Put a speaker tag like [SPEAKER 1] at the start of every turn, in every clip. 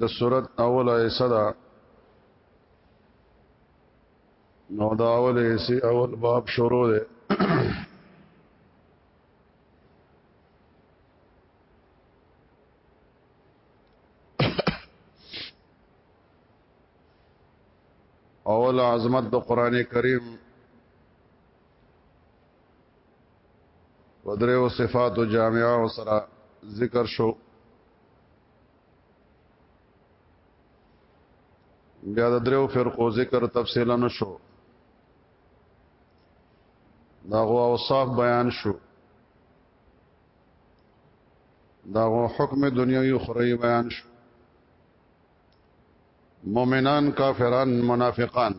[SPEAKER 1] د صورت اوله ایسه ده نو دا اوله ایسه اول باب شروع ده اول عظمت د قران کریم ودریو صفات جامعه سره ذکر شو بیا د دریو فرقو ذکر تفصیلا نشو دا غو اوصاف بیان شو دا غو حکم دنیوي اخروی بیان شو مؤمنان کافران منافقان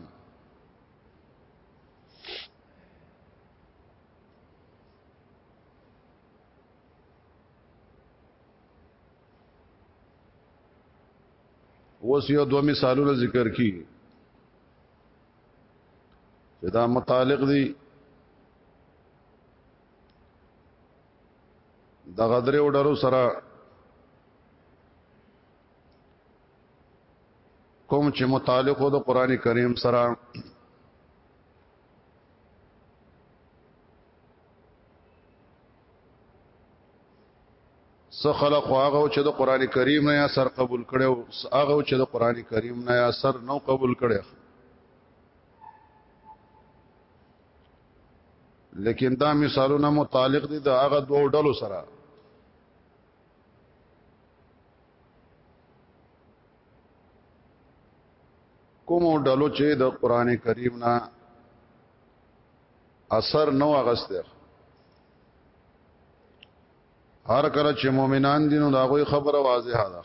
[SPEAKER 1] اوس یو دوه مثالونه ذکر کی چې دا متعلق دي د غدرې وډرو سره کوم چې متعلق د قران کریم سره څه خلق هغه چې د قران کریم نه اثر قبول کړي او هغه چې د قران کریم نه اثر نو قبول کړي لیکن دا مثالونه متعلق دي د هغه دوه ډلو سره کوم ډلو چې د قران کریم نه اثر نو اغسته هر کله چې مؤمنان دي نو دا غوي خبره واضحه ده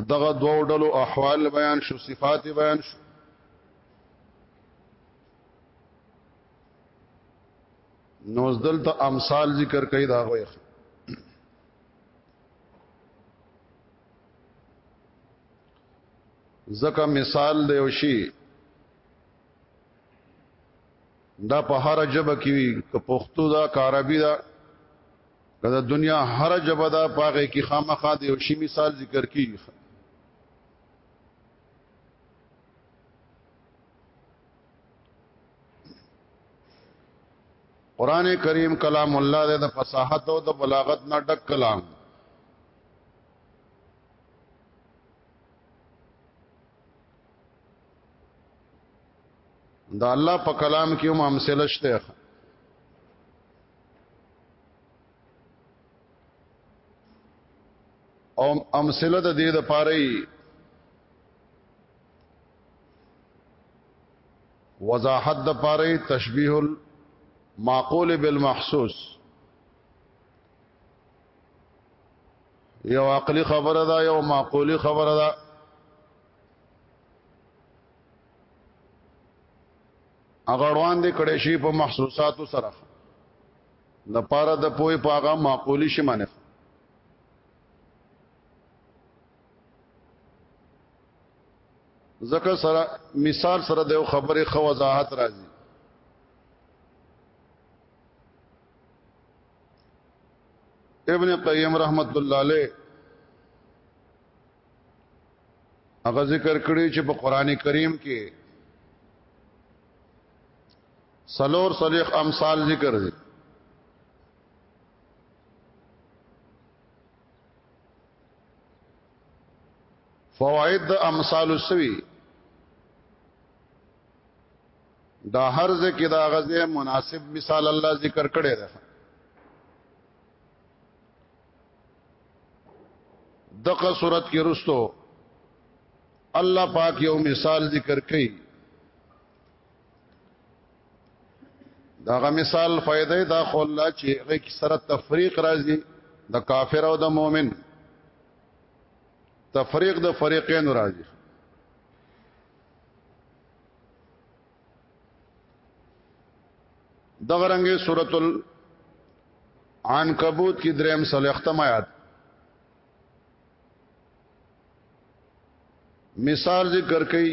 [SPEAKER 1] دغه دوه ډلو احوال بیان شو صفات بیان شو نو دلته امثال ذکر کوي دا غوي زکه مثال دی او شی دا په هر جبه کې وي که پښتو دا کاربي دا کله دنیا هر جبه دا پاغه کې خامخا دی او شی مثال ذکر کی قران کریم کلام الله دې د فصاحت او د بلاغت نه ډک کلام دا الله په کلام کې هم امثله شته او امثله د دې د پاره وضاحت د پاره تشبیه المعقول بالمحسوس یو عقلی خبره ده یو معقولی خبره ده اغړوان دې کړي شي په محسوساتو سره د پاره د پوي پاغه معقولی شي معنی ذکر سره مثال سره د خبرې خو وضاحت راځي ابن قیم رحمت الله علیه هغه ذکر کړی چې په قران کریم کې سلور صدیق امثال ذکر دي فواید د امثال سوی دا هر ځکه دا غزه مناسب مثال الله ذکر کړی دی دغه صورت کې رستو الله پاک یو مثال ذکر کړي داغه مثال فائدې دا خو الله چې هغه کې سره تفریق راځي د کافر او د مؤمن تفریق د فریقین راځي دغه رنګه سورۃ العنکبوت کې دریم سلیختم آیات مثال ذکر کړي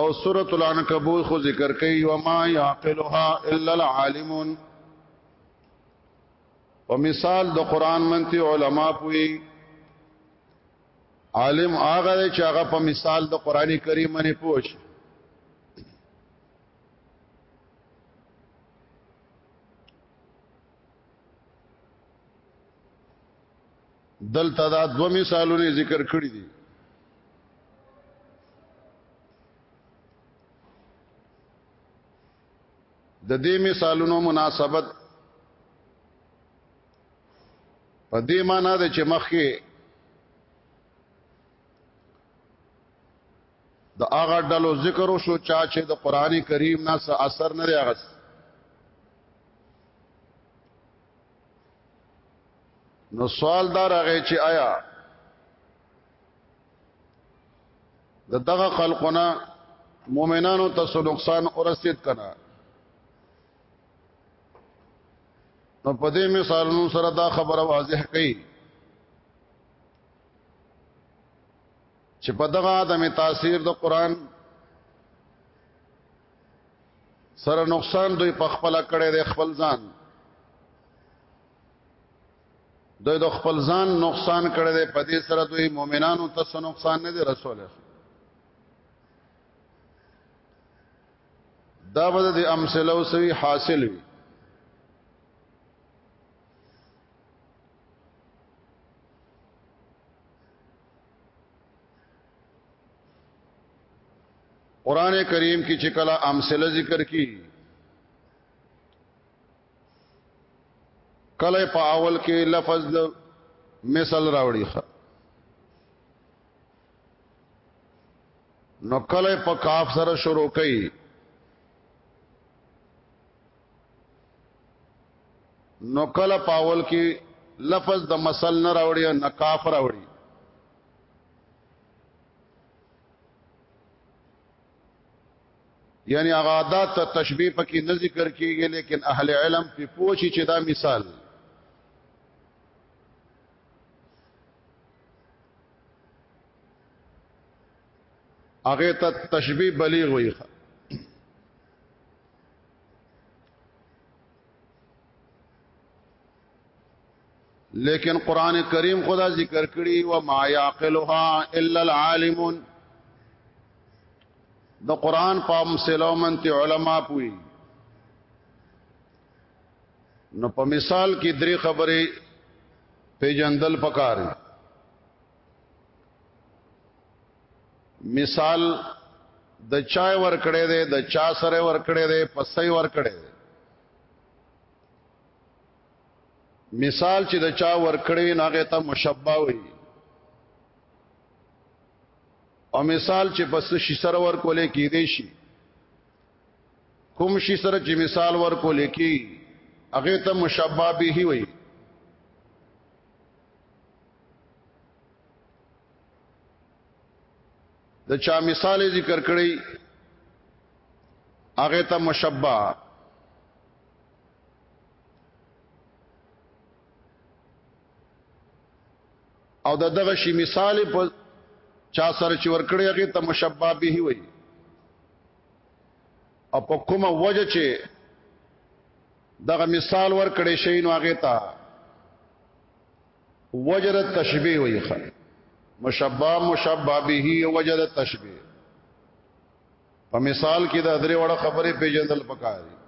[SPEAKER 1] او سورۃ العنکبوت خو ذکر کوي و ما يعقلها الا العالمون په مثال د قران منتی علما پوي عالم هغه چې هغه په مثال د قران کریم باندې پوښ دلته دا دو مثالونه ذکر کړی دي د دې مثالونو مناسبت په دې معنی ده چې مخکې د هغه ډلو ذکر وشو چا چې د قران کریم نه څه اثر نه دی اغست نو سوال دا راغی چې آیا د دغه خلقونه مؤمنانو ته څه نقصان ورسید کنا نو په دې مثالونو سره دا خبره واضح کړي چې په دغه عدم تاثیر د قران سره نقصان دوی په خپل کړه د خپل ځان دوی د خپل ځان نقصان کړه د پدې سره دوی مؤمنانو ته څه نقصان نه دی رسول دا به د امثله او سوي حاصل وي قران کریم کې چې کله امثله ذکر کی کله په اول کې لفظ د مثال راوړي نو کله په کاف سره شروع کړي نو کله پاول کې لفظ د مثل نه راوړي نه کاف راوړي یعنی هغه عادت ته تشبیه پکې نه ذکر کیږي لیکن اهل علم په پوښي چې دا مثال هغه ته تشبیه بلیغ وي لیکن قران کریم خدا ذکر کړی و ما یعقلها الا العالمون د قران په مسلو منته علما پوي نو په مثال کې درې خبرې پیجندل پکار مثال د چای ور کړې ده د چا سره ور کړې ده پسې ور کړې ده مثال چې د چا ورکړی نه هغه ته مشبہ وي او مثال چې پس شي سره ورکول کې دی شي کوم شي سره چې مثال ورکول کې هغه ته مشبہ به وي د چا مثال ذکر کړی هغه ته مشبہ او د دغه شی مثال په چا سره چې ورکړی هغه ته مشبہ به وي او په کومه وجه چې دغه مثال ورکړی شي نو هغه ته وجر تشبیه وي مشبہ مشبہ به وجر تشبیه په مثال کې دا درې وړه خبرې پیژندل پکاري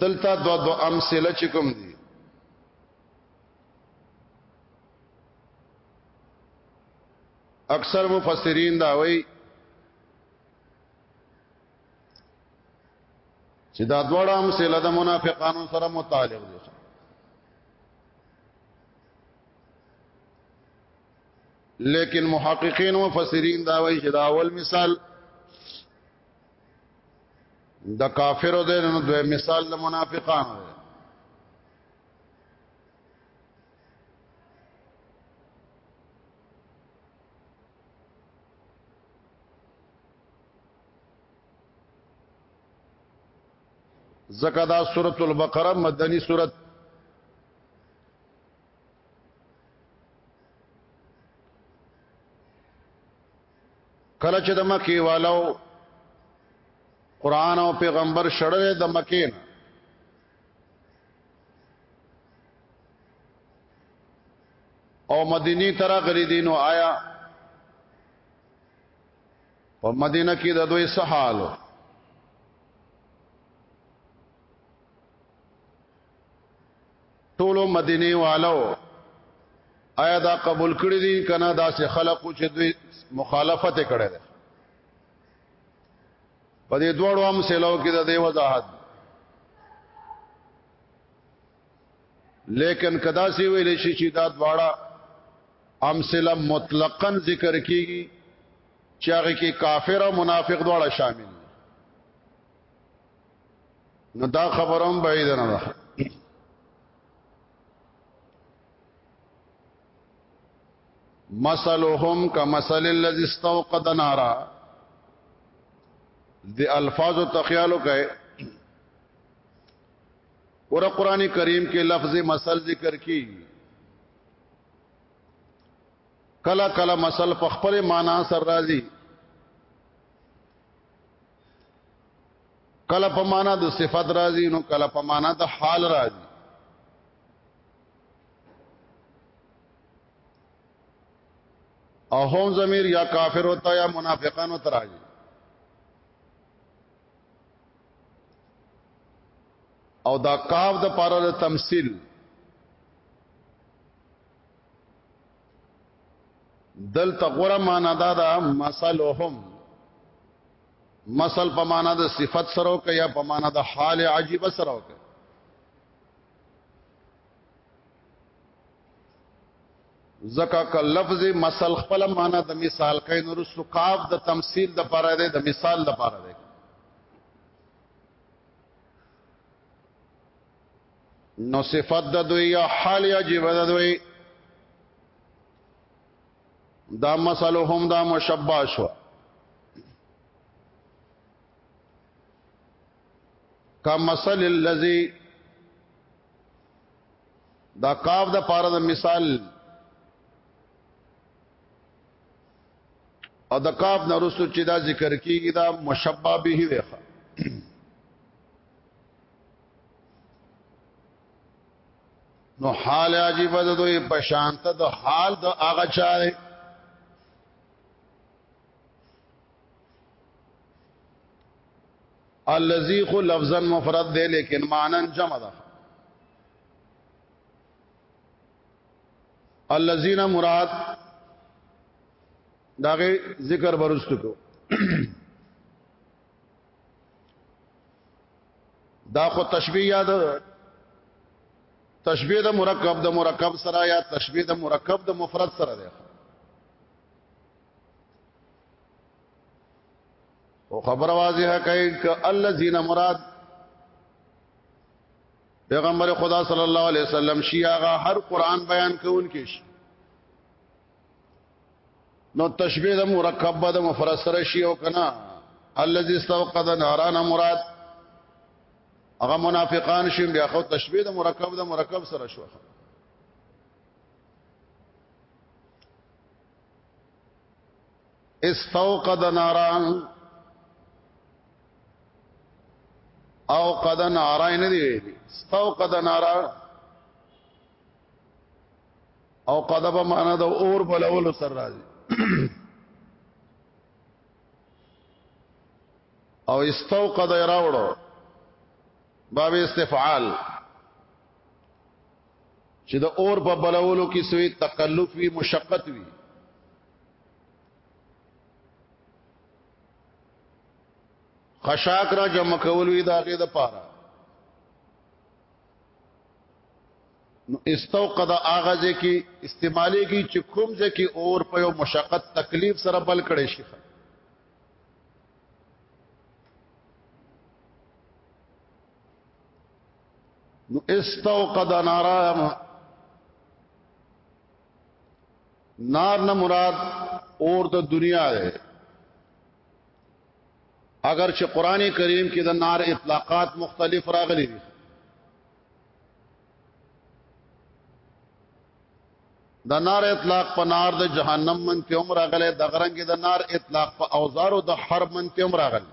[SPEAKER 1] دلته دو دو امثله چې کوم دي اکثر مفسرین دا وایي چې دا دوړه هم سله د منافقانو سره متعلق دي لیکن محققین و مفسرین دا وایي چې دا اول مثال د کافرو دی نو دوی مثال د منافقانو دی زکه دا سورۃ البقره مدنی سورۃ کله چې د مکی والو قران او پیغمبر شړل د مکی نه او مدینی ترا غلی دینو آیا په مدینه کې د دوی سحالو ټولو مدینه والو آیا دا قبول کړی دي کنه دا سه خلقو چې دوی مخالفت کړي ده په دې دوړو هم سلو کې د دی وضاحت لیکن کدا سی ویل شي چې دا دواړه امثله مطلقاً ذکر کیږي چې هغه کې کافر او منافق دواړه شامل نو دا خبرم بعید نه ده مثلهم كمثل الذي استوقد نارا د الفاظ تخیالو کوي ګوره قران کریم کې لفظ مثل ذکر کی کلا کلا مثل په خپل معنا سر راځي کلا په معنا د صفات راځي نو کلا په معنا د حال راځي او هم ضمیر یا کافر ہوتا یا منافقان ہوتا راځي او دا کاف د پاره د تمثيل دل تغره معنا دا دا مثلهم مثل په معنا د صفت سره او یا په معنا د حال عجیب سره او زکه ک لفظ مثل خپل معنا د مثال کین نور سقاف د تمثيل د پاره ده د مثال د پاره ده نو صفت د دوی یا حال یا جیب د دوی دا مثلهم دا مشبہ شو کمثل الذی دا قاف د پاره د مثال او د قاف نه رسو چې دا ذکر کیږي دا مشبہ به دی نو حال عجیب ده دوی پشانت د حال د هغه چا الذي خو لفظا مفرد دی لیکن معنا جمع ده الذين مراد داغه ذکر برست کو دا خو تشبیه یاد تشبیه د مرکب د مرکب سره یا تشبیه د مرکب د مفرد سره ده او خبر واضحه کوي ک الذين مراد پیغمبر خدا صلی الله علیه وسلم شیعه هر قران بیان کوونکې شي نو تشبیه د مرکب د مفرد سره شی او کنا الذي استوقد ناران مراد هغه منافقان شي بیا خو تشبیه د مرکب د مرکب سره شو استوقد نارا او قد نارا نه دی ویلي استوقد نارا او قد په معنا د اور بلول سر راځي او استوقد راوړو باب استفعال چې د اور په بلولو کې سوی تکلف وی مشقت وی خشاک را جمع کول وی داغه د پاره نو استوقد اغاز کی استعمالی کی چې کوم ځکه اور په یو مشقت تکلیف سره بل کړي شي نو استوقد نارا نار نه مراد اور د دنیا ده اگر چې قران کریم کې د نار اطلاقات مختلف راغلي دي د نار اطلاق په نار د جهنم من ته عمر غلې د غرنګ د نار اطلاق په اوزارو د حرب من ته عمر غلې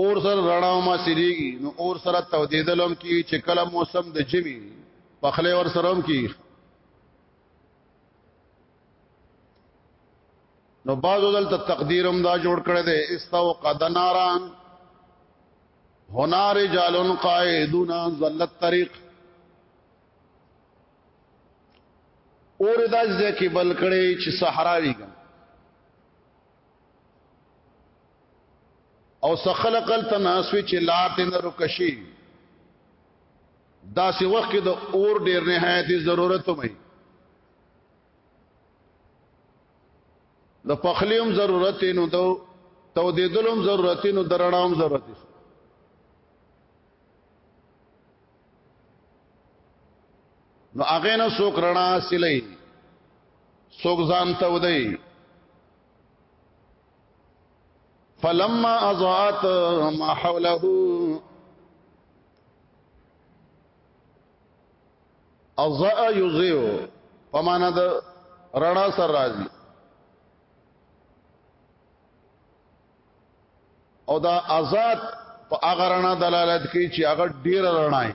[SPEAKER 1] اور سره رڼا ما سریږي نو اور سره تودیدلم کی چې کله موسم د جمی پخله ور سره هم کی نو بعضو دلته تقدیرم دا جوړ کړی دی استو قد ناران هنا رجال قائدون ظل الطريق اور دا ځکه بل کړي چې صحرا ویګم او سخلق التناسوی چې لار ته نه رکشي دا سی وخت کې د اور ډیر نهایت ضرورت ومه د پخلیوم ضرورت نو دو تو دې دلوم ضرورت نو درړاوم ضرورت دی نو هغه نو څوک رڼا سلی څوک ځان ته ودی فلما اضاءت ما حوله اضاء یذیو په معنا د رڼا سره راځي او دا آزاد په هغه رڼا دلالت کوي چې هغه ډیر رڼا وي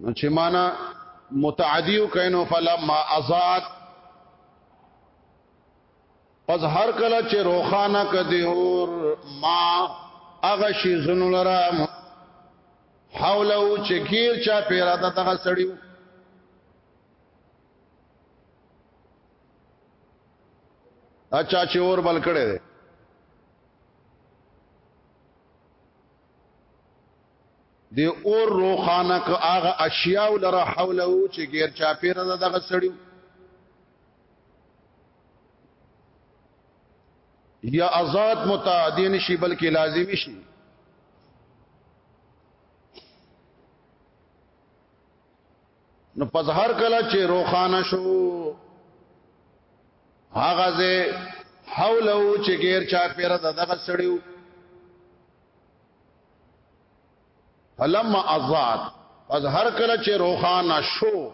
[SPEAKER 1] نو چې معنا متعدیو کینو فلما ازاد پس هر کله چې روخانه کدی اور ما اغه شی زنو لرا حوله چې کیر چا پیرا د تغه سړیو اچھا چې اور بل کړي دي دی اور روخانه که هغه اشیاء لره حوله چې غیر چاپیره دغه سړیو یا آزاد متعدی نشي بلکې لازمی شي نو پس هر کله چې روخانه شو هغه زه حوله چې غیر چا پیره دغه سړیو فلما ازاد پس هر کله چې روخانه شو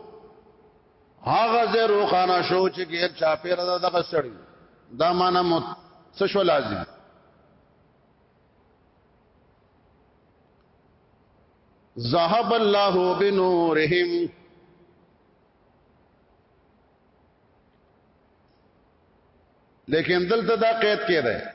[SPEAKER 1] هغه زه روخانه شو چې غیر چا پیر دغه سړی دا معنا مت څه شو لازم ذهب الله بنورهم لیکن دلته دا قید کړه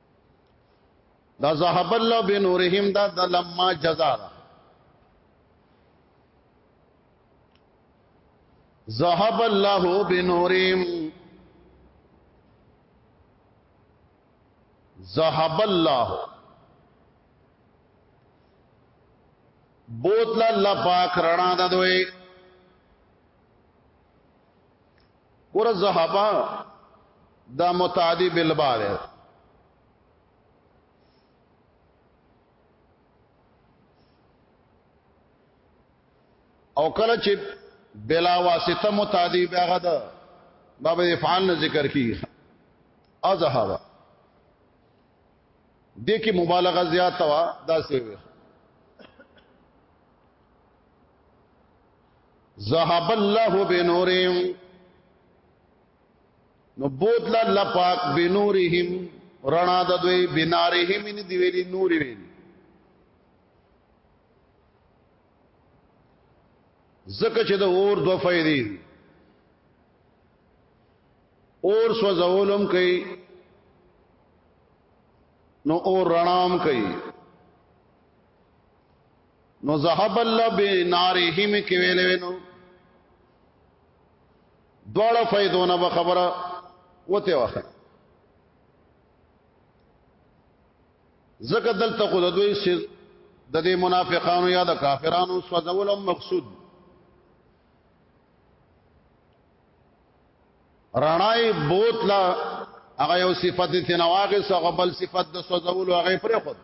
[SPEAKER 1] دا ذهب الله بنورهم دا د لما جزاء ذهب الله بنورهم ذهب الله بوتل الله پاک رڼا د دوی ګور زهبا دا متعدی بالبار او کله چې بلا واسطه متعدی بغه ده باب افعال نه ذکر کی ازهبا دې کې مبالغه زیاته وا دا سی وي ذهب الله بنورهم نو بوتل الله پاک بنورهم رڼا د دوی بنارهم ان دی ویلی نور ویل زکه چې د اور دوه فائدې اور سو زولم کوي نو اور رڼام کوي نو ذهب الله بنارهم کې ویلې نو دواړه فائدونه به خبره وته واخه زکه دلته خو د دوی سر د دې منافقانو یا د کافرانو سوځول مقصود رڼای بوتلا هغه یو صفت ته نواقص هغه بل صفت د سوځول هغه پر خود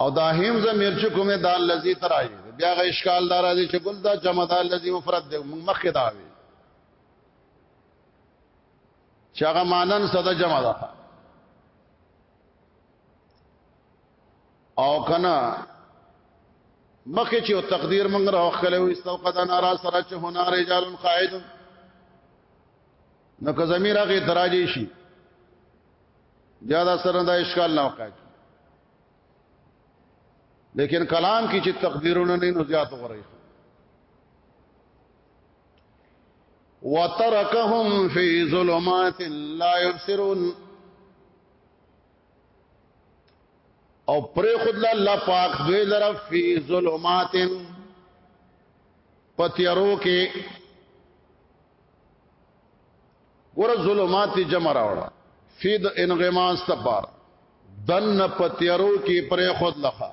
[SPEAKER 1] او دا هم زمير چې کومه دا الذي ترای بیا غ اشکال دار دي چې ګل دا جمع دا الذي مفرد دی مخه دا وي چې هغه مانن صدا جمع ده او کنا مخه چې او تقدیر موږ راوخلې او استوقدنا را سره چې هنا رجال قائد نو که ضمیر هغه تراجی شي زیاده سره دا اشکال نه وکړي لیکن کلام کې چې تقدیرونه نه نو زیات غوړي وترکهم فی ظلمات لا یبصرون او پر خود الله پاک دوی لره فی ظلمات پتیرو کې ګور ظلمات جمع راوړه فی د انغماس تپار دن پتیرو کې پرې خود لخه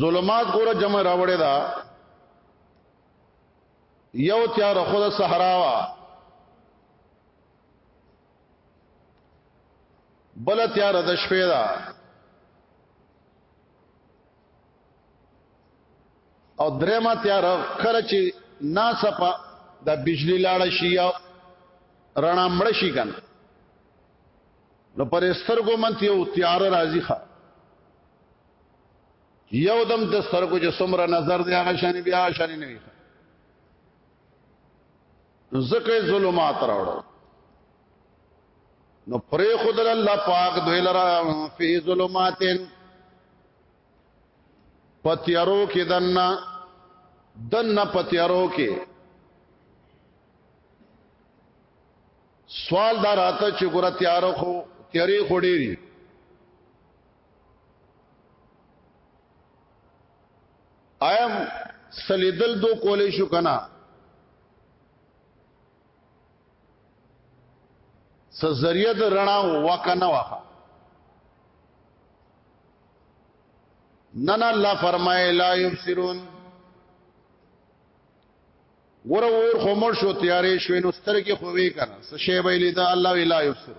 [SPEAKER 1] ظلمات ګور جمع راوړې دا یو تیار خود صحرا وا بل تیار د شپې دا او درېما تیار کله چې ناسپا د بجلی لاړ شي او رڼا مړ شي کنه نو پر سترګو منت یو تیار راځي ښا یو دم د سترګو چې سمره نظر دی هغه شان بیا شان نه وي زکه ظلمات راوړو نو پرې خدای الله پاک دوی لرا فی ظلماتن پتیارو کې دنا دنا پتیارو کې سوال دا راته چې ګور تیارو خو تیارې خړېری ایم سلیدل دو کولې شو کنه څه ذریعہ د رڼا وکنه واخه نن الله فرمای لا یبصرون ور ور خمر شو تیارې شوې نو سترګې خو وې کنه څه شی به لیدا الله ویلا یبصر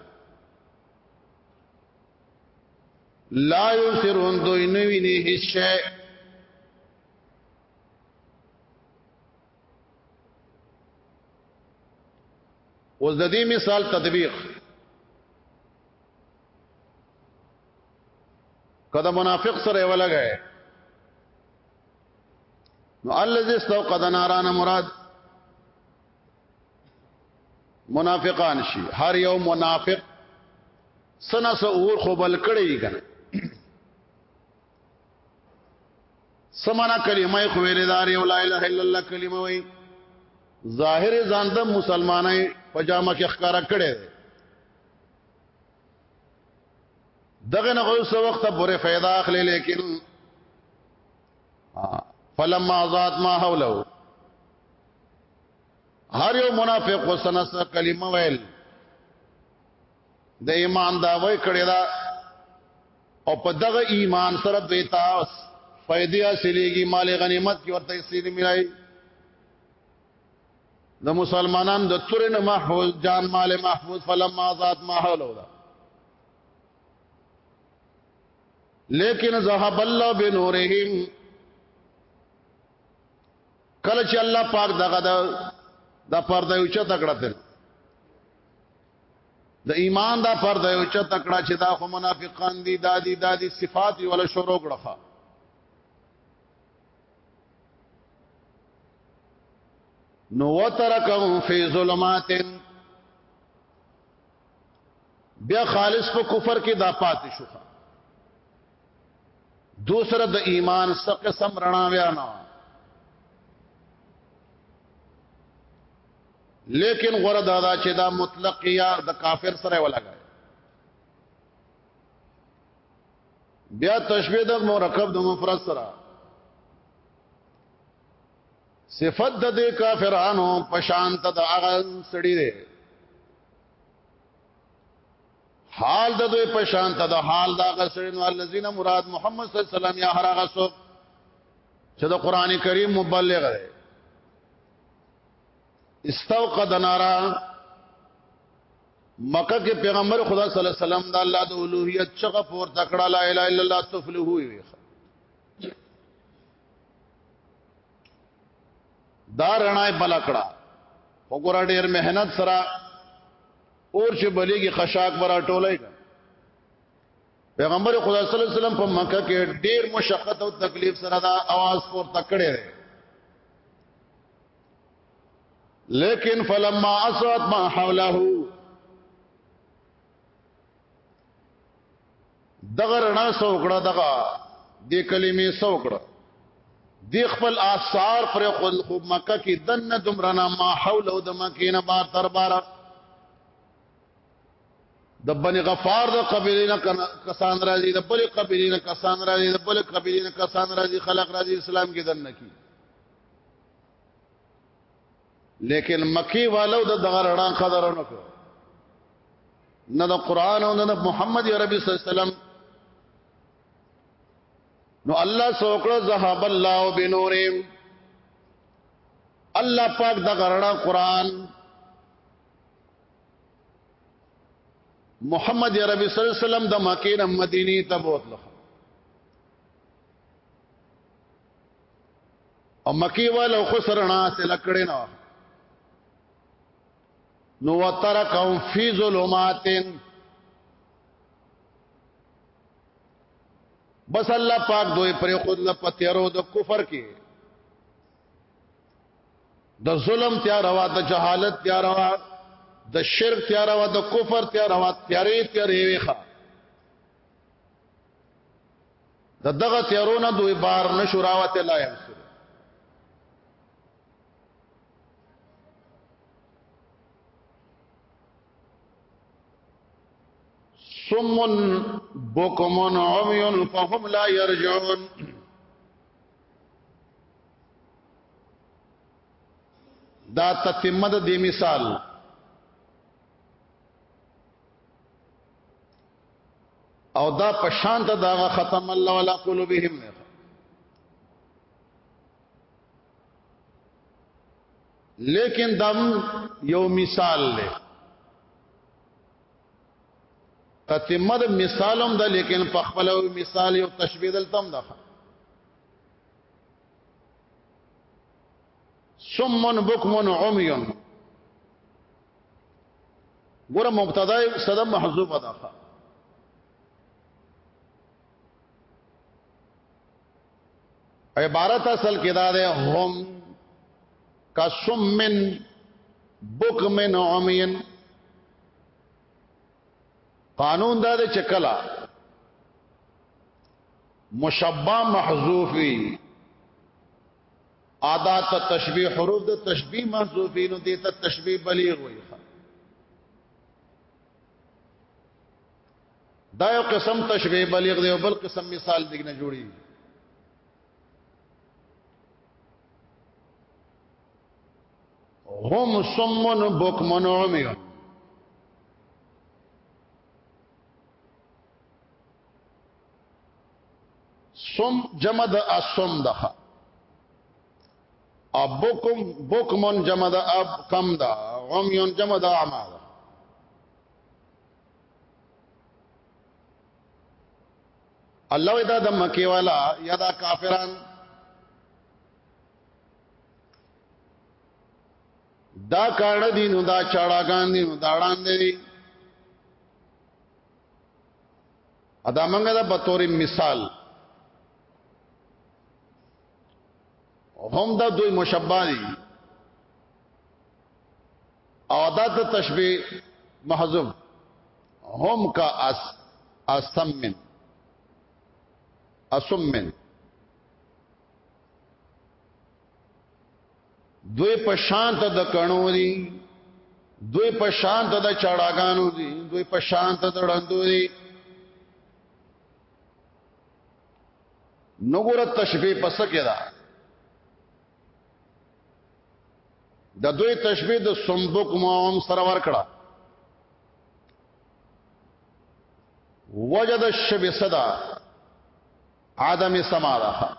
[SPEAKER 1] لا یبصرون دوی نه ویني هیڅ شی اوس د دې مثال تطبیق کله منافق سره ولګای نو الذي استوقد ناران مراد منافقان شي هر یو منافق سنس اور خو بل کړی کنه سمانا کلمه خو ویل دار یو لا اله الا الله کلمه وای ظاهر ځان د مسلمانای پجامه کې ښکارا کړي دغه نه اوس وخت پورې फायदा اخلي لیکن فلما ذات ما حوله هر یو منافق وسنس کلمه ویل د ایمان دا وای کړی دا او په دغه ایمان سره دوی تاس فائدې حاصلېږي مال غنیمت کې ورته سید ملای د مسلمانان د تورن محفوظ جان مال محفوظ فلم آزاد ماحول ولا لیکن ذهب الله بنورهم کله چې الله پاک دغه د پرده یو چا تکړه تر د ایمان دا پر د یو چت کړه چې دا خو منافقان دي دا دي دا دي صفات یې ولا شروع کړه نو وترکهم فی ظلمات بیا خالص په کفر کې دا پاتې شو دوسره د ایمان څخه سم رڼا ویا نه لیکن غره دا دا چې دا مطلق یار د کافر سره ولګای بیا تشبیه د مرکب د مفرد سره صفت د دې کافرانو پشان ته د هغه سړی دی حال د دوی پشان ته د حال د هغه سړی نو الذين مراد محمد صلی الله علیه وسلم یا هر هغه څوک چې د قران کریم مبلغ دی استوقد نارا مکه کې پیغمبر خدا صلی الله علیه وسلم د الله د اولوہیت څخه پور تکړه لا اله الا الله تفلحو وي دا رڼای بلکړه وګوره ډیر مهنت سره اور چې بلیږي خشاک برا ټولای پیغمبر خدا صلی الله علیه وسلم په مکه کې ډیر مشقت او تکلیف سره دا आवाज پور تکړه لیکن فلما اسوات ما حوله دغه رڼا سوکړه دغه د کلمې سوکړه د خپل آثار پر خپل خوب مکه کې دنه دمرنا ما حول او د مکه نه بار تر بار د بنی غفار د قبیلې نه کسان راځي د بل قبیلې نه کسان راځي د بل قبیلې نه کسان راځي خلق راځي اسلام کې دن نکی لیکن مکی والو د دغه رڼا قدر نه کو نه د قران او نه د محمد عربي صلی الله علیه وسلم نو الله سوکړه ذهب الله بنورهم الله پاک د غرنا قران محمد عربي صلی الله علیه وسلم د مکه نه مدینه ته بوتلو او مکی والو خو سرنا سره کړي نه نو وترکم فی ظلمات بس الله پاک دوی پر خود لا پتیرو د کفر کې د ظلم تیار وا د جهالت تیار وا د شرک تیار وا د کفر تیار وا تیارې تیارې ویخه د دغه تیارونه دوی بار نشو راوته لا یم سمن بکمن عمي فهم لا يرجعون دا تتمه د دې مثال او دا پشان ته دا ختم الله ولا قلوبهم نه لیکن دم یو مثال لے تتمه د مثالم ده لیکن په خپل مثال یو تشبیه دلتم ده سمن بکمن عمیون ګوره مبتدا صدا محذوفه ده عبارت اصل کې دا ده هم کسمن بکمن عمین قانون دا ده چې کلا مشبہ محذوف وي ادا ته تشبیه حروف د تشبیه محذوفین دي ته تشبیه بلیغ وي دا یو قسم تشبیه بلیغ دی او بل قسم مثال دی نه جوړي هم سمن بکمن عمیون سم جمع د اسم دخه ابکم بکمن جمع د اب کم دا عمیون جمع د اعمال الله ودا د مکی والا یا دا کافران دا کارډ دین او دا چاړاګان دین او دا ډان دی ادا منګه دا په تور مثال هم دا دوی مشبہ دي او دا ته تشبیه محذوب هم کا اس اسمن اسمن دوی په شان ته د کڼو دي دوی په شان ته د چړاګانو دي دوی په شان ته د ړندو دي نګور تشبیه پس کې ده د دوی تشبیه د سمبوک موم سره ورکړه وجد الشب صدا عدم سما ده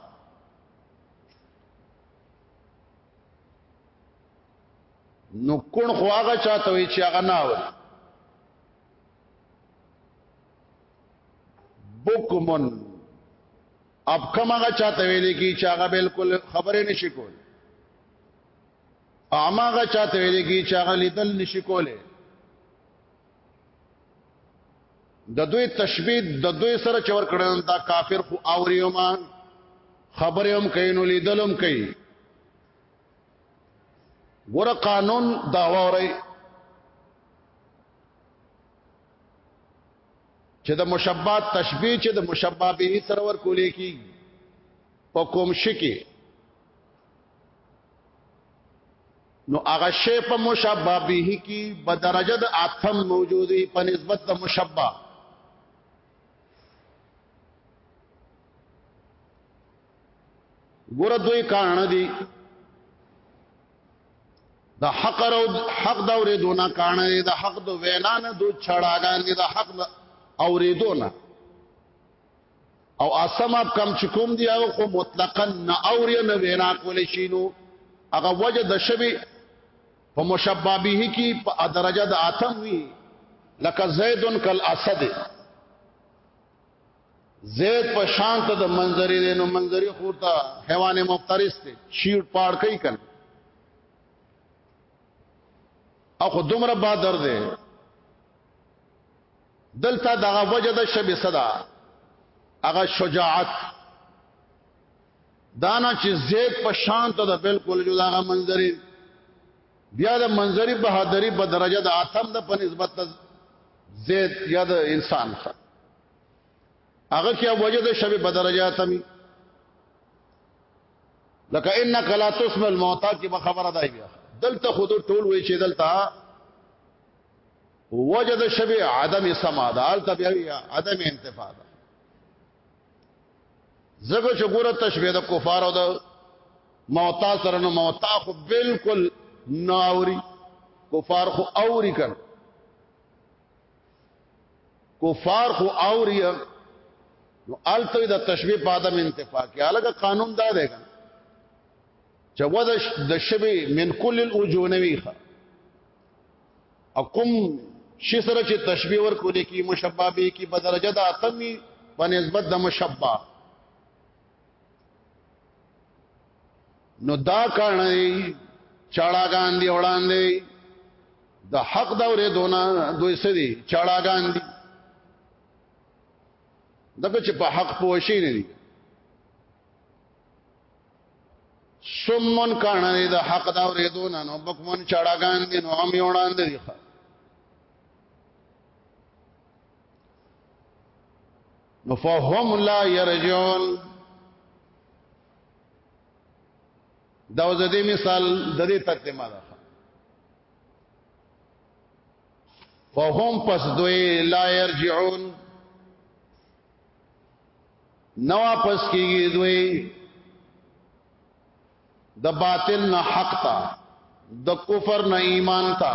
[SPEAKER 1] نو کون خو هغه چاته وی چې هغه نه و بوکمن اب کوم هغه چاته ویل کی چې هغه بالکل خبره نشي کول اما هغه چاته ویل کی چې هغه لیدل نشي کوله د دوی تشبیه د دوی سره چور کړن دا کافر خو اوریوما خبره هم کوي نو لیدلم کوي ګور قانون دا وره چې د مشبہ تشبیه چې د مشبہ به سره ور کولې کی په کوم شي کې نو هغه شی په مشبہ به کی په درجه د اتم موجودی په نسبت د مشبہ ګور دوی کان دي د حق او حق د اوریدو نه کانه د حق د وینا نه د چړاګان د حق د اوریدو نه او اسم اپ کم چې کوم دی او خو مطلقاً نه اوري نه وینا کول شي نو هغه وجه د شبي په مشبابه کې په درجه د اتم وی لکه زیدن کل اسد زید په شان ته د منظری دی نو منظری خو ته حیوان مفترس دی شیر پاړ کوي کنه او خو دومره بادر دی دلته دغه وجه د شب صدا هغه شجاعت دانا چې زید په شان ته د بالکل جو دغه منظری بیا د منظری بهادری په درجه د اتم د په نسبت زید یا د انسان سره هغه کې وجه د شب بدرجات می لکه انک لا تسمع الموتى کې به خبره ده بیا دلته خود ټول وی چې دلته وجه د شب عدم سما ده البته بیا عدم انتفاع ده زګه چې ګوره تشبیه د کفار او د موتا سره نو موتا خو بالکل ناوري کفار خو اوري کړ کفار خو اوري نو الته د تشبیه په ادم انتفاع کې الګه قانون دا دی چې ودا د شبي من کل الاجونوي اقم شي سره چې تشبیه ور کولې کې مشبابه کې په درجه د اتمی په نسبت د مشبابه نو دا کانه چاړاګان دی وړاندې د حق دورې دونه دوی سړي چاړاګان دي دغه چې په حق پوښی نه دي سمون کانه دی د حق دورې دونه نو بکمن چاړاګان دي نو هم وړاندې دي نو فهم لا يرجون دا وځ دې مثال د دې تتمه ده فهم پس دوی لا يرجعون نو واپس کیږي دوی د باطل نه حق تا د کفر نه ایمان تا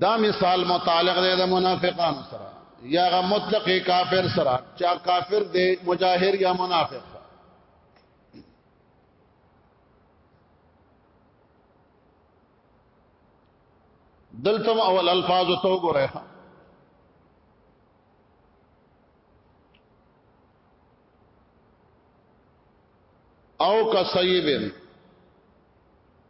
[SPEAKER 1] دا مثال متعلق دی د منافقانو سره یا غ مطلق کافر سره چا کافر دی مجاهر یا منافق دلتم اول الفاظ تو ګره او کسیبن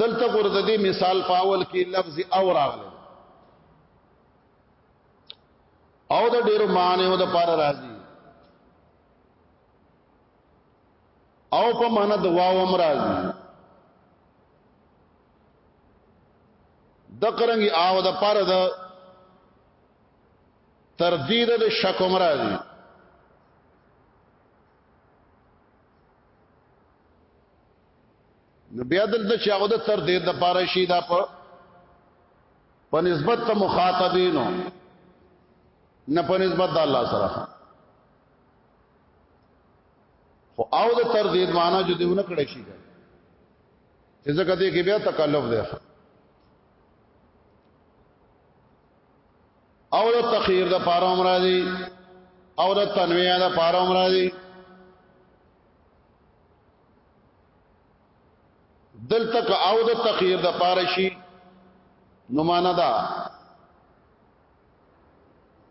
[SPEAKER 1] دلته ګور د دې مثال پاول کې لفظ او راغلی او د ډیرو معنی او د پار راځي او په معنا د واو امر راځي د قرنګي او د پار د تردید د شک امر راځي نو بیا دلته چې هغه د تر دې د پاره شي دا په په نسبت ته مخاطبینو نه په نسبت د الله سره خو او د تر دې معنا جو دیونه کړی شي چې ځکه دې کې بیا تکلف دی او د تخیر د پاره عمر دی او د تنویع د پاره عمر دی دلته که او د تخیر د پاره شي نو معنا دا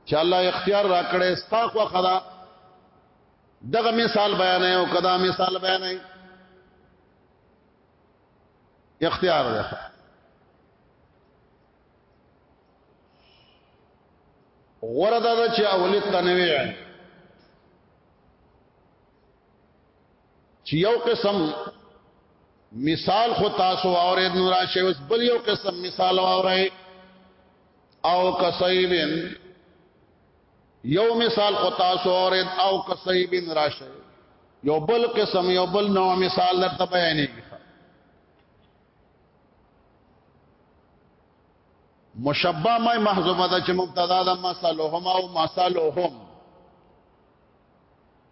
[SPEAKER 1] چې الله اختیار را کړې ستا خو خدا دغه مثال بیان او کدا مثال بیان اختیار ده غره دا چې اولې تنویع چې یو قسم مثال خو تاسو اورید نو راشه اوس بل یو قسم مثال اورئ او کسیبن یو مثال خو تاسو اورید او کسیبن راشه یو بل قسم یو بل نو مثال درته بیانېږي مشبہ مای محذوبه ده چې مبتدا ده مثالهم او مثالهم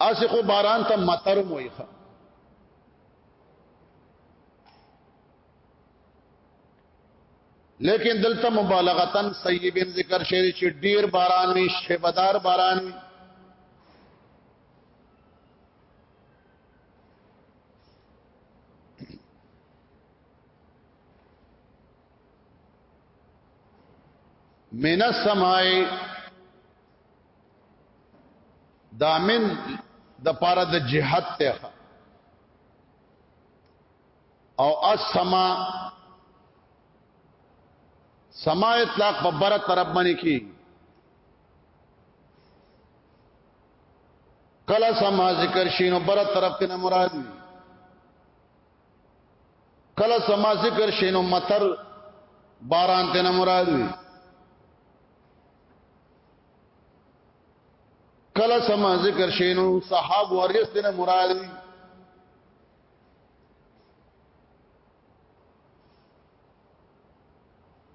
[SPEAKER 1] اسی خو باران ته مطر موي ښه لیکن دلته مبالغتن سیبین ذکر شوی چې ډیر باران وی شبدار باران وی من السماء دا من د پاره د جهاد ته او السما سما اطلاق په بر طرف باندې کی کلا سما ذکر شینو بر طرف ته مراد کلا سما ذکر شینو مطر باران ته مراد وی کله سما ذکر شینو صحاب وریس دینه مراد وی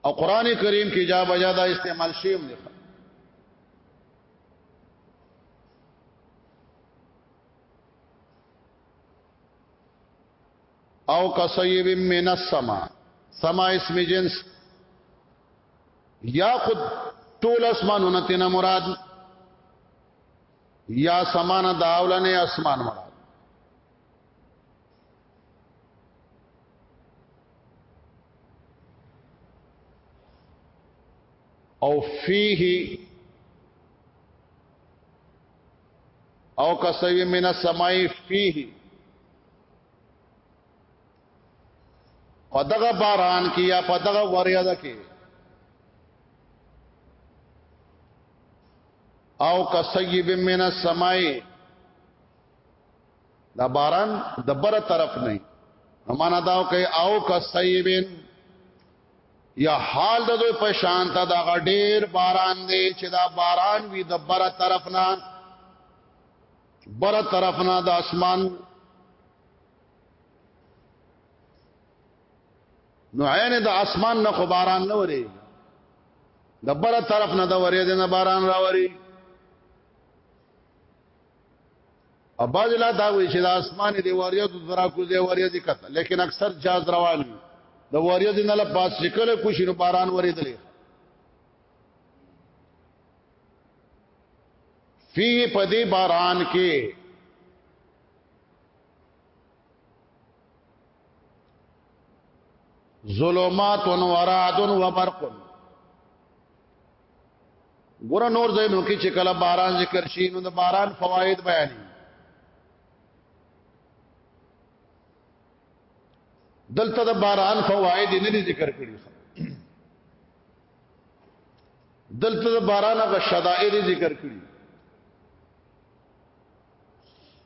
[SPEAKER 1] او قران کریم کې جا بجا دا استعمال شیم دی او کسیب من السما سما اسم جنس یا خود ټول اسمانونه تینا مراد یا سمانه دا اولنې اسمان مراد او فيه او کسوی من السماء فيه په دغه باران کې یا په دغه وریاده کې او کسیب من السماء دا باران د بره طرف نه معنا دا کوي او کسیب یا حال د دوی په شان ته دا ډیر باران دی چې دا باران وی د بره طرف نه بره طرف نه د اسمان نو عین د اسمان نه خو باران نه وري د بر طرف نه د وري د نه باران راوري او باز لا دا وی چې د اسمان دی وري د درا کو دی وري د کته لیکن اکثر جاز روان د وري د نه له پاس شکل کوشش نو باران وري دلې فی پدی باران کې ظلمات و رعد و برق ګور نور زینو کې چې کله باران ذکر شي نو د باران فواید بیان دلته د باران فواید نه دي ذکر کړی دلته د باران غ شدائر ذکر کړی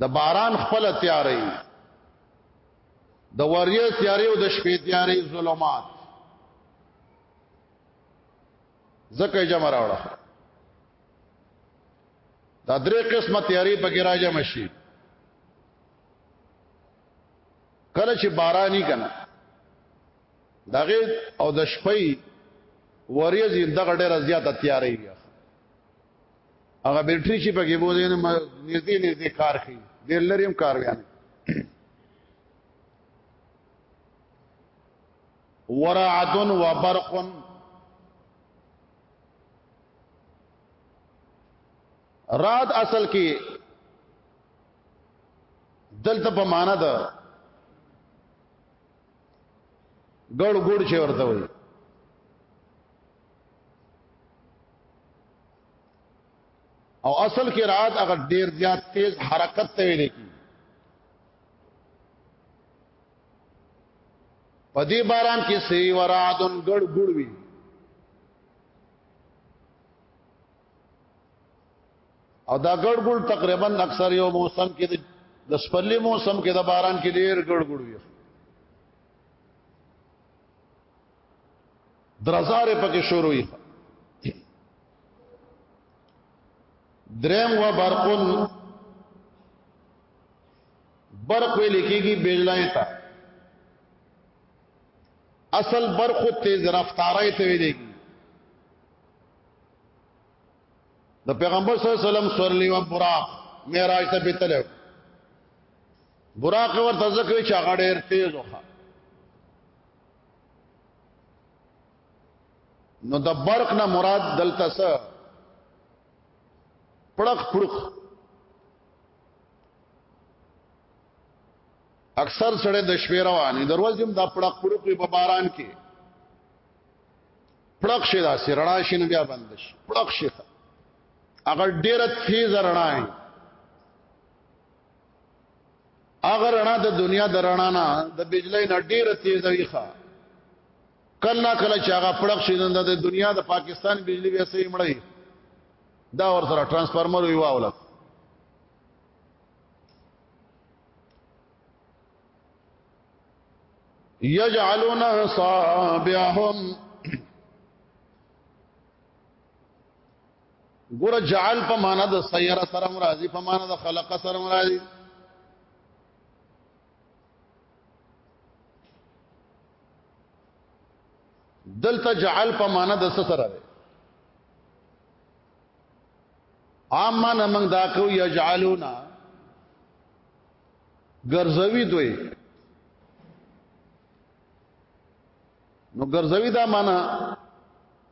[SPEAKER 1] د باران خپل تیارې د وریه تیارې او د شپې تیارې ظلمات زکه جمع راوړه دا درې قسمه تیارې په کې راځم شي کله چې بارانی کنه دغه او د شپې وریځ دغه ډېر زیاته تیارې هغه بیټری چې پکې بوزي نه نږدې نږدې کار کوي ډېر لري هم کار بیان ورعد و برق راد اصل کې دلته په معنا ده ګړ ګړ چې ورته وي او اصل کې رات هغه ډیر زیات تیز حرکت ته ویل کی په دې باران کې سی ورادن ګړ ګړ وی او دا ګړ ګړ تقریبا اکثر یو موسم کې د سپلې موسم کې د باران کې ډیر ګړ ګړ وی درزاره پکې شروع وي درم و برقن برق وی لکیږي بجلای تا اصل برق تیز رفتارای ته وی لکیږي د پیغمبر صلی الله علیه وسلم سورلی و براق معراج ته بتلو براق ورته ځکه چې هغه ډېر تیز وخه نو د برق نه مراد دلته څه پړق پړق اکثر سره د شپې روانې دروازې هم د پړق پړق په باران کې پړق شي دا سي رڼا شي نه بیا بند شي پړق شي اگر ډیره تیز رڼا اگر رڼا د دنیا د رڼا نه د بجلی نه ډیره تیزه وي ښا کله کله چې هغه پړق شي نن د دنیا د پاکستان بجلی به سي مړی دا ور سره ترانسفارمر وی واوله یجعلون صابعهم ګور جعل په معنا د سیاره سره مرادي په معنا د خلق سره مرادي دلته جعل په معنا د سره ده عام معنا موږ دا کو یجعلونا ګرځوي دوی نو ګرځوي دا معنا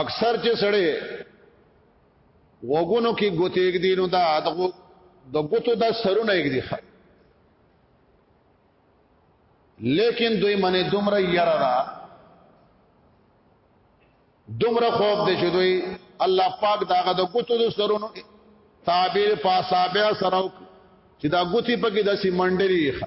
[SPEAKER 1] اکثر چې سړی وګونو کې ګوتېګ دی نو دا دغه د ګوتو د سرونه یې دی لیکن دوی منه دومره یره دا دومره خوف دي چې دوی الله پاک داغه د ګوتو د سرونو تعبیر پاسابه سره چې دا ګوتی پکې د سیمنډری ښه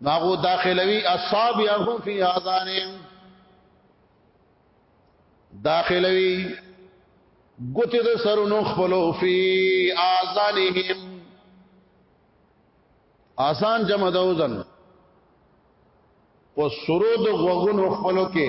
[SPEAKER 1] ناغو داخلوي اصابعهم فی اذانهم داخلوي ګوتې د سرونو خپلو فی اذانهم آسان جمع د وزن په سرود غوغونو خپلو کې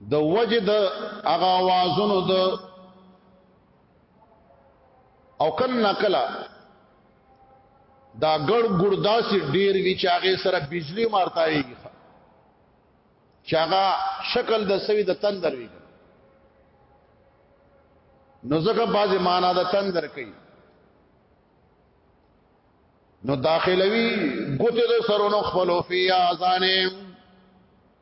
[SPEAKER 1] د وجد هغه आवाजونو د او کنا کلا دا ګړ ګړ داسې ډیر وی چې هغه سره بجلی مارتایي چې هغه شکل د سوي د تندر وی نو ځکه بازي معنا د تندر کوي نو داخلوي ګوتې د سرونو خپلو فی اذانهم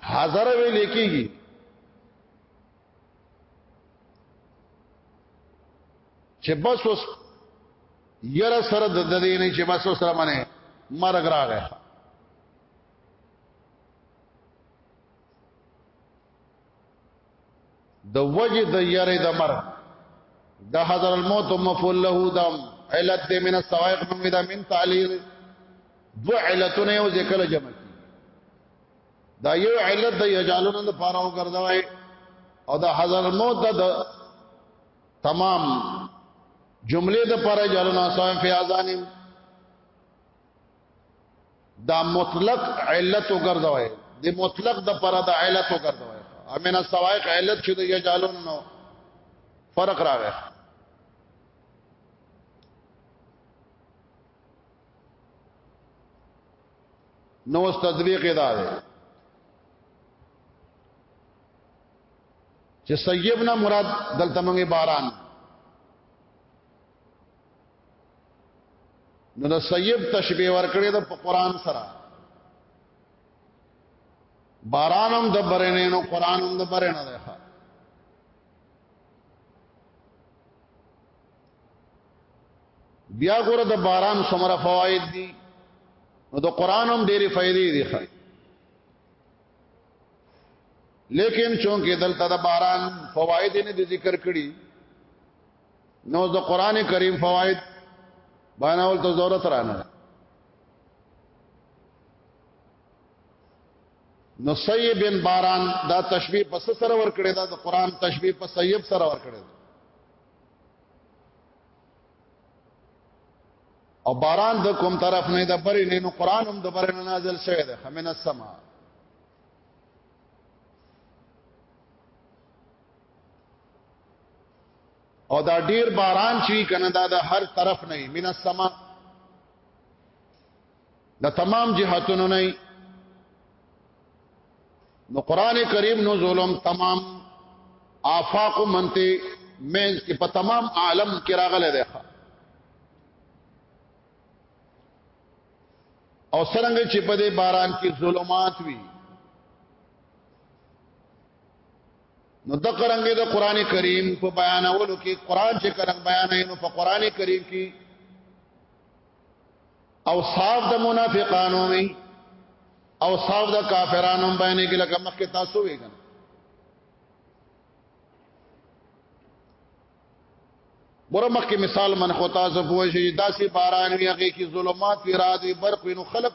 [SPEAKER 1] حاضر وی لیکيږي چې بس اوس یره سره د دې نه چې بس اوس سره منه مرګ راغی د وجه د یری د مرګ د حضر الموت مفعول له دم علت د من السوائق من دا من تعلیل دو علتونه یو ذکر جمع کی دا یو علت د یجالون د پاره او ګرځوي او د حضر الموت د تمام جمله د پاره جلنا سوائم فی اذانیم دا مطلق علت وګرځوي د مطلق د پر د علت وګرځوي امن السوائق علت چې د یجالون نو فرق راغی نو تطبیق ادا دی چې سیبنا مراد دلته موږ باران نو د سیب تشبیه ورکړي د قرآن سره بارانم د برنه نو قرآنم د برنه ده بیا ګوره د باران څومره فواید دي نو د قران هم ډېری فائدې دي ښه لیکن چونکه دلته د باران فواید نه ذکر کړي نو د قران کریم فواید بیانول ته ضرورت رانه نو سیب باران دا تشبیه پس سره ور کړی دا د قران تشبیه په سیب سره ور کړی او باران د کوم طرف نه د بری نه نو قران هم د بری نه نازل شوی دی خمن السما او دا ډیر باران چوي کنه دا د هر طرف نه من السما د تمام جهاتونو نه نو قران کریم نو ظلم تمام آفاق منته مینز کې په تمام عالم کې راغله ده او سرنګ چې په دې باران کې ظلمات وي نو د قرانګه د قران کریم په بیانولو کې قران چې کرنګ بیانې نو په قران کریم کې او صاف د منافقانو می او صاف د کافرانو باندې کې لکه مخکې تاسو ویګن ګوره مخکې مثال من خو تاسو پوه شئ داسې باران ویږي کې ظلمات وی راځي برق وینو خلق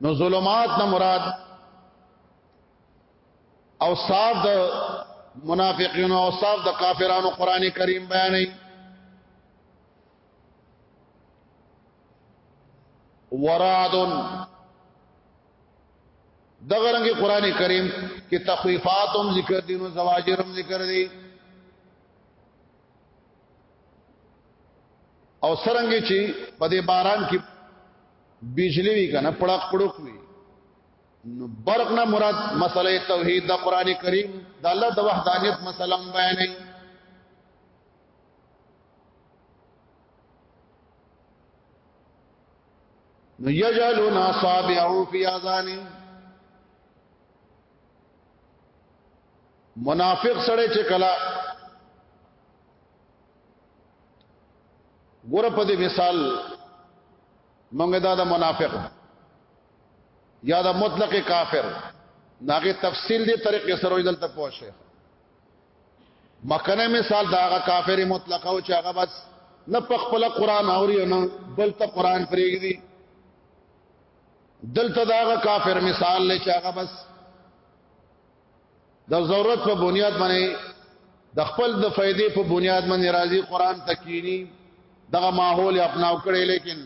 [SPEAKER 1] نو ظلمات نه مراد او صاحب د منافقین او صاحب د کافرانو قران کریم بیانې وراد دغه رنګ قران کریم کې تخویفات هم ذکر دي نو زواجر هم ذکر دي او سرنګ چې په دې باران کې بجلی وی کنه پړق پړق وی نو برق نه مراد مسله توحید د قران کریم د الله د وحدانیت مسله بیانې نو یجعلون اصابعه فی اذانهم منافق سره چې کلا ګور په دې مثال مونږ دا د منافق یا د مطلق کافر داغه تفصیل دی طریقې سره ویل ته پوښه مکنه مثال دا هغه کافر مطلق او چې هغه بس نه په خپل قران اوري نه بل ته قران پرېږدي دلته دا هغه کافر مثال لې چې هغه بس د ضرورت په بنیاد باندې د خپل د فائدې په بنیاد باندې راضي قران تکینی دغه ماحول اپناو کړي لیکن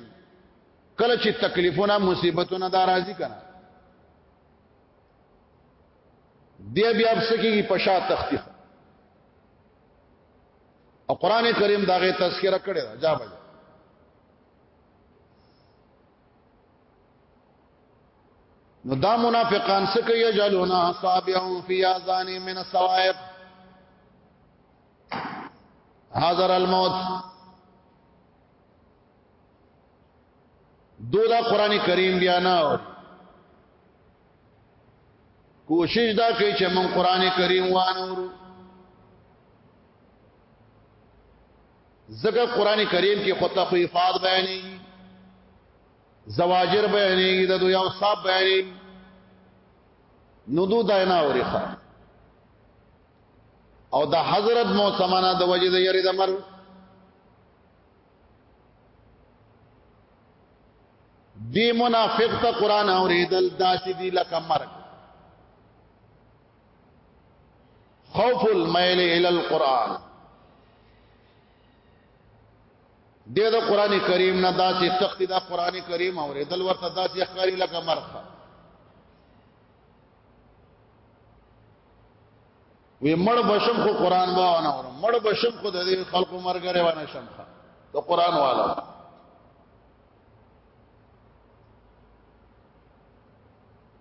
[SPEAKER 1] کله چې تکلیفونه مصیبتونه دا راضي کړه دی بیا بسکیږي پشا تختی او قران کریم داغه تذکرہ کړی دا جواب نو دا منافقان سکه یجلون اصابعهم فی اذان من الصوائب حاضر الموت دولا قران کریم بیا نه اور کوشش دا کوي چې من قران کریم وانه ورو زګه قران کریم کې خو تخویفات بیانې زواجر بیانې د دوی او صاحب بیانې نو دو داینا اورخه او د حضرت موسمانه د وجه د یری د مر دی منافق ته قران اوریدل داسې دی لکه مرګ خوف المیل ال القران د د قران کریم نه داسې تختی دا قران کریم اوریدل ورته داسې ښکاری لکه مرخه وی مړ بشم خو قران با نه اورم مړ بشم خو د دې خلکو مرګره ونه شم خو د قران والا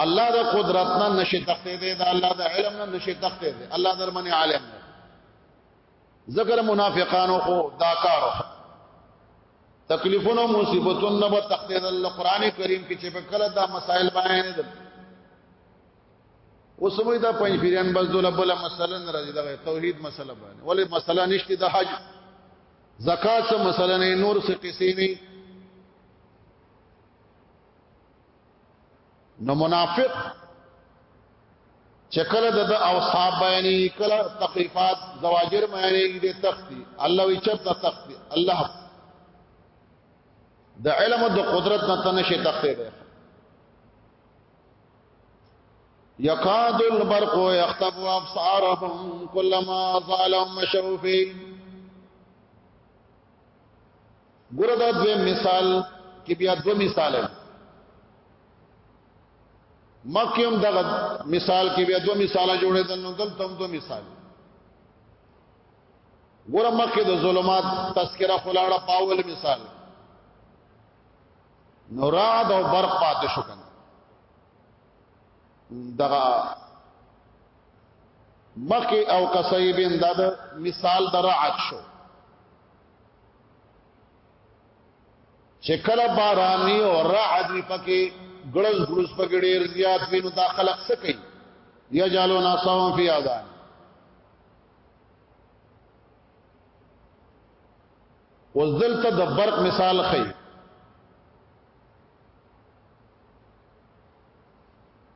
[SPEAKER 1] الله د قدرت نه نشي تخته دی دا الله د علم نه نشي تخته دی الله درمنه عالم دی ذکر منافقانو خو دا کار تکلیفونو مصیبتونو نه به تخته دی الله قران کریم کې چې په کله دا مسائل بیان دي وسمې دا پنځ پیران بس دوله بل مسله نه راځي دا توحید مسله باندې ولی مسله نشته د حج زکات سم مسله نه نور څه قصې نه نو منافق چې کله د اوصاف بیانې کله تخفیفات زواجر بیانې دې تختی الله وی چپ د تختی الله د علم او د قدرت نه تنه شي تختی دی یکاد البرق یخطب ابصارهم كلما ظلم مشوا فيه ګوره دا دویم مثال کې بیا دو مثال دی مکیم دغه مثال کې بیا دو مثال جوړې دن نو دلته هم دو مثال ګوره مکه د ظلمات تذکرہ خلاړه پاول مثال نو رعد او برق پاتې شو کنه دغه مخی او کسیبین دا د مثال د رعد شو چې کله بارانی او رعد وی پکې ګړز ګړز پکې ډیر زیات وینو دا خلق څه کوي یجالو ناسو فی اذان وزلت د برق مثال خي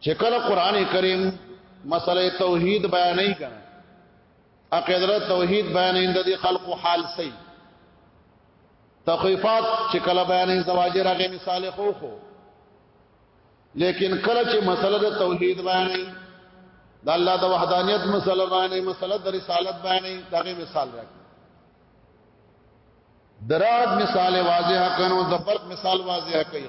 [SPEAKER 1] چې کله قران کریم مسله توحید بیانې کړه عقیده توحید بیانې د دې خلقو حال سي تخفیفات چې کله بیانې زواجر هغه مثال خو خو لیکن کله چې مسله د توحید بیانې د الله د وحدانیت مسله باندې مسله د رسالت باندې دغه مثال راکړي دراد مثال واضح کنو د برق مثال واضح کوي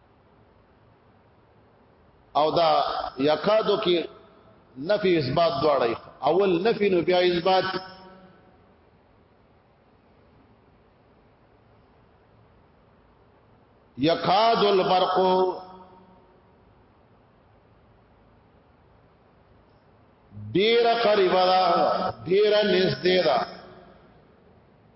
[SPEAKER 1] او دا یکادو کې نفي اثبات دواړه اول نفي نو بیا اثبات یکاد البرق ډیر قریب ده ډیر نږدې ده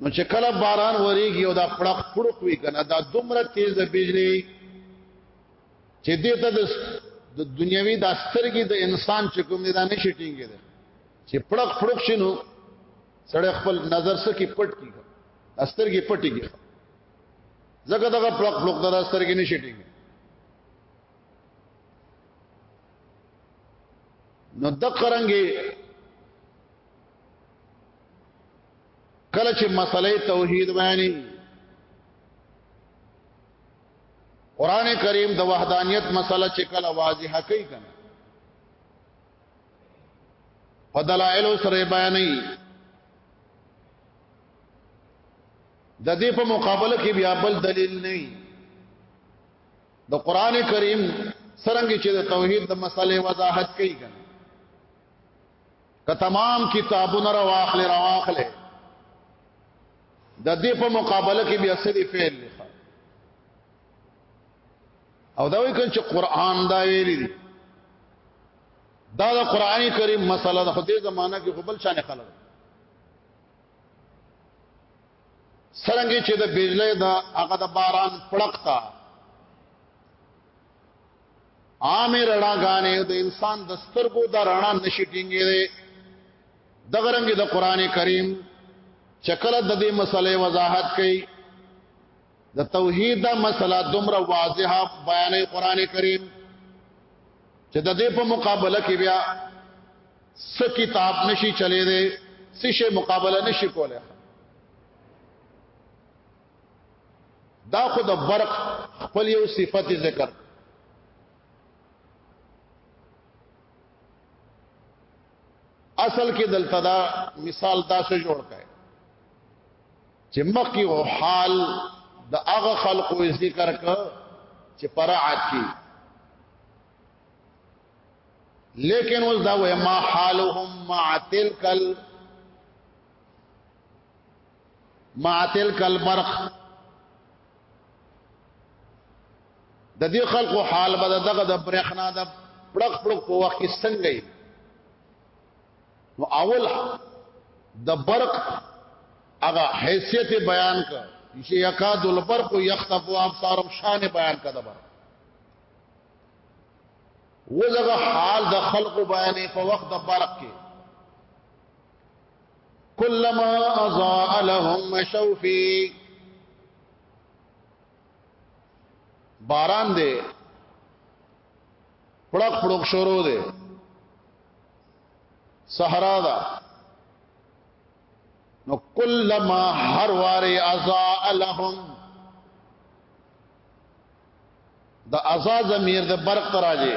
[SPEAKER 1] نو چې کله باران وریږي او دا پړق پړق وی کنه دا دومره تیز بجلی چې دې ته د دنیوي د سترګې د انسان چې کوم دي دا نشي ټینګي دي چې پړق پړق شنو سړی خپل نظر سکی پټ کی سترګې پټي کی زګه دغه پړق پړق د سترګې نشي ټینګي نو د قرنګي کله چې مسلې توحید بیانې قران کریم د وحدانیت مسله چې کله واضحه کوي کنه په دلایل سره بیانې د دې په مقابله کې بیا بل دلیل نه وي د قران کریم سرنګ چې د توحید د مسلې وضاحت کوي کنه که تمام کتابونه را واخلې را واخلې د دې په مقابله کې بیا سړي فعل لخوا او دا وی کړ چې قران دا ویلي دي دا د قران کریم مسله د خدای زمانہ کې خپل شان خلک سرنګي چې د بجلی دا هغه د باران پړقتا عامې رڼاګانې د انسان د سترګو د رڼا نشي ټینګې دي د غرنګ د قران کریم چکل د دې مسلې وضاحت کوي د توحید د مسله دومره واضحه بیانې قران کریم چې د دې په مقابله کې بیا س کتاب نشي چلے دي سشه مقابله نشي کوله دا خو د برق خپل یو صفت ذکر اصل کې دلته دا مثال تاسو جوړ کړئ چې مخکې او حال د هغه خلقو ذکر ک چې پرعات کی لیکن اوس دا وې ما حالهم مع تلکل معتل کل برق د دې خلکو حال به دغه د برېخنا د پړق پړق په وخت کې څنګه وي نو اول د برق هغه حیثیت بیان کړ چې یکاد البرق یخطف ابصارهم شان بیان کړ د برق وزغه حال د خلقو بیانې په وخت د برق کې کلما اضاء لهم مشوا فيه باران دی پړق پړق شروع دی صحرا دا نو کلما هر واره ازا لهم د ازا زمیر د برق راځي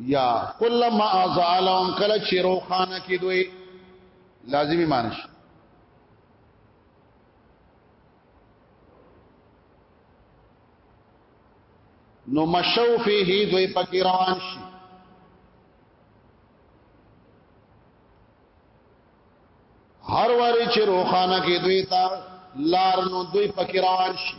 [SPEAKER 1] یا کلما ازالهم کله چې روخانه کې دوی لازمی مانش نو مشو فيه دوی پکې روان شي هر واره چې روخانه کې دوی تا لار نو دوی پکې روان شي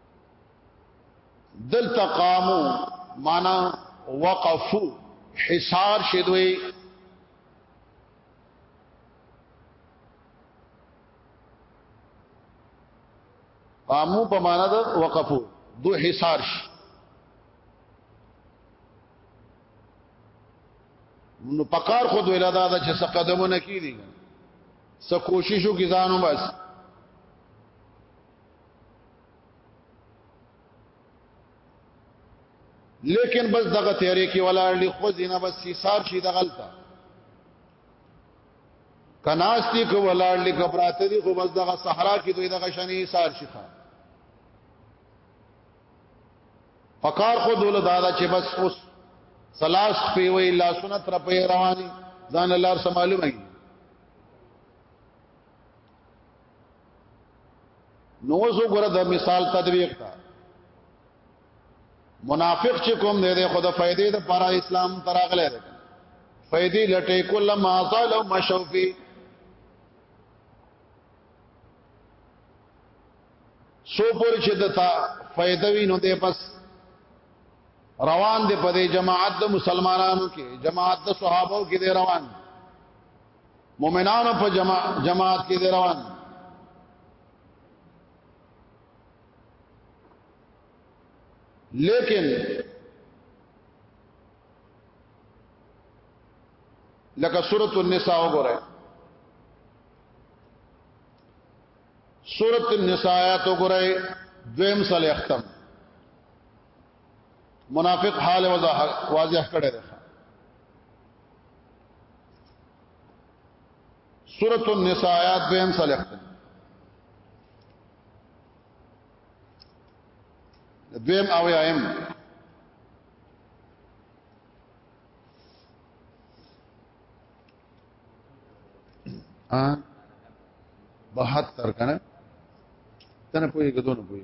[SPEAKER 1] دلته قامو معنا وقفو حصار شدوي قامو په معنا د وقفو دو حصار شي نو پکار خود ویلا دا چې څه قدمونه کیدی څه کوششو کی ځانو بس لیکن بس دغه تیارې کې ولاړ لې خو زینه بس سیسار شي دغلطه کناستی کو ولاړ لې کبراته دي خو بس دغه صحرا کې دوی دغه شنی سار شي خان پکار خو دول دادا چې بس اوس سلاس پی وی لا سنت را پی رواني ځان لار سم معلومه نو زه ګره د مثال تطبیق تا منافق چې کوم دی د خود فائدې د پر اسلام تراغله ده فائدې لټې کله ما ظالم مشوفي سو پر چې دتا فائدې وینو ته پس روان دي په دې جماعت د مسلمانانو کې جماعت د صحابه کې دي روان دي مؤمنانو په جما جماعت کې دی روان لیکن لکه سورۃ النساء وګورئ سورۃ النساء آیات وګورئ دویم سل ختم منافق حال وضاحت واضح کړی دی سورۃ النساء آیات بهم صالح دویم او ایم ا 72 کنه تنه پوي غدونه پوي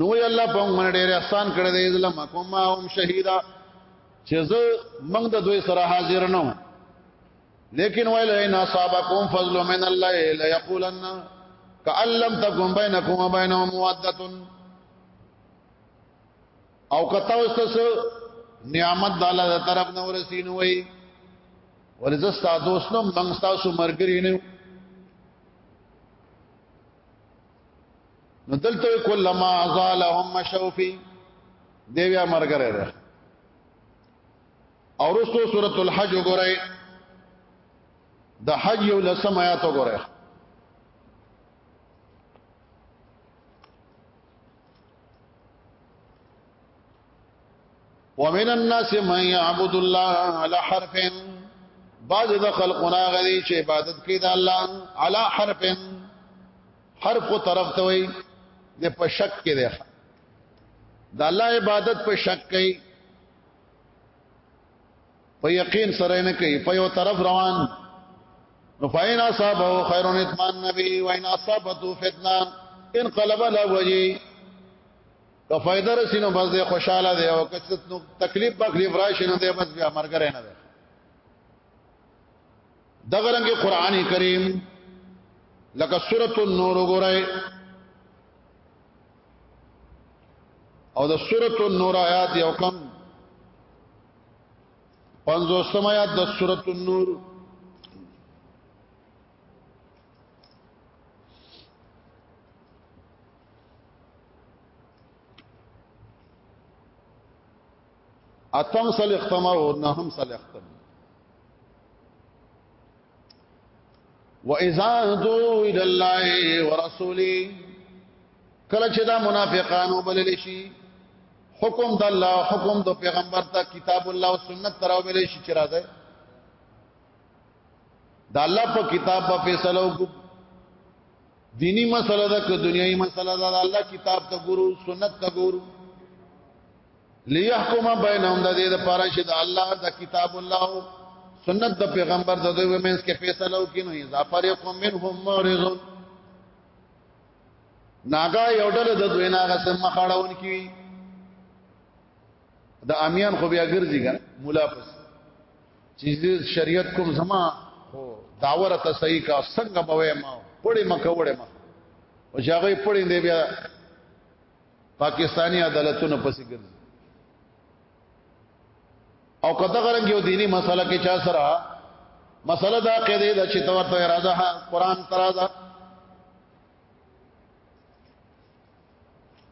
[SPEAKER 1] نو ی الله په موږ ډېر احسان کړی دی ظلم کوم ما هم شهیدا چې زه موږ د دوی سره حاضر نه وم لیکن ویل ان اصابکم فضل من الله لا یقولن کأن لم تکم بینکم و بینهم موده او کته وسس نعمت د الله تر طرف نه ورسینو وی ورزستا دوستنو موږ تاسو مرګرینو نو دلته کله ما ازالهم مشوفي دی بیا مرګره ده او رسو سورۃ الحج وګورئ د حج یو لسم آیات وګورئ ومن الناس من يعبد الله على حرف بعض د خلقنا غدي چې عبادت کوي د الله على حرف هر خو طرف ته وي د په شک کې دی د الله عبادت په شک کوي په یقین سره نه کوي په یو طرف روان نو فاین اصابه خیر اطمان نبی و ان اصابته فتنه انقلب له وجه که فائدہ رسینو بس دې خوشاله دی او که تکلیف بکلیف راشي نو دې بس بیا مرګ نه دی دغه رنګ قران کریم لکه سورۃ النور وګورئ او د سورۃ النور آیات یو کم 50 آیات د سورۃ النور اتم سل اختم او نهم سل اختم واذا دو الى الله ورسوله کله چې دا منافقانو بلل شي حکم د الله حکم د پیغمبر ته کتاب الله او سنت تراو بلل شي چې راځي د الله په کتاب په فیصله وکړو دینی مسله ده که دنیوي مسله ده الله کتاب ته ګورو سنت ته ګورو ليحكم بينهم د دې لپاره چې د الله د کتاب الله سنت د پیغمبر د دوی ومنس کې فیصله وکړي نو اذا فريق منهم معرضون ناګا یو ډله د دوی ناګه سم مخاړون کی د امیان خو بیا ګرځي ګر مولا پس چې شریعت کوم زما خو داوره ته صحیح کا څنګه بوي ما پړې مکه وړې ما او ځای پړې دی بیا پاکستانی عدالتونه پسې ګرځي او کته غرنګ یو دینی مسله کې چا سره مسله دا کې دی چې تور ته اراده قرآن ترازه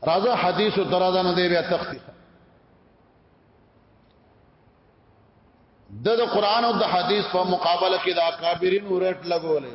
[SPEAKER 1] راځه حدیث او ترازه نه دی بیا تختی د قرآن او د حدیث په مقابله کې د اکابرین ورټ لګولې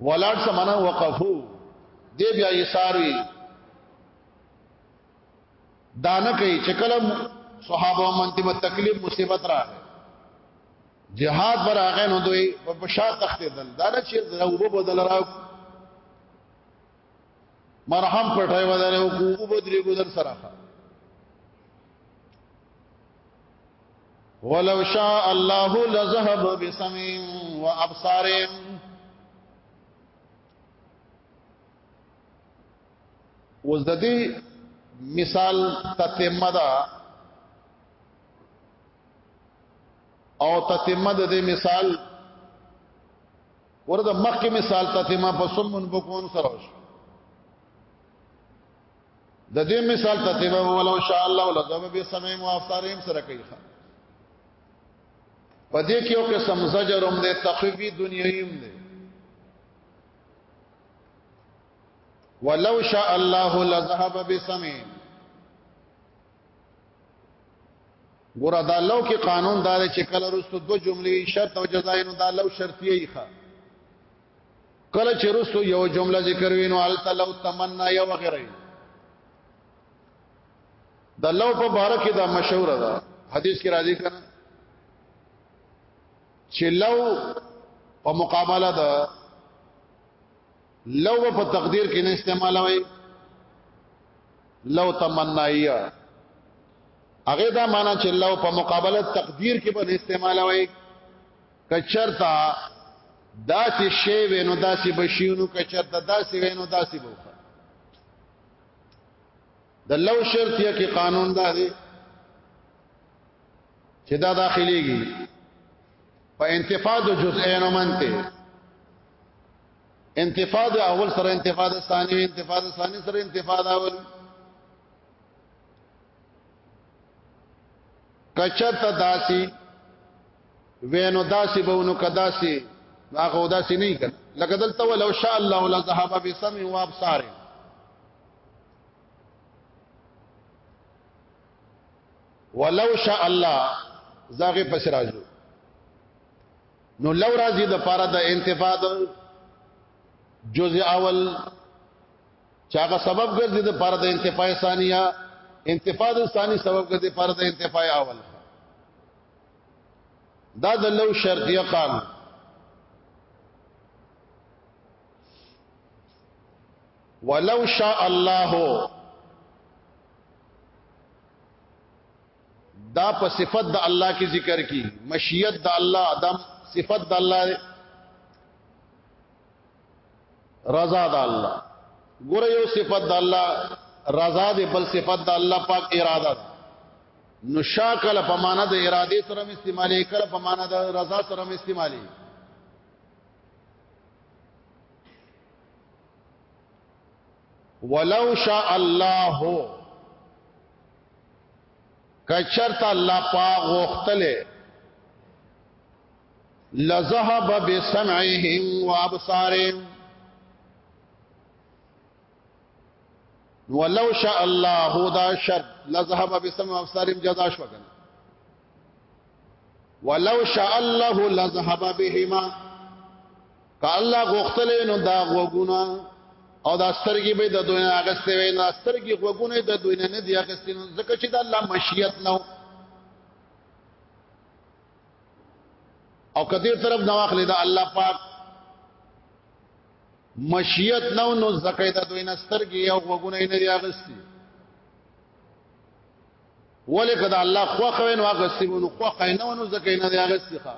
[SPEAKER 1] ولاړ سمانا وقفو دی بیا یې ساروي دانه کوي چې کله صحابه منتبه تکلیف مصیبت را جهاد بر هغه نو دوی په شا تخت دل دا نه چې زه وب بدل راو مرحم پټای ودره او کو بدري ګذر سره ولو شاء الله لذهب بسمعهم وابصارهم اوس د دې مثال تتمه ده او تتمه د دې مثال ورته مخکې مثال ته ما په سمون بکون سره وشو د دې مثال ته دی ولو شاء الله لذب به سمع او افطارهم سره کوي په دې کې یو قسم زجر هم دی تخفیفی دنیوي هم دی ولو شاء الله لذهب بسمع ګور دا لو کې قانون دار چې کله رسو دو جملې شرط او جزاء نو دا لو شرطیه ښه کله چې رسو یو جمله ذکر وینو ال تلو تمنا یا وغیره دا لو په باره کې دا مشهور ده حدیث کې راځي کنه چې لو په مقابله ده لو په تقدیر کې نه استعمالوي لو تمنایه هغه دا معنا چې لو په مقابله تقدیر کې به استعمال وای کچرتا داسې شی وینو داسې بشیونو کچرتا داسې وینو داسې بوخه د لو شرطیه کې قانون دا دی چې دا داخليږي په انتفاع د جزئین منته انتفاض اول سره انتفاض ثانی وی انتفاض ثانی سره انتفاض اول کچت داسی وینو داسی بونو کداسی هغه داسی نه کړ لکه دلته ولو شاء الله لا ذهب بسمع و ابصار ولو شاء الله زاغه پس راځو نو لو راځي د پاره د انتفاع جزء اول چاغه سبب ګرځي د پاره د انتفاع ثانیه انتفاع ثانی سبب ګرځي پاره د انتفاع اول دا د لو شرطیه قانون ولو شاء الله دا په صفت د الله کې ذکر کی مشیت د الله ادم صفت د الله رضا د الله ګوره یو صفت د الله رضا د بل صفت د الله پاک اراده ده نو شاکل په معنا د اراده سره استعمالي کړه په معنا د رضا سره استعمالي ولو شاء الله کچرت الله پاک غختله لذهب بسمعهم وابصارهم ولو شاء الله دا شرط لذهب بسم افسارهم جزاء شو کنه ولو شاء الله لذهب بهما که الله غوښتل نو دا غوګونه او دا سترګې به د دنیا اغستې وي نو سترګې غوګونه د دنیا نه دی اغستې نو ځکه چې د الله مشیت نو او کدی طرف نو اخلي د الله پاک مشیت نو نو زکه د دوی نسترګي او وګونه نه دی اغستی ولې کدا الله خو خوین واغستی مونږ خو خینو نو زکه نه دی اغستخه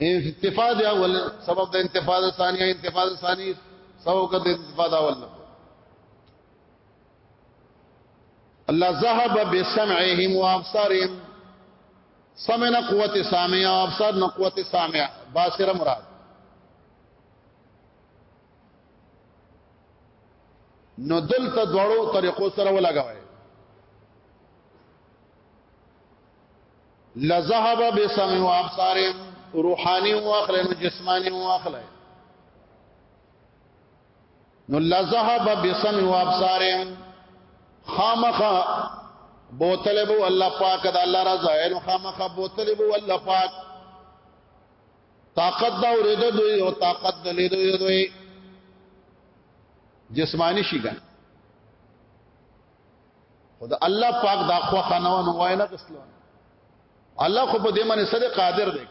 [SPEAKER 1] انتفاع دی اول سبب د انتفاع ثانیه انتفاع ثانی سبب د انتفاع اول الله ذهب بسمعهم وابصارهم سمعنا قوت سامعه وابصارنا قوت سامعه باصره مراد نو دلته دوړو طریقو سره ولګوي لذهب بسمع وابصارهم روحاني واخله نو جسماني واخله نو لذهب بسمع وابصارهم خامخه بوتل بو الله پاک د الله رضا ان خامخه بوتل بو الله پاک طاقت دا ورده دوی او طاقت د لیدو دوی جسمانی شي ګان خو د الله پاک دا خو خانوان وای نه کسلو الله خو په دې باندې سره قادر دی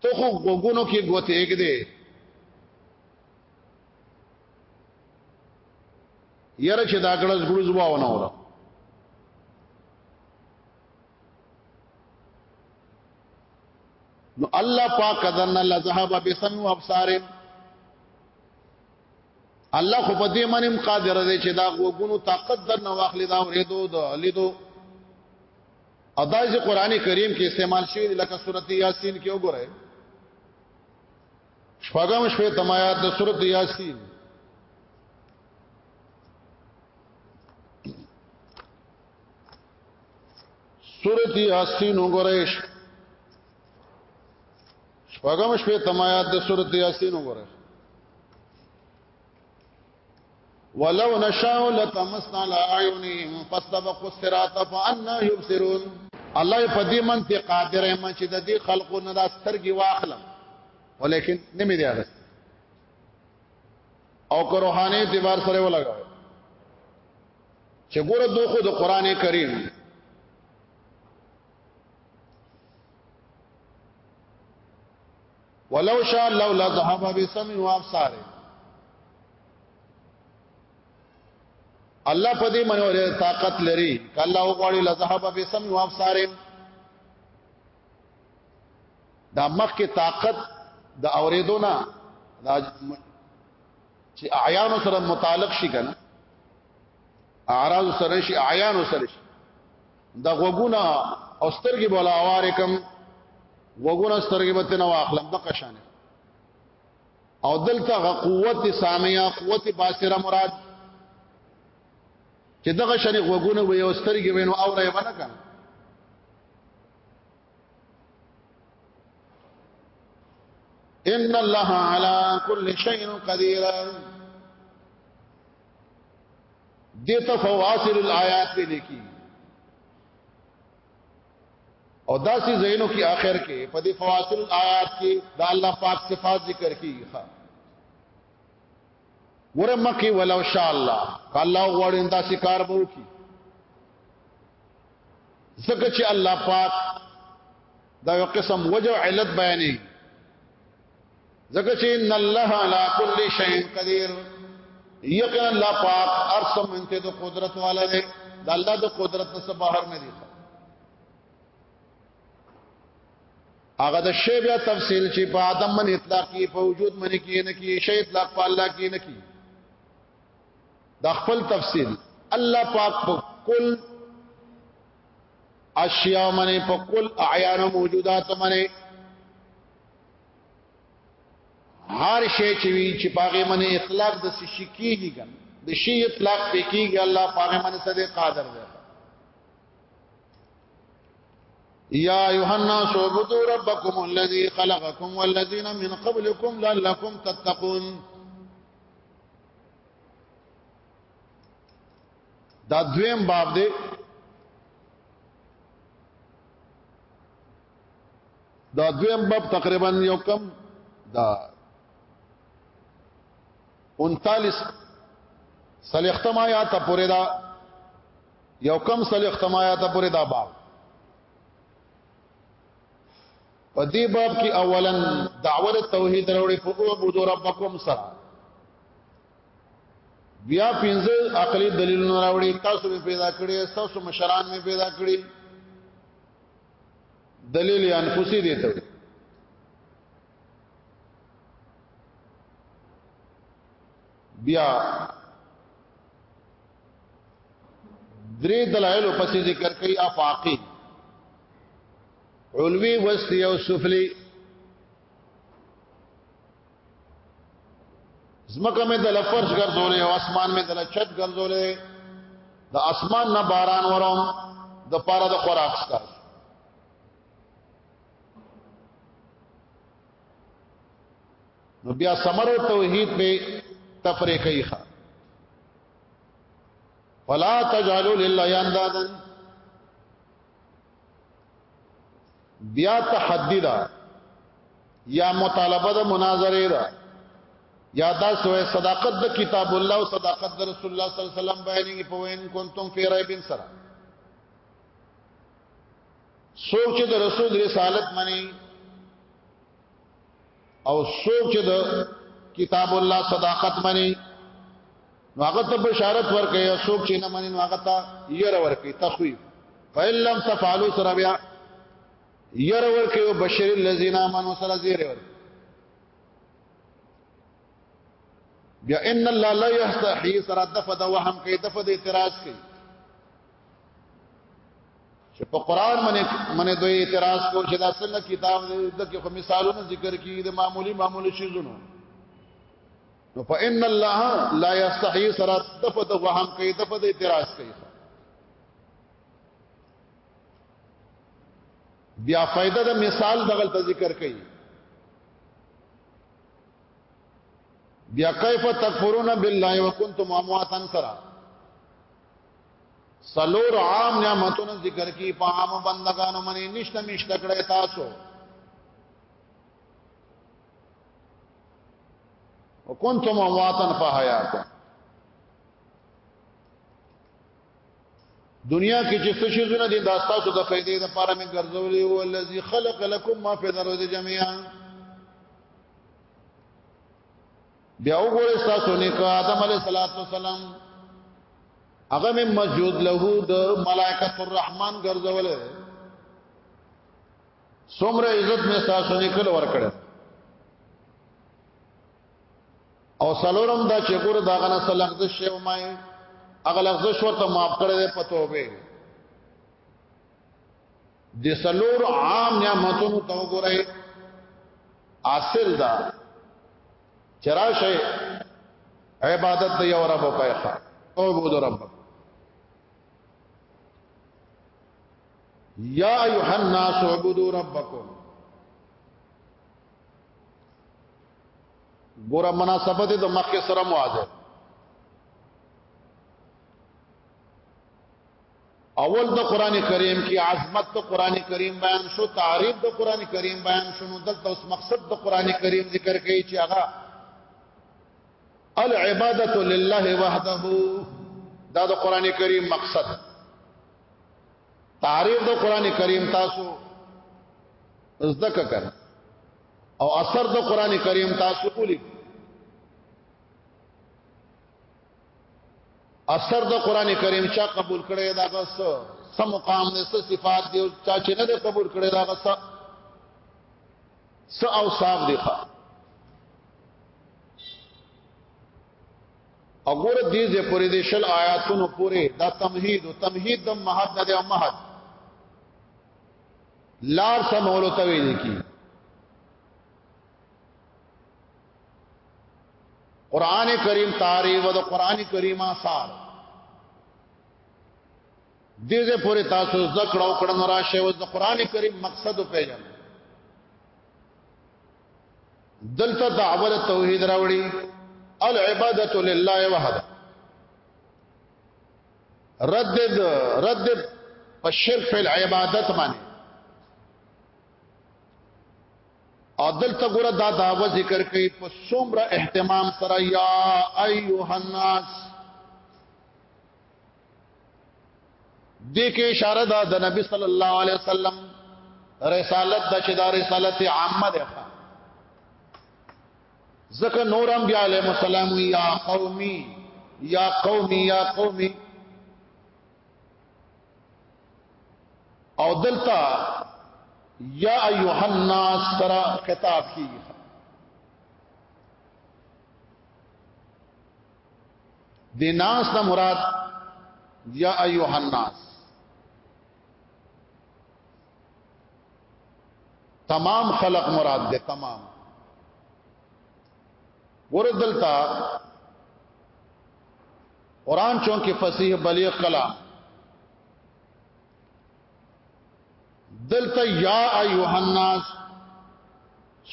[SPEAKER 1] ته خو وګونو کې ګوتې یک دی یره چې دا کړه زګړو زبا ونه وره نو الله پاک ذن الله ذهب بسم وابصارهم الله خو په دې منم قادر دی چې دا غوګونو طاقت در نه واخلي دا ورېدو د لیدو او دا چې قران کریم کې استعمال شوی لکه سورته یاسین کې وګورئ شپږم شپه تمایات د سورته یاسین سورت یاسین وګورئ شپږم شپه تمایات د سورته یاسین وګوره ولو نشاء لتمسنا على اعينهم فاستبقوا الصراط فانا يبصرون الله په دې منطق قادر ما چې د دې خلقو نه داسترګي واخلم ولیکن نه مې دی هغه او کو روحاني اعتبار سره ولګا چې ګوره دوه خو د قران کریم ولو شاء الله لا ذهب بسمع وابصار الله په دې منو لري طاقت لري کله او غړي لا ذهب بسمع وابصار دا مخ کې طاقت د اوریدو نه دا چې اعیان سره متعلق شي کنه اعراض سره شي اعیان سره شي د غوګونه او سترګې بولا وارکم غوګونه سترګې به تنه واخلم د قشان او دلته غ قوت سامعه قوت باصره مراد چې دغه شان غوګونه وي او سترګې وینو او رې ونه کړ ان الله على كل شيء قدير دته فواصل الآیات به لیکي او داسې زینو کې آخر کې په دې فواصل آیات کې د الله پاک صفات ذکر کیږي ښا ورمکه ولو شاء الله الله غوړین داسې کار به وکي ځکه چې الله پاک دا یو قسم وجه علت بیانې ځکه چې ان الله علی کل شیء قدیر یقینا الله پاک ارسم انته د قدرت والا دی د الله د قدرت څخه بهر نه دی هغه د شی بیا تفصیل چې په ادم من اطلاق کی په وجود من کی نه کی شی اطلاق په الله کی نه کی دا خپل تفصیل الله پاک په کل اشیاء منه په کل اعیان موجودات منه هر شی چې وی چې پاغه من اطلاق د شي کیږي ګن د شی اطلاق په کیږي الله پاغه من سره قادر دی یا یوحنا سوبدو ربکم الذی خلقکم والذین من قبلکم لعلکم تتقون دا دویم باب دی دا دویم باب تقریبا یو کم دا 39 سلیختم آیات پورې دا یو کم سلیختم آیات پورې دا باب په دې باب کې اولا دعوت توحید وروړي فقو عبدو ربکم سره بیا پنځه عقلي دلیلونه راوړي تاسو به پیدا کړی تاسو مشران به پیدا کړی دلیل انفسی دی ته بیا درې دلایل پسې ذکر کوي افاقی علوی وستی او سفلی زمکه مې د لفرش ګرځولې او اسمان مې د لچت ګرځولې د اسمان نه باران وروم د پاره د خوراک ستا نو بیا سمر توحید په تفریق کوي فلا تجعلوا لله اندادا بیا تحدی دا یا مطالبه د مناظره دا یا دا سوې صداقت د کتاب الله او صداقت د رسول الله صلی الله علیه وسلم بیانې په وین کنتم فی ریب سره سوچ د رسول رسالت منی او څوک چې د کتاب الله صداقت مني نو هغه ته بشارت ورکړي او څوک چې نه مني نو هغه ته ير ورکړي تخويف فإن لم تفعلوا سره بیا ير ورکړي او بشر الذين امنوا سره زیر ورکړي بیا ان الله لا يستحي سره دفد وهم کوي دفد اعتراض کوي چې په قران باندې باندې دوی اعتراض کول چې دا څنګه کتاب دغه خو مثالونه ذکر کړي د معمولی معمولی شیزونو نو فإن الله لا يستحي سره دفه د وهم کوي دفه د اعتراض کوي بیا فائدہ د مثال دغل ته ذکر کوي بیا کیف تکفرون بالله وکنتم امواتا سرا سلور عام نعمتونه ذکر کی په عام بندگانو باندې نشته مشته کړی تاسو وکنتم امواتن فحیاکم دنیا کې چې څه شیزونه دي دا تاسو د فائدې لپاره مې ګرځولې او الذي خلق لكم ما في الارض جميعا بیا وګوره تاسو نه کو آدم علی صلوات و سلام هغه مې مسجود له د ملائکۃ الرحمن ګرځول څومره عزت مې تاسو نه کول ورکړ او سلورم دا چې ګور دا غنه سلغز شی او مای هغه لغز شو ته معاف کړې په توبه د سلور عام نعمتونو ته وګورئ حاصل دا چراشه عبادت د یو رب په ښه او بود رب یا ایها الناس عبدوا ربکم ګور مناسبت د مخ سره مواجه اول د قران کریم کې عظمت د قران کریم بیان شو تعریف د قران کریم بیان شو نو دلته اوس مقصد د قران کریم ذکر کوي چې هغه العباده لله وحده دا د قران کریم مقصد تعریف د قران کریم تاسو زده کړئ او اثر د قران کریم تاسو کولی اثر د قران کریم چا قبول کړي دا غس سم مقام نه سم صفات دی چا چې نه قبول کړي دا غس س او صاحب دی ښا وګوره دې زه پوری دې شل آیاتونو پوری دا تمهید او تمهید د مهد نه دی او مهد لار سمولو ته ویل کی قران کریم تعریف او د قران کریم آثار دغه پورې تاسو ذکر او کړن راشه او د قران کریم مقصد پیژن دلته دعوت توحید راوړي العباده لله وحده رد رد په شرف العبادت باندې او دلته ګوره دا داوا ذکر کوي په څومره اهتمام سره یا ایها الناس دې کې اشاره ده د نبی صلی الله علیه وسلم رسالت د چې دا رسالت عامه ده ځکه نور انبیاء علیهم السلام یا قومي یا قومي یا قومي او دلتا یا ایها الناس سره خطاب کیږي د ناس نه مراد یا ایها الناس تمام خلق مراد ده تمام وردلتا قران چونکه فصیح بلیغ کلام دلته یا ایها الناس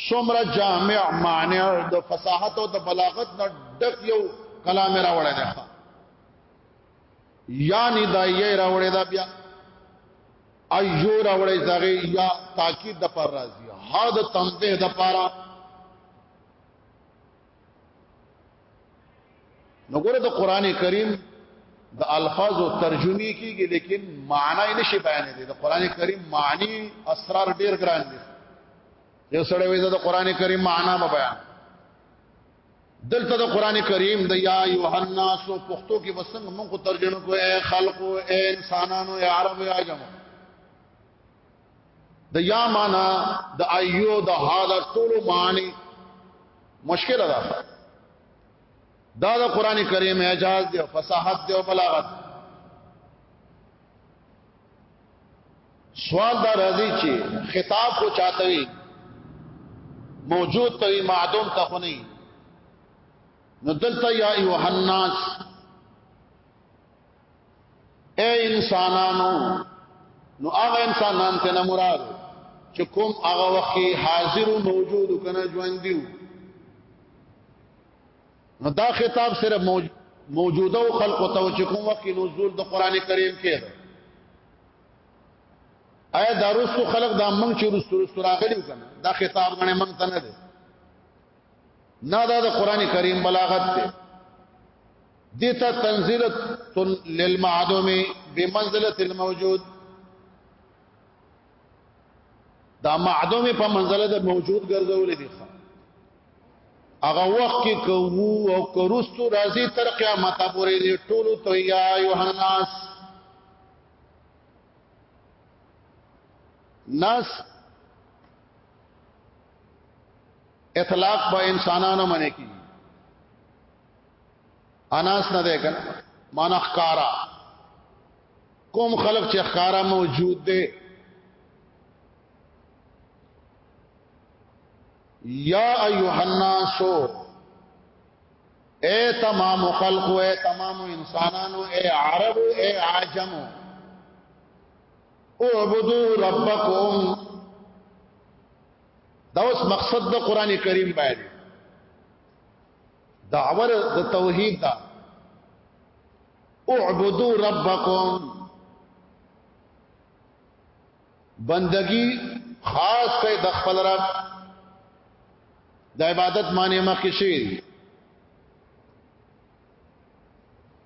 [SPEAKER 1] سمره جامع معنی د فصاحت او د بلاغت نه ډک یو کلام راوړی دی یا ندایې راوړی دا بیا ایو راوړی دغه یا تاکید د پر راځي ها د تنبیه د پاره نو ګوره د قران کریم د الفاظو ترجمه کیږي لیکن معنی یې نشي بیان دي د قران کریم معنی اسرار ډیر ګران دي یو سره وې د قران کریم معنی به بیان دلته د قران کریم د یا یوحنا سو پښتو کې بسنګ موږ ترجمه کوی خلقو انسانانو یا عرب یا جمع د یا معنا د ایو د هاذا ټول معنی مشکل ده دا د قران کریم اعجاز دی فصاحت دی او بلاغت سوال دا راځي چې خطاب کو چاته وي موجود ته معدوم ته خوني نو دلته یا ایوه الناس اے انسانانو نو هغه انسانان ته نه مراد چې کوم هغه وخت حاضر او موجود کنه ژوند دیو نو دا خطاب سره موجوده او خلق ته چې کوم وخت نزول د قران کریم کې ده ایا دا رسو خلق دا موږ چې رسو رسو راغلی کنه دا خطاب باندې موږ ته نه ده نه دا د قران کریم بلاغت ده دیتا تنزیلت للمعدوم بمنزله الموجود دا معدوم په منزله د موجود ګرځول دي هغه وخت کې کوو او کروستو راځي تر قیامت پورې دي ټول تو یا یوهناس ناس اطلاق به انسانانو باندې کی اناس نه ده کنه معنا خکارا کوم خلق چې خکارا موجود دي یا ایها الناس اے تمام خلق اے تمام انسانانو اے عرب اے عجم اعبدو ربکم دا اوس مقصد د قران کریم باندې دعوه د توحید دا اعبدوا ربکم بندگی خاص کړئ د خپل رب د عبادت معنی مخکې شي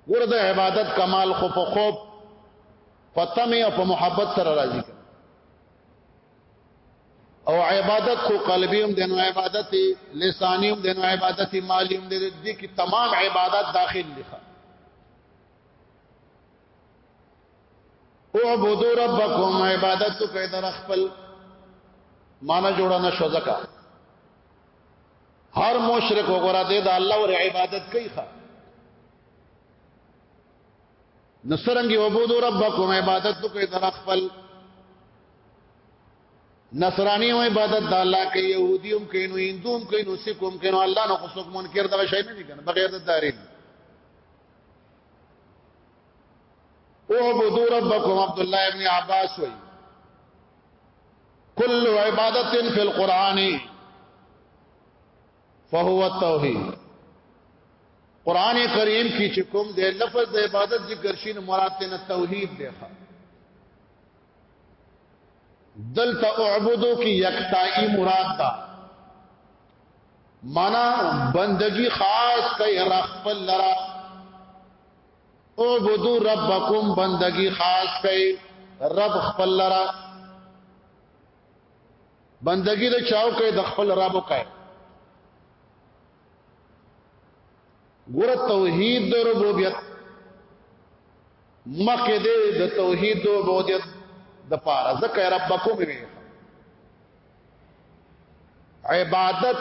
[SPEAKER 1] ګور د عبادت کمال خو په خوب پتمه او په محبت سره راځي او عبادت خو قلبی هم دنو عبادت لسانی هم دنو عبادت مالی هم دې کې تمام عبادت داخل دي او عبدو ربکم عبادت کوي در خپل معنا جوړه نشو زکا هر مشرک وګرا دې دا الله ور عبادت کوي ښا نصرنګي عبود ربکم عبادت کوي در خپل نصرانی او عبادت د الله کې يهوديوم کې نو هندوم کې نو سکوم کې نو الله نو خو څوک منکر دغه شی نه دي کنه بغیر د دارین اعبدوا ربکم عبد الله ابن عباس وی کل عبادت فی القرآن فهو التوحید قران کریم کې چې کوم د لفظ د عبادت ذکر شین مراد ته توحید دی دلته اعبدو کې یکتائی مراد ده منا بندگی خاص کوي رخل لرا اعبدو ربکم بندگی خاص کوي رب خپل لرا بندگی د چاو کوي د خپل رب کوي ګور توحید د ربوبیت مکه دې د توحید او عبادت د پاره ځکه ربکم وی عبادت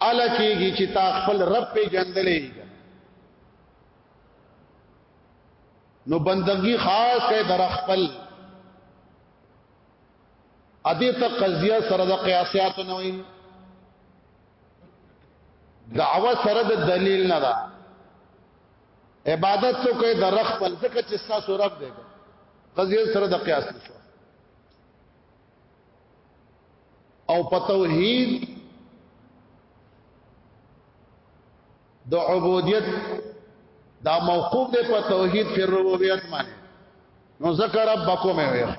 [SPEAKER 1] الا کیږي چې تا خپل رب په جندلې نو بندگی خاص ہے در خپل ادي ته قضیه سره د قیاسات نه وي دعوه سره د دلیل نه ده عبادت څوک د رخ په ځکه چې تاسو رب دی قضیه سره د قیاس شو او په توحید د عبودیت دا موقوف دی په توحید فی الربوبیت باندې نو ذکر ربکم ویخ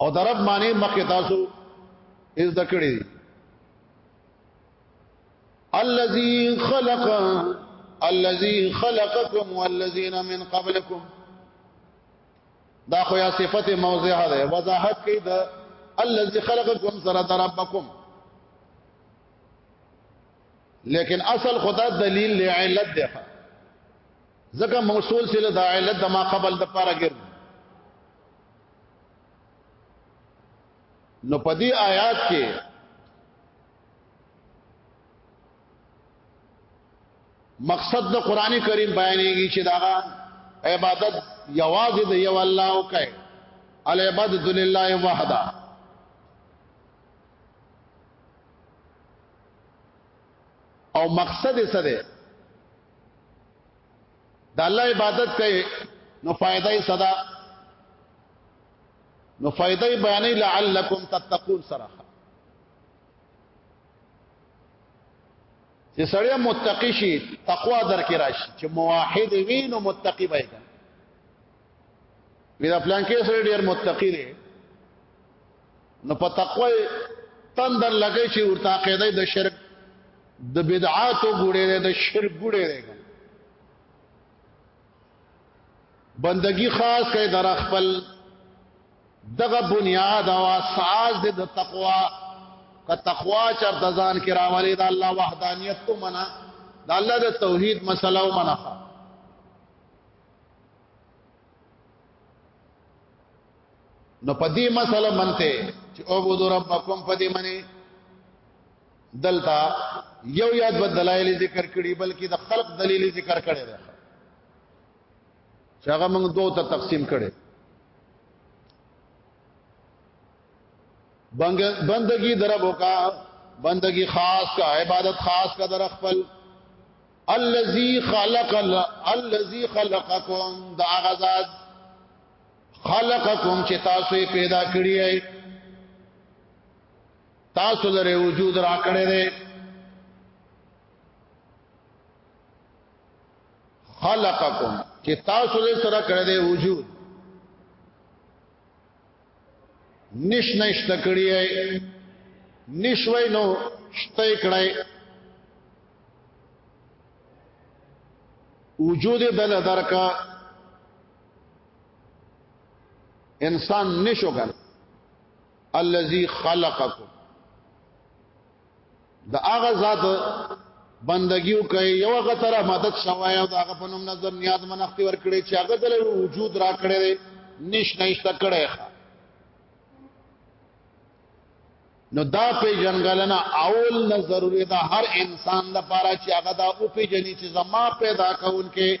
[SPEAKER 1] او د رب معنی مخه تاسو از د کړی الذي خلق الذي خلقكم والذين من قبلكم دا خو یا صفت موضحه ده وضاحت کوي دا الذي خلقكم سره در ربكم لیکن اصل خدا دلیل لعلت ده ځکه موصول سره د علت د ما قبل د پاره ګرځي نو په دې آیات کې مقصد د قران کریم بیانېږي چې دا عبادت یوازې د یو الله او کوي العبادت لله وحده او مقصد څه دی د الله عبادت کوي نو فائدہ یې صدا نو فائدہ یې بیانې لعلکم تتقون سره چې سړی متقی شي تقوا درکې راشي چې موحد وي نو متقی به کړي وی دا پلان کې سره ډیر متقی دی نو په تقوا تندر لګی چې ورته قاعده د شرک د بدعاتو ګوړې ده د شرک ګوړې ده بندگی خاص کړي در خپل دغه بنیاد او اساس د تقوا که تقوا چرته ځان کې راولې د الله وحدانیت تو منا د الله د توحید مسله او منافه نو په دې مسله منته چې او بو ربکم په دې منی دلتا یو یاد بد دلایل ذکر کړي بلکې د خلق دلیل ذکر کړي دا چې هغه موږ دوه ته تقسیم کړي بندگی دربو کا بندگی خاص کا عبادت خاص کا در خپل الذي خلق الذي خلقكم دا غزاد خلقکم چې تاسو یې پیدا کړی یې تاسو لري وجود را کړی دی خلقکم چې تاسو له سره کړی دی وجود نش نشت کړی یې نشوي نو شته کړی وجود دل درکا انسان نشو ګل الذي خلقكم دا هغه ذات بندگیو کوي یو هغه تر مدد شوی او هغه په نوم نظر نیاز منختی ور کړی چې هغه دل وجود را کړی نش نشته کړی نو دا په جنګلنا اول نه ضروری دا هر انسان لپاره چې هغه دا او په جنې چې زما پیدا کون کې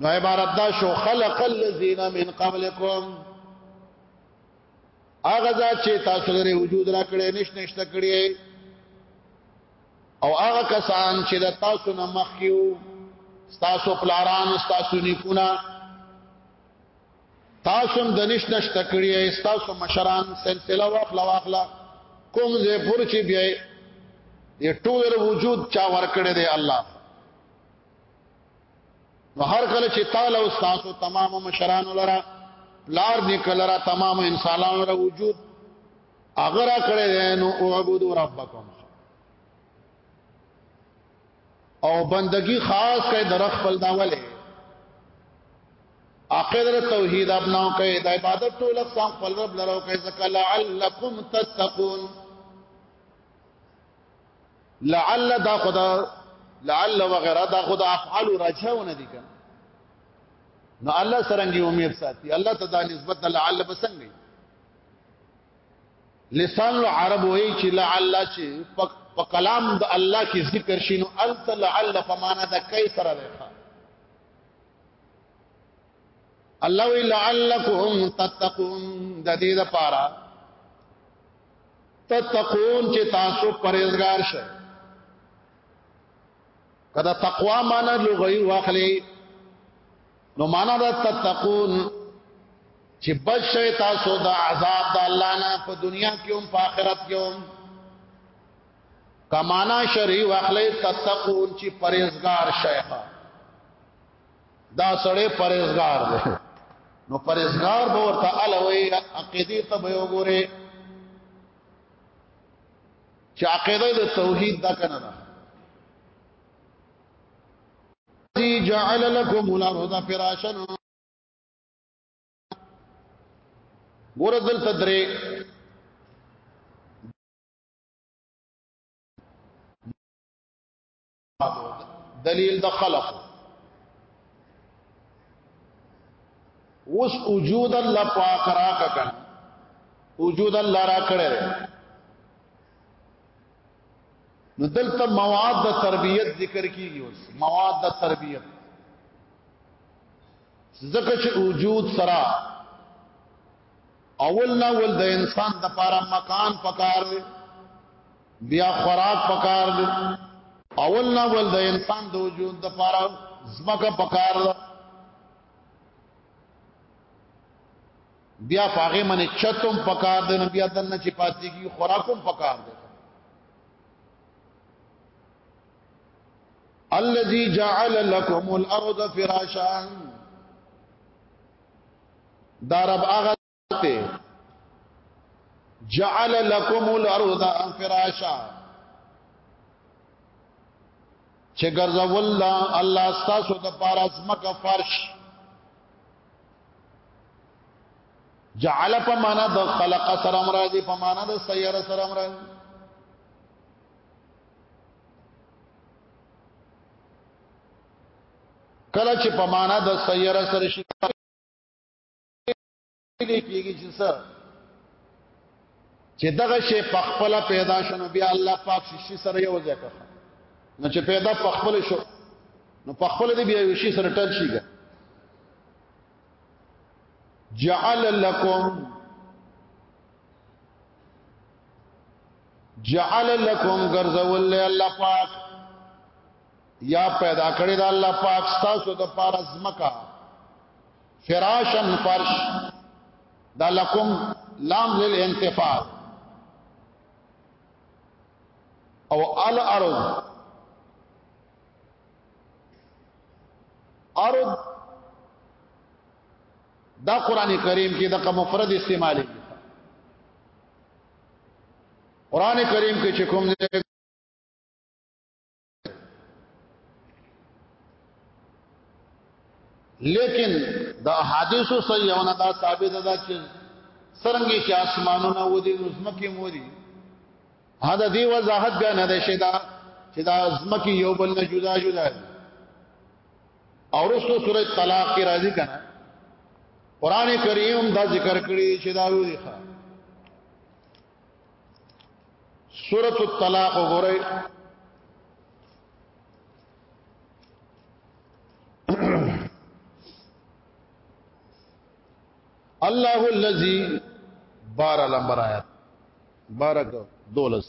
[SPEAKER 1] نو عبارت دا شو خلق الذين من قبلكم هغه ذات چې تاسو لري وجود را کړې نش نشته کړې او هغه کسان چې د تاسو نه مخکیو تاسو پلاران تاسو نیکونه تاسو د نش نشته کړې تاسو مشران سلسله واخلا واخلا کوم زه پر چې بیا دې ټول وجود چا ور کړې دی الله نو هر کله چې تعالی او تاسو تمام مشران لره لار نکلره تمام انسانانو لره وجود اگر کړه نو اعبدوا ربکم او بندگی خاص کړه در خپل داوله اقدر توحید اپناو کړه د عبادت ټول اقسام خپل رب لره او کړه ذکر لعلکم تتقون لعل دا خدا لعل وغیرہ دا خدا افعال راجحونه دي کنه نو الله سرنګي امید ساتي الله ته دا نسبت لعل بسنګي لسان العرب وی چې لعل چې په کلام د الله کې ذکر شینو الت لعل په معنا د کای سره ده الله وی لعلکم تتقون د دې لپاره تتقون چې تاسو پرهیزګار شئ کدا تقوا معنا لغوي واخلي نو معنا دا تتقون چې بچی تاسو د عذاب د الله نه په دنیا کې هم په آخرت کې هم کمانا شری واخلې تتقون چې پرهیزګار شئ دا سړی پرهیزګار دی نو پرهیزګار به ورته الوي عقیده ته به وګوره چې عقیده د توحید دا کنه ده الذي جعل لكم الارض فراشا ګور دل تدري دلیل د خلق اوس وجود الله پاک را کړه وجود الله را کړه نو دلته مواد د تربيت ذکر کیږي اوس مواد د تربيت ځکه چې وجود سره اول نه ول د انسان د پاره مکان پکار دی بیا خوراک پکار دی اول نه ول د انسان د وجود د پاره زمکه پکار ده بیا پاغه منی چتم پکار دی نو بیا دنه چې پاتې کی خوراکم پکار دی الذي جعل لكم الارض فراشا دا رب هغه ته جعل لكم الارض فراشا چې ګرځول الله تاسو د پاره زمکه فرش جعل په معنا د خلق سره مرادي په معنا د سير سره مرادي کله چې په معنا د سیاره سره شي کېږي چې سر چې دغه شی په خپل پیدا شنو بیا الله پاک شي سره یو ځای کړ نو چې پیدا په خپل شو نو په خپل دې بیا یو شی سره ټل شيږي جعل لكم جعل لكم غرزول له الله پاک یا پیدا کړی دا الله پاک تاسو د پار ازمکا فراشن فرش دا لکم لام للانتفاع او الارض ارض دا قران کریم کې دغه مفرد استعمالي قران کریم کې چې کوم لیکن دا حدیثو صحیحونه دا ثابت ده چې سرنګي چې اسمانونه و دي نظمکه مو دي دا دی وضاحت بیا نه ده شي دا چې دا زمکی یو بل نه جدا جدا دي او رسو سوره طلاق کی راضی کنه قران کریم دا ذکر کړی چې دا وی ښه سوره الطلاق وګورئ الله الذي بار لمبر آیات بارک دولس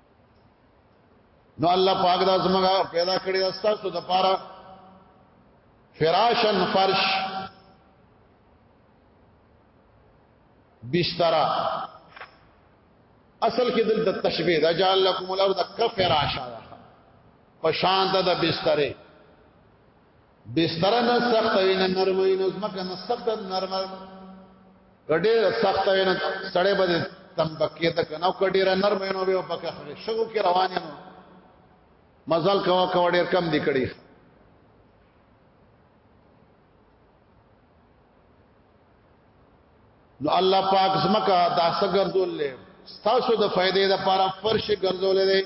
[SPEAKER 1] نو الله پاک دا زمګه پیدا کړی دا ستاسو د پاره فراشن فرش بستر اصل کې دل د تشبیه دا جعل لكم الارض كفراشا پشان د بستره بستر نه سخت وي نه نرم وي نو زمکه نه سخت نرم کډې سخت وي نه سړې بده تم بکې ته کنه کډې را نرم وي نو به پکې خلې شګو کې روان یم مزل کوا کوا ډېر کم دی کړی نو الله پاک زمکه داسه ګرځول له تاسو د فائدې لپاره فرش ګرځولې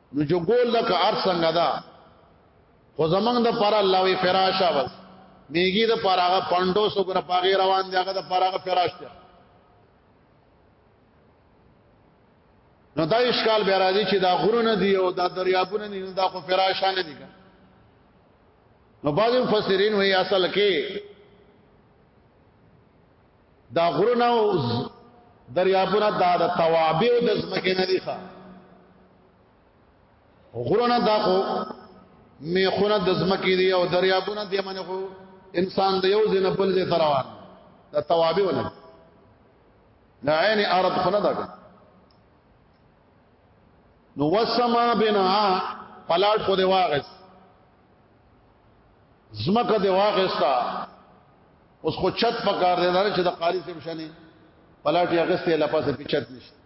[SPEAKER 1] نو جو ګول لکه ار څنګه دا خو زمنګ د پر الله وی فراشه بس میګي د پر هغه پندو سو پر پاغي روان دی هغه د پر هغه فراش دی نو دا اشکال به راځي چې دا غرونه دی او دا دریابونه دی نو دا خو فراشانه دي نو بعض مفسرین وی اصل کې دا غرونه او دریابونه دا د توابع د زمکه نه دي ښه غرونه دا خو میخونه د زمکه دي او دریابونه دي منه خو انسان د یو ځنه بل ځای ته روان دا توابع نه د عین ارض خو نه ده نو وسما بنا پلاټ خو دی واغس زمکه دی واغستا اوس خو چت پکار دی نه چې د قاری سم شنه پلاټي اغسته لپاسه په چت نشته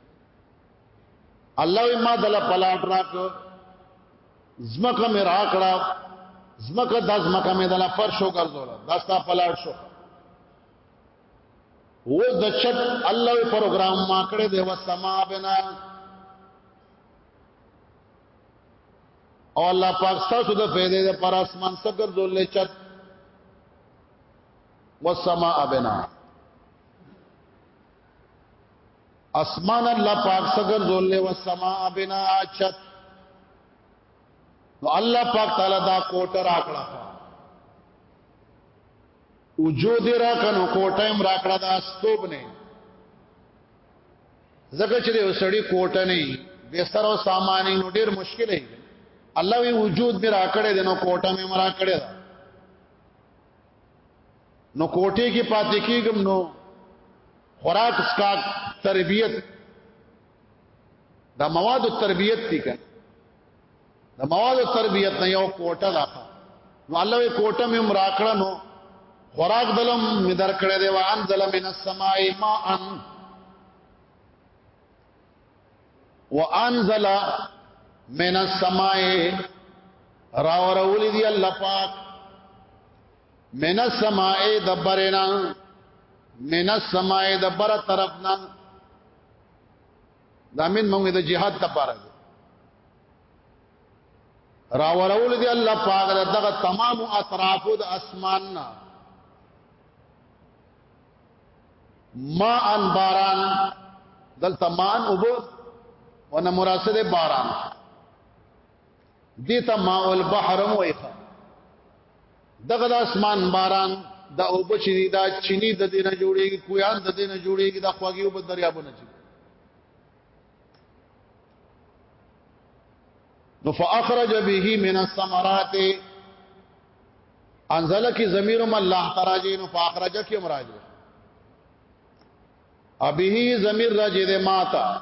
[SPEAKER 1] الله ما دل پلاټ راک زمکه مې راکړه زمکه د زمکه مې دل فرش وګرځول دا ستا پلاټ شو و د چت الله پروګرام ما کړې دی وسما بنا او الله پاک تاسو د پیدا د پر اسمان سګر ذل چت والسماء بنا اسمان الله پاک سګر ذل والسماء بنا چت نو الله پاک تعالی دا کوټه راکړه وجود راکنو کوټه هم راکړه دا ستوب نه زکه چې یو سړی کوټه نه وي بستر او سامان نو ډیر مشکل دی الله وی وجود می راکړې د نو کوټه می مرا کړې ده نو کوټه کې پاتې کېږم نو خوراک اسکاک تربیت دا مواد تربیت دي کنه د مواد تربیت نه یو کوټه ده نو الله یې کوټه مې مراکړه نو خوراک دلم مې درکړې دی وان دلم من السماء ماء وانزل من السماء راورول دی الله پاک من السماء دبرنا من السماء دبر طرفنا دا من موږ د جهاد لپاره راورول دی الله پاک دغه تمام اطراف د اسمان نه ما ان باران دلته مان وب ونه مراسله باران دیتا ماء البحر وایخه دغه د اسمان باران دا او بچی دی دا چینی د دینه جوړیږي کویان د دینه جوړیږي دا خواږی او په دریابونه چي نو فاخرج به من الثمرات انزل کی ضمیر م الله تراجی نو فاخرج کی امراج ابه ضمیر راجی د ماتا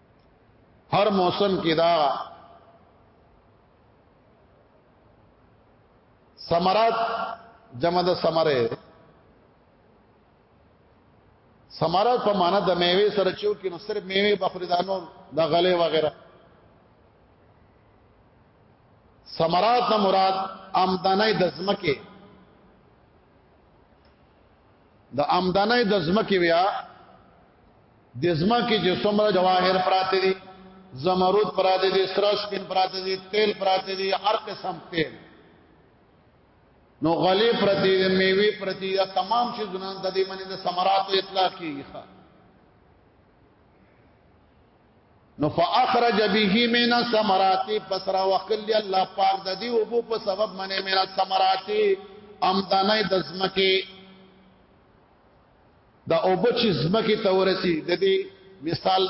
[SPEAKER 1] هر موسم کې دا سمرات جمع د سمره سمرات په معنا د میوه سره چیو کې نو صرف میوه بخری دانو د غلې وغیرہ سمرات نه مراد آمدنه د زمکه د آمدنه د زمکه بیا د زمکه چې څومره جواهر پراته دي زمرد پراته دي سرش پن پراته دي تیل پراته دي هر قسم تیل نو غلې پرتی د میوه پرتی دا تمام شي زنان د دې منې د ثمرات اطلاق کیږي نو فاخرج به من الثمرات فسرا وقل الله پاک د دې وبو په سبب منې من الثمرات امدانه د زمکه دا او بچی زمکه تورسی د دې مثال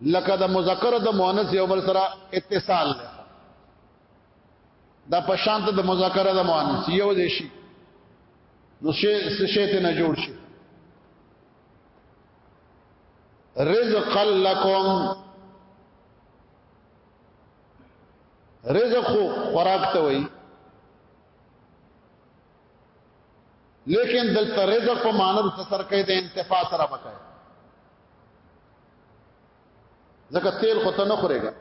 [SPEAKER 1] لکه د مذکر د مؤنث یو بل سره اتصال ده دا پشانت د مذکر د مؤنث یو دی شي نو شی شی ته نه جوړ شي رزق لکم رزق خوراک ته وایي لیکن دلته رزق په معنی د سر کې د انتفاع سره بکای ځکه تیل خو ته نه خورېږي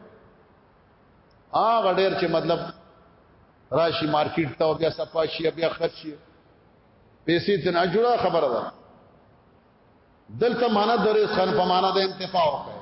[SPEAKER 1] هغه ډېر چې مطلب راشي مارکیټ ته بیا صفاشي بیا خرچي پیسې ته نه جوړه خبره ده دلته معنا د رزق په معنا د انتفاع وکړي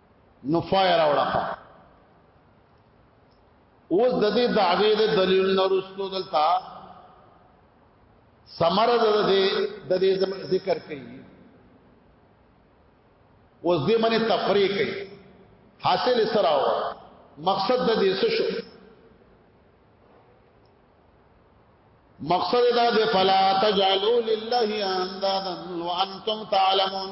[SPEAKER 1] نو فایر اوړه اوس د دې دعوی د دلیل نورستو دلتا سمر د دې د دې ذکر کوي اوس دې منه تفریح کوي حاصل سره و مقصد د دې څه شو مقصد دا دې فلا تجعلوا لله اندادا وانتم تعلمون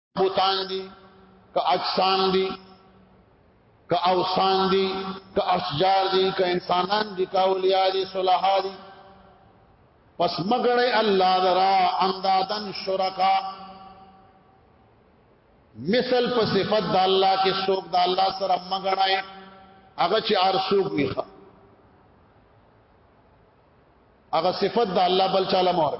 [SPEAKER 1] بوتان دي که اجسام دي که اوسان دي که اشجار دي که انسانان دي که اولیاء دي صلاحا دي پس مګړی الله درا اندادن شرکا مثل په صفت د الله کې څوک د الله سره مګړای هغه چې ارسوک ویخه هغه صفت د الله بل چاله مور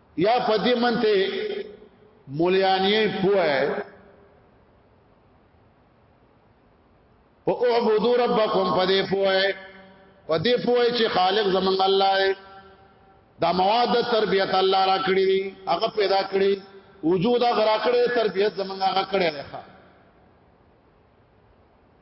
[SPEAKER 1] یا پدې منته مولیانی پوهه په اعبدوا ربکم پدې پوهه پدې پوهه چې خالق زمون الله دی دا مواد تربیت الله را کړی دی هغه پیدا کړی وجود هغه را کړی تربیت زمون هغه کړی دی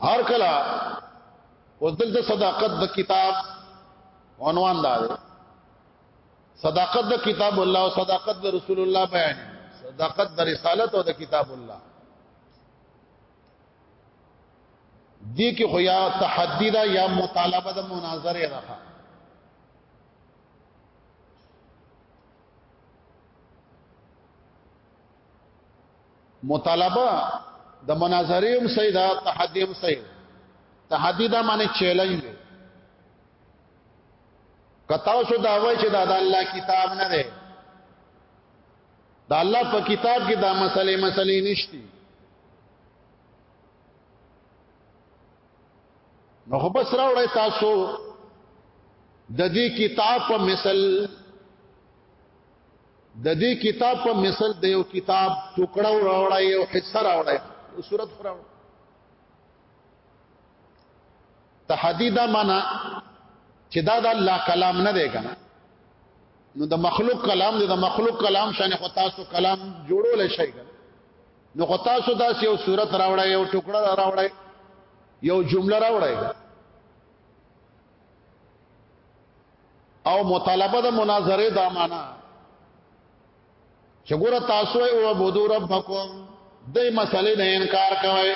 [SPEAKER 1] هر کله اوس دلته صداقت د کتاب عنوان دا دی صداقت د کتاب الله او صداقت د رسول الله بیان صداقت د رسالت او د کتاب الله دې کې خو یا تحدی دا یا مطالبه د مناظره راخه مطالبه د مناظره هم صحیح ده تحدی هم صحیح تحدی دا معنی چیلنج دی کتاو شو دا وای چې دا د الله کتاب نه دی دا الله په کتاب کې دا مسلې مسلې نشتی نو خو بس راوړی تاسو د دې کتاب په مثال د دې کتاب په مثال د یو کتاب ټوکړه وروړای یو حصہ راوړای او صورت خراو تحدیدا معنا چې دا د الله کلام نه دی کنه نو د مخلوق کلام دی د مخلوق کلام شان خو تاسو کلام جوړول شي کنه نو خو تاسو دا یو صورت راوړای یو ټوکړه راوړای یو جمله راوړای او مطالبه د مناظره دا معنا چې ګوره تاسو او عبدو ربکم د مسلې نه انکار کوي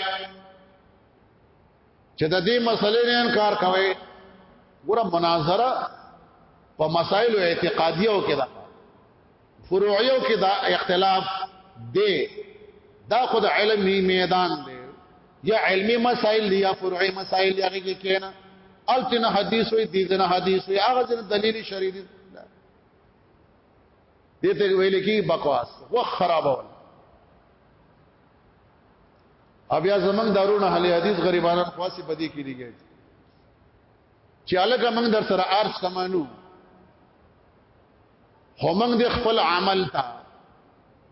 [SPEAKER 1] چې د دې مسلې نه انکار کوي ګوره مناظره په مسائل اعتقادیو کې ده فروعیو کې دا اختلاف دی دا خود علمی میدان دی یا علمی مسائل دی یا فروعی مسائل دی هغه کې کینا التن حدیث وی دي دنا حدیث وی هغه ځنه دلیل شرعي دي دته ویل کی بکواس و خرابول او بیا زمنګ دارونه اهل حدیث غریبانو خاصه بدی کړي گئے چې الګه موږ در سره ارث سمانو خو موږ د خپل عمل ته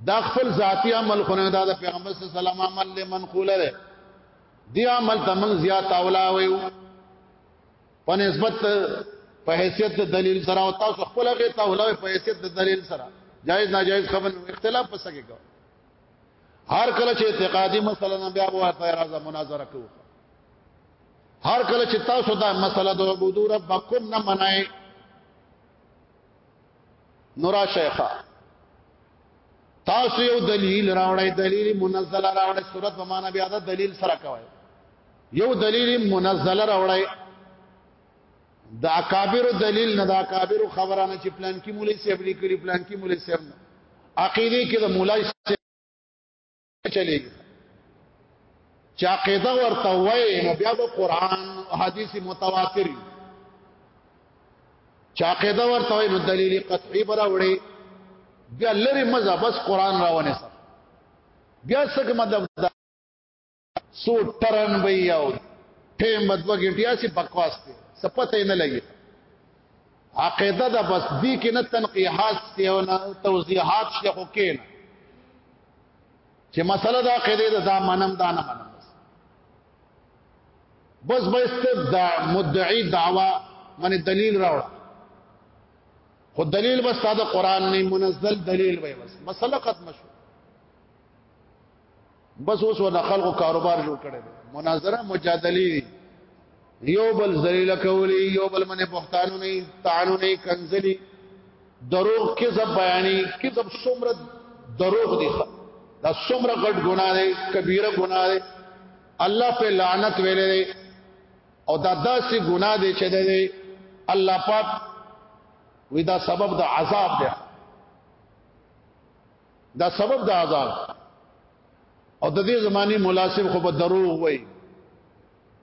[SPEAKER 1] دا خپل ذاتی عمل خو نه دا د پیغمبر صلی الله علیه وسلم عمل له منقول دی دی عمل ته موږ زیات اولا ویو په نسبت په حیثیت د دلیل سره او تاسو خپل هغه ته اولا په حیثیت د دلیل سره جایز ناجایز خبر اختلاف پس کې کو هر کله چې اعتقادي مسله نه بیا وه ته راځه مناظره کوو هر کله چې تاسو دا مسله د عبودو ربکم نه منئ نورا شیخا تاسو یو دلیل راوړی دلیل منزل راوړی صورت په معنا بیا دا دلیل سره کوي یو دلیل منزل راوړی د اکابر دلیل نه د اکابر خبره نه چې پلان کې مولای سی ابلی کړي پلان کې مولای سی عقیده کې د مولای چلیږي چې عقیده ورته وای نو بیا به قران او حدیث متواتر چې عقیده ورته وای نو دلیل قطعی براوړي بیا لری مزه بس قران راونه سره بیا څنګه مطلب دا سو ټرن به یاو ټیم بدو ګټیا سی بکواس ته سپته نه لګي عقیده دا بس دی کې نه تنقیحات ته او نه توضیحات شیخو کې نه چې مسله دا قیدې ده دا منم دا نه منم بس به است دا مدعی دعوا من دلیل راوړ خو دلیل بس دا قران نه منزل دلیل وي بس مسله ختم شو بس اوس ول خلکو کاروبار جوړ کړي مناظره مجادله یو بل ذلیل کولی یو بل منه بهتانو نه تانو نه کنزلی دروغ کذب بیانی کذب سمرد دروغ دی دا سمره غټ ګناه دی کبیره ګناه دی الله په لعنت ویلې او دا داسې ګناه دی چې دی الله پاک وی دا سبب د عذاب دی دا سبب د عذاب او د دې زمانی مناسب خو به دروغ وای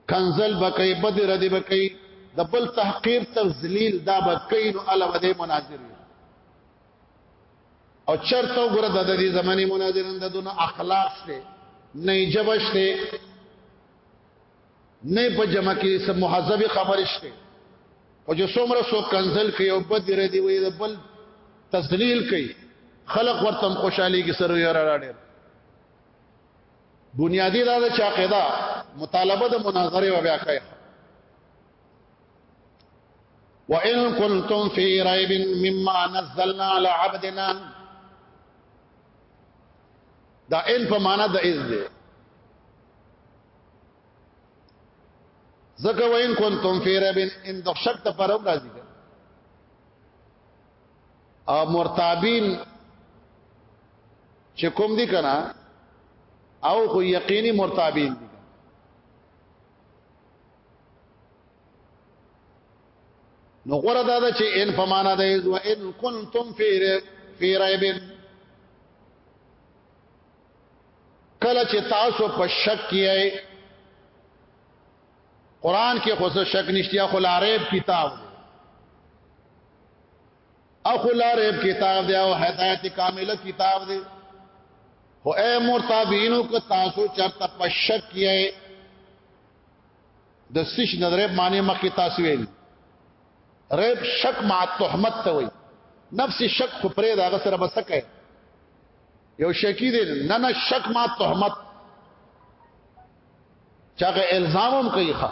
[SPEAKER 1] کنزل بکې بد ردی بکې د بل تحقیر تذلیل دا بکې نو الله بده مناظر او چرته وګړه د دې زماني مناظرین د دونه اخلاق شته نه جبش شته نه په جمع کې سم مهذب خبر شته او جو څومره سو کنزل کوي او بد ردی وي د بل تذلیل کوي خلق ورته خوشحالي کې سره یاره راډر بنیادی دا ده چې عقیده مطالبه د مناظره و بیا کوي وَإِن كُنتُمْ فِي رَيْبٍ مِّمَّا نَزَّلْنَا عَلَى عَبْدِنَا دا ان په معنا د اذ دی زکه وین کنتم فی رب ان د شک ته پر راضی او مرتابین چې کوم دي کنه او خو یقیني مرتابین دي نو غره دا ده چې ان فمانه ده از و ان کنتم فی فی ریب کله چې تاسو په شک کیای قران کې خو څه شک نشته خو لارېب کتاب اخو لا ریب کتاب دی او هدایت کامل کتاب دی هو اے مرتابینو که تاسو چرته پشک یې د سش نه ریب معنی مخکې تاسو ویل ریب شک مع تهمت ته وي نفس شک خو پرې دا غسر بسکه یو شکی دی نه نه شک مع تهمت چاغه الزامم کوي ښا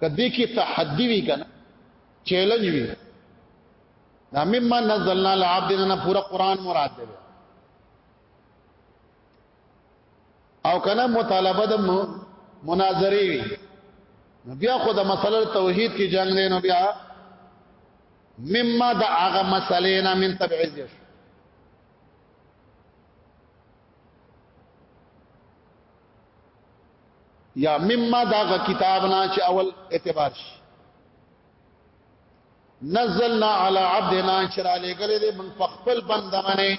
[SPEAKER 1] کدی کی تحدی وی کنه چیلنج وی دا مما نزلنا لعبدنا پورا قران مراد دی او کنه مطالبه د مناظری وی بیا خو د مسله توحید کی جنگ نه بیا مما د هغه مسلې نه من تبعیض یا مما دا کتاب نه چې اول اعتبار شي نزلنا على عبدنا شرع لګل دې من خپل بندمنه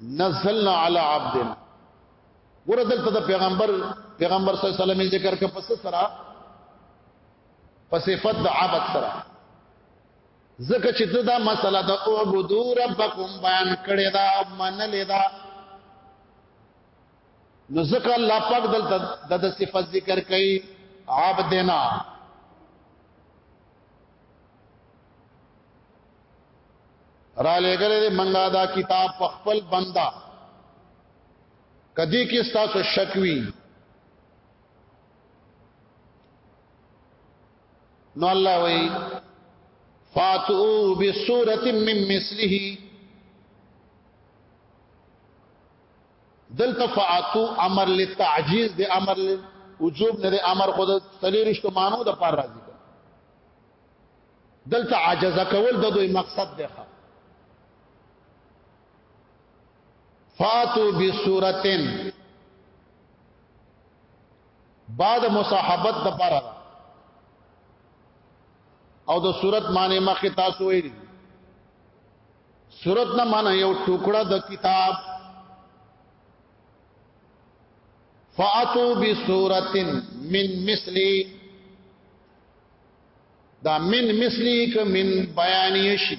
[SPEAKER 1] نزلنا على عبدنا ګوره دلته د پیغمبر پیغمبر صلی الله علیه وسلم ذکر کړ پس سره پس فد عبد سره ځکه چې ته دا مسله د اعبدو ربکم بیان کړی دا منلې دا نو ځکه الله پاک دلته د صفات ذکر کوي عبدنا را لګلې دې منګا دا کتاب په خپل بندا کدی کې تاسو شکوي نو الله وی فاتو بسوره من مثله دلته فاتو امر للتعجيز دی امر وجوب نه دی امر خود تلیرشتو مانو د پار راځي دلته عاجز کول د دوی مقصد دی فاتو بسورتن بعد مصاحبت د پاره او د صورت معنی مخه تاسو ویلي صورت نه معنی یو ټوکړه د کتاب فاتو بسورت من مثلی دا من مثلی ک من بیانیه شي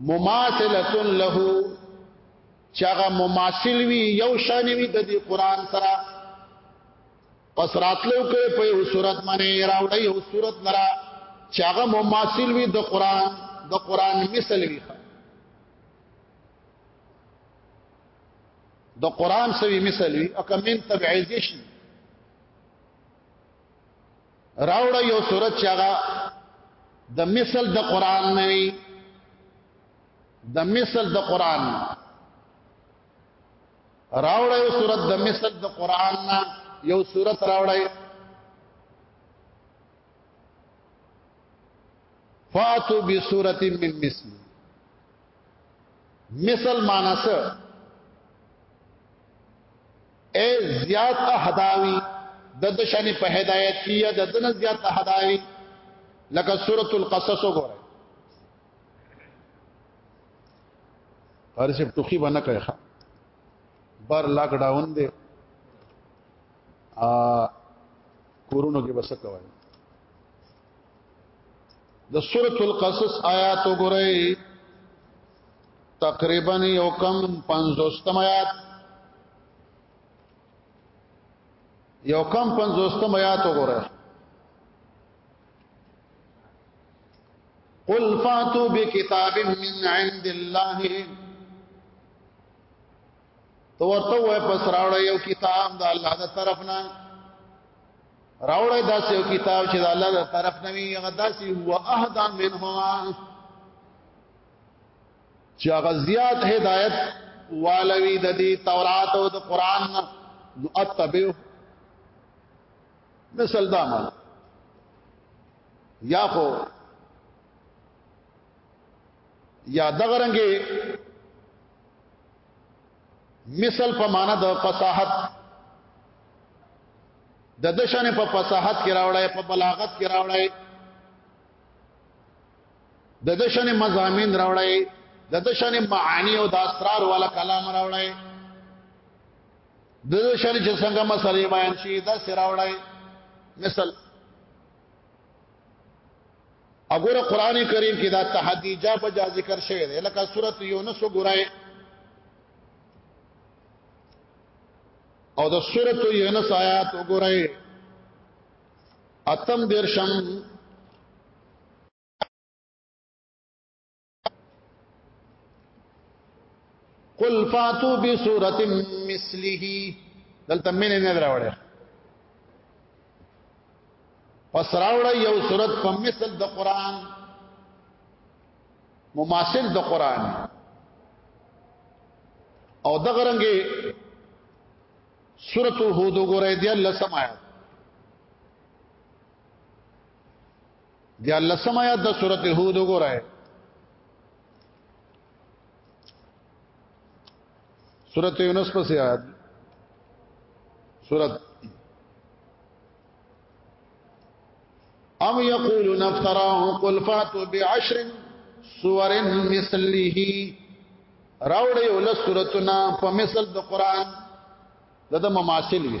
[SPEAKER 1] مماثله له چاغه مماثل وی یو شان وی د دې قران سره پس راتلو کې په یو صورت باندې راوړی یو صورت مرا چاغه مماثل وی د قران د قران مثل وی د قران سوي مثل وی اکمن تبعیزی شي راوړه یو صورت چې هغه د مثل د قران نه وي د مثل د قران راوړه یو صورت د مثل د قران نه یو صورت راوړه فاتو بسورت من مثل مثل معنی څه اے زیات احداوی د د شان په هدایت کې د دنه زیات احداوی لکه سورۃ القصص وګوره پرسه ټوخي باندې کوي ښا بار لاک ډاون دی ا کورونو کې بس کوي د سورۃ القصص آیات وګورئ تقریبا یو کم 50 تمات یو کم 50 تمات وګوره قل فاتو بکتاب من عند الله تو ورته وای پس راوړ یو کتاب د الله د طرف نه راوړ داس یو کتاب چې د الله د طرف نه وي هغه داسي هو اهدا منهما چې هغه زیات هدایت والوی د دې تورات او د قران نو اتبعو مثال دا مال یا خو یا دغه رنګه مثال په معنا د فصاحت د دشن په فصاحت کې راوړای په بلاغت کې راوړای د د شان مزامین راوړی د د شان معانی او د اسرار والا کلام راوړی د د شان چې څنګه مسلې بیان شي دا سر راوړی مثال اګوره قران کریم کې دا تحدی جا په جا ذکر شوی دی لکه سورۃ یونس وګورئ او د سورۃ یونس آیات وګورئ اتم درشم قل فاتو بسورة مثله دلته مين نه دراوړه پس راوړه یو صورت په مثل د قران مماثل د قران او دغه رنګه سورۃ الهود وګورئ د الله سمایا دی الله سمایا د سورته هود وګورئ سورته یونس پسې آیات سورته ام یقولون افتراه قل فاتوا بعشر سور مثله راوړی ول سورتنا په مثل د قران دغه مماثل وي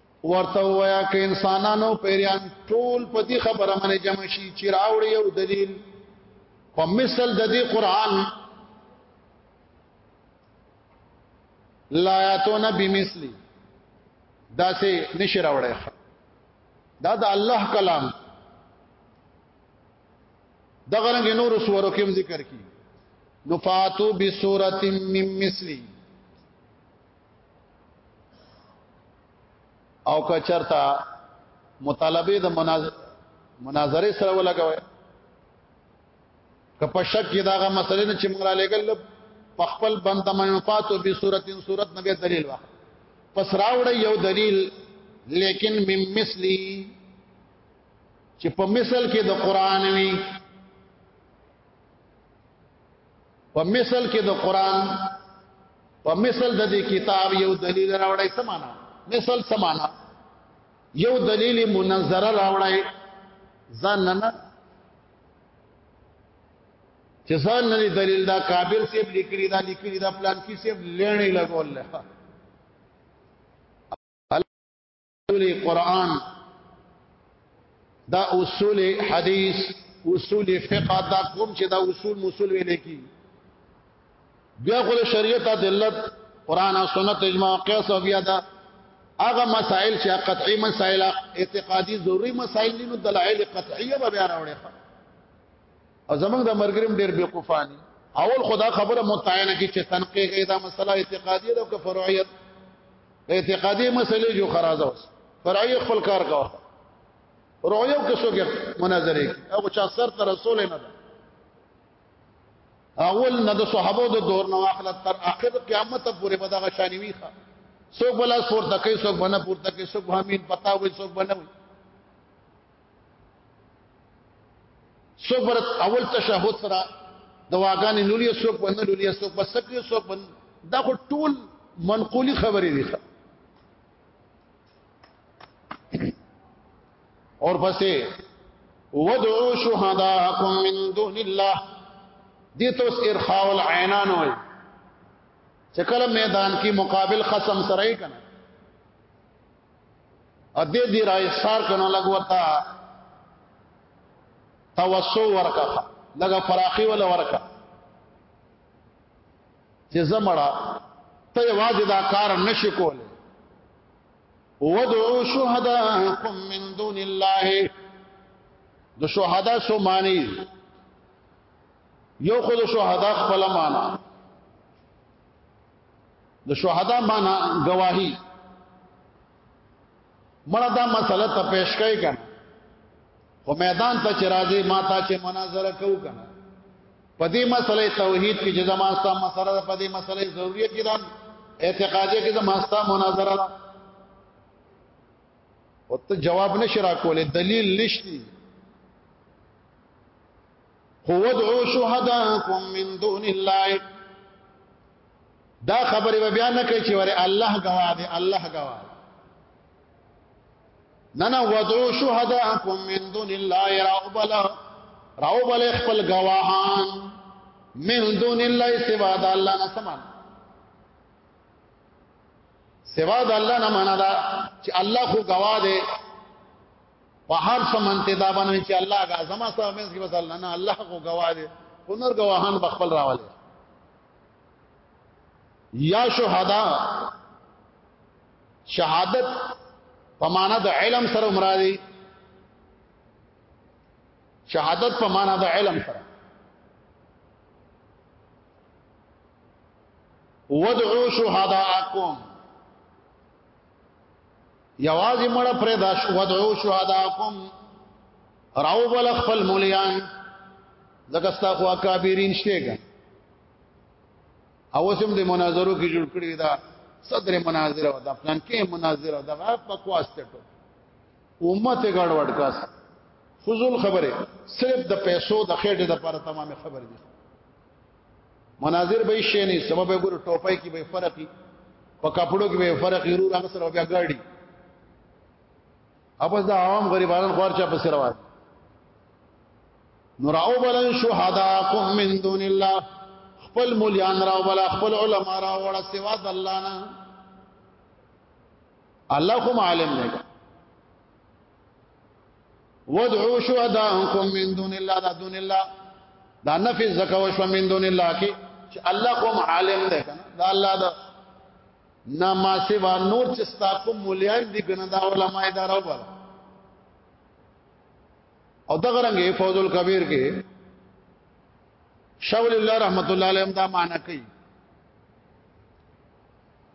[SPEAKER 1] ورته وایا ک انسانانو پیران ټول په دې خبره باندې جمع شي چې راوړي یو دلیل په مثل د دې قران لا یاتون بمثلی دا سه نشي راوړی دا د الله کلام د غرنګ نور سورو کې ذکر کی نفاتو بسورۃ من مثلی او که چرته مطالبه د مناظره سره ولګوي که په شک کې داغه مسلې نه چې موږ را لګل په خپل بند منفاتو به صورت ان صورت نه به دلیل وا پس راوړ یو دلیل لیکن مم مثلی چې په مثل کې د قران وی په مثال کې د قران په مثال د دې کتاب یو دلیل راوړی سمانا مثال سمانا یو دلیل منظر راوړی ځان نه چې ځان نه دلیل دا کابل سیب لیکلی دا لیکلی دا پلان کې سیب لړنې لګول اصول قرآن دا اصول حدیث اصول فقه دا کوم چې دا اصول مسول ویل کی بیا خو شریعت عدالت قران او سنت اجماع قیاس او بیا دا هغه مسائل چې قطعی مسائل اعتقادي ضروری مسائل دي نو دلایل قطعیه به بیا راوړي او زمونږ د مرګریم ډیر بے قفانی اول خدا خبره متعینه کی چې تنقیح دا مسله اعتقادیه ده او که فرعیت اعتقادي مسلې جو خرازه وس فرعي خپل کار کا رویو کې څوک مناظره کوي هغه چا سر تر رسول نه ده اول نه د صحابه د دور نو اخلت تر اخر قیامت پورې به دغه شانوي ښه څوک بلا سور تکي څوک بنا پور تکي څوک حمید پتا وي څوک بنا وي څوک بر اول تشهود سره دواګانې نولې څوک باندې نولې څوک بس سکه څوک باندې دا خو ټول منقولي خبرې دي اور پسې ودعوا شهداءکم من دون الله دې توس ارخاء العینان وای چې کله میدان کې مقابل خصم سره یې کنه ا دې دې راي سار کنه لګوتا توسو ورکا لګه فراخي ولا ورکا چې زمړه ته واځي دا کار نشي کول ودعو شهداءکم من دون الله د شهدا سو معنی یو خود شهدا خپل معنا د شهدا معنا گواہی مړه دا مسله ته پیش کای کړه خو میدان ته چې راځي ما ته چې مناظره کو کنه په دې مسله توحید کې چې زما ستا مسله په دې مسله ضرورت کې ده اعتقادي کې زما ستا مناظره ده او ته جواب نشرا کولې دلیل نشتی خو ودعو شهداکم من دون الله دا خبره به بیان کړي چې وره الله گواه دی الله گواه نه نه ودعو شهداکم من دون الله راوبلا راوبلا خپل گواهان من دون الله سوا د الله نه سمان سوا د الله نه معنا دا چې الله خو گواه دی په هر څه منته دا باندې چې الله غا زما سره مې کې مثلا نه الله کو گواه دي هنر گواهان بخپل راواله یا شهدا شهادت په معنا د علم سره مرادي شهادت په معنا د علم سره ودعو شهداءکم یوازې مړ پرې دا شو ودعو شهداکم راو بل خپل مولیان زکه ستا خو اکابرین شته ګا او سم د مناظرو کې جوړ کړی دا صدر مناظره او دا پلان کې مناظره دا غا بکواس ته ټو امت غړ وډ کاس فضول خبره صرف د پیسو د خېټه د لپاره تمامه خبره دي مناظر به شي نه سبب ګور ټوپای کې به فرقي په کپړو کې به فرقي رو هغه سره بیا ګاډي اوبس دا عوام غریبانو خوار چا پس روان نور او بلن شهداکم من دون الله خپل مولیان راو بلا خپل علما راو وړه سوا د الله نه الله کوم عالم دی ودعو شهداءکم من دون الله دا دون الله دا نفي زکو شو من دون الله کې چې الله کوم عالم دی کنه دا الله دا نه ما سوا نور چې ستا کوم مليان دي کنه دا علماء دا راو بل او دا غرنګ فوز الکبیر کې شاول الله رحمت الله علیه دا معنا کوي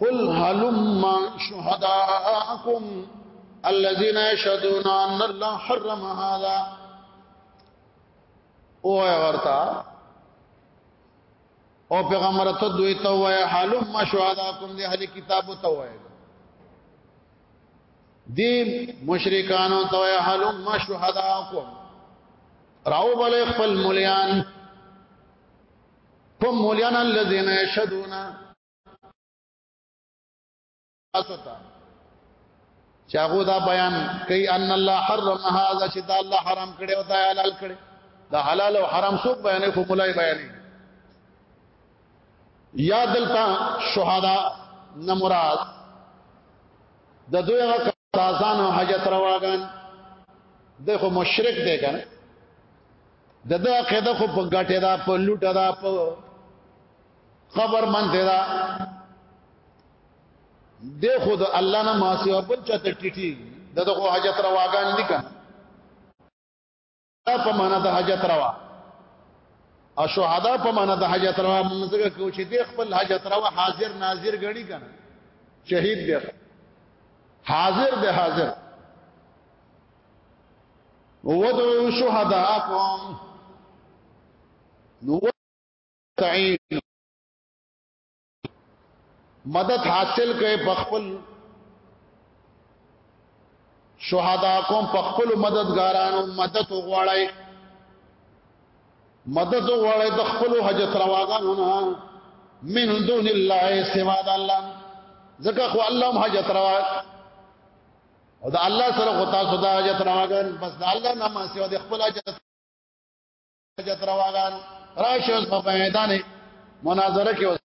[SPEAKER 1] قل هلم شهداءكم الذين يشهدون ان الله حرم هذا او ورتا او پیغمبر ته دوی ته وای حالم ما شهداکم دی اهل کتاب ته وای دی مشرکانو ته وای حالم ما شهداکم راو بل خپل مليان هم مولیان الذين يشهدون استا چاغو دا بیان کوي ان الله حرم هذا چې دا الله حرام کړي او دا حلال کړي دا حلال او حرام څوک بیانې خو مولای بیانې یا دلتا شهدا نمراد د دوی هغه تازان او حاجت رواګان دغه مشرک دی کنه د دا قاعده خو په ګټه دا په لوټه دا په خبر منته دا د خود الله نه ما سي او بل چاته ټټي دغه حاجت رواګان دي کنه په معنا د حاجت روا او شهدا په معنا د حاجت روا موږ کو چې د خپل حاجت روا حاضر ناظر غړي کنه شهید دی حاضر دی حاضر ودعو شهداءکم نو تعین مدد حاصل کړي په خپل شهدا کوم په خپل مددګارانو مدد وغواړي مدد وغواړي د خپل حاجت رواګانو نه من دون الله سوا د الله ځکه خو الله حاجت روا او دا الله سره غوتا سودا حاجت راوغان بس دا الله نامه سیو د خپل حاجت حاجت راوغان راشه اوس په میدان مناظره کې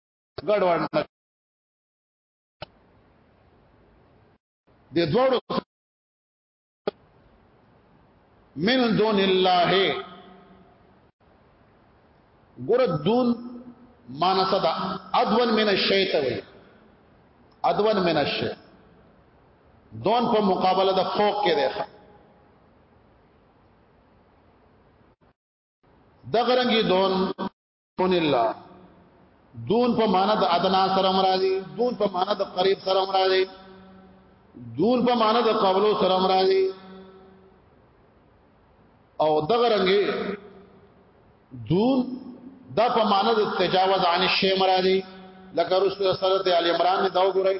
[SPEAKER 1] ګډ وډ د دوړو من دون الله ګور دون مانسدا ادون من الشیطان ادون من الشیطان دون په مقابله د فوق کې دی دغه رنګي دون ان الله دون په معنا د ادنا سره مرادي دون په معنا د قریب سره مرادي دون په معنا د قبلو سره مرادي او دغه رنګي دون دا په معنا د تجاوز عن شی مرادي لکه رسول سره د علی عمران دا وګورئ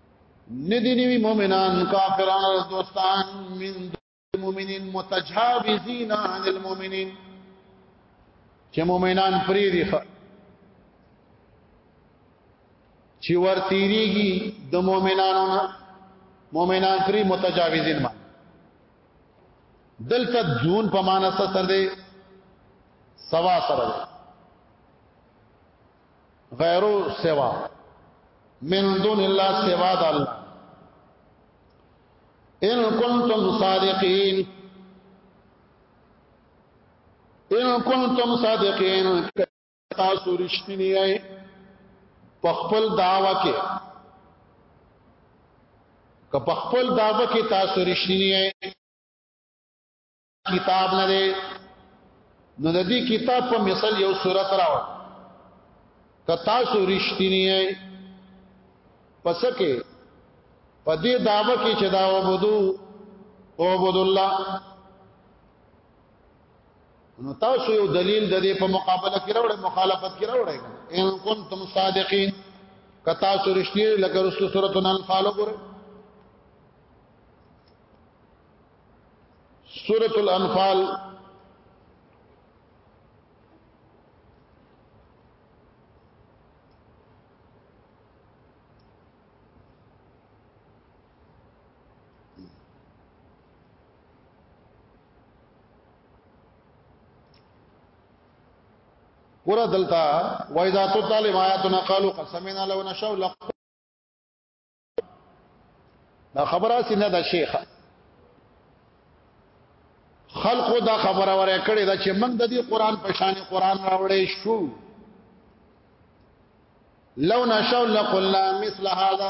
[SPEAKER 1] ندی نیوی مومنان کافران را دوستان من المؤمنین متجاوزین عن المؤمنین چې مومنان پری دی خ چې ور تیریږي د مومنانو نه مومنان پری متجاوزین ما دلته دون په معنی سره دی سوا سره دی غیرو سوا من دون الله سوا د الله ان کنتم صادقین ان کنتم صادقین تاسو رښتینی یې په خپل داوا کې که په خپل داوا کې تاسو رښتینی یې کتاب نه دی نو د دې کتاب په مثال یو صورت راو کتا سو رښتینی ای پسکه په دې داوا کې چې دا وبدو او عبد الله نو تاسو یو دلیل د دې په مقابله کې راوړی مخالفت کې راوړی ان کنتم صادقین کتا سو رښتینی لکه رسول سورۃ الانفال وګوره سورة الانفال ګور دلتا وایذا تو تعلم آیاتنا قالوا قسمنا لو نشاء لقد دا خبره سینه د شیخه خلقو دا خبره وره کړې دا چې موږ د دې قران په شان قران راوړې شو لو نشاء لقلنا مثل هذا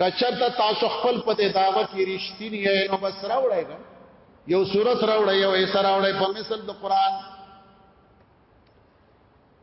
[SPEAKER 1] کچرته تاسو خپل په دې داوا کې رښتینی یې نو بس راوړی دا یو صورت راوړی یو ایسر راوړی په مثل د قران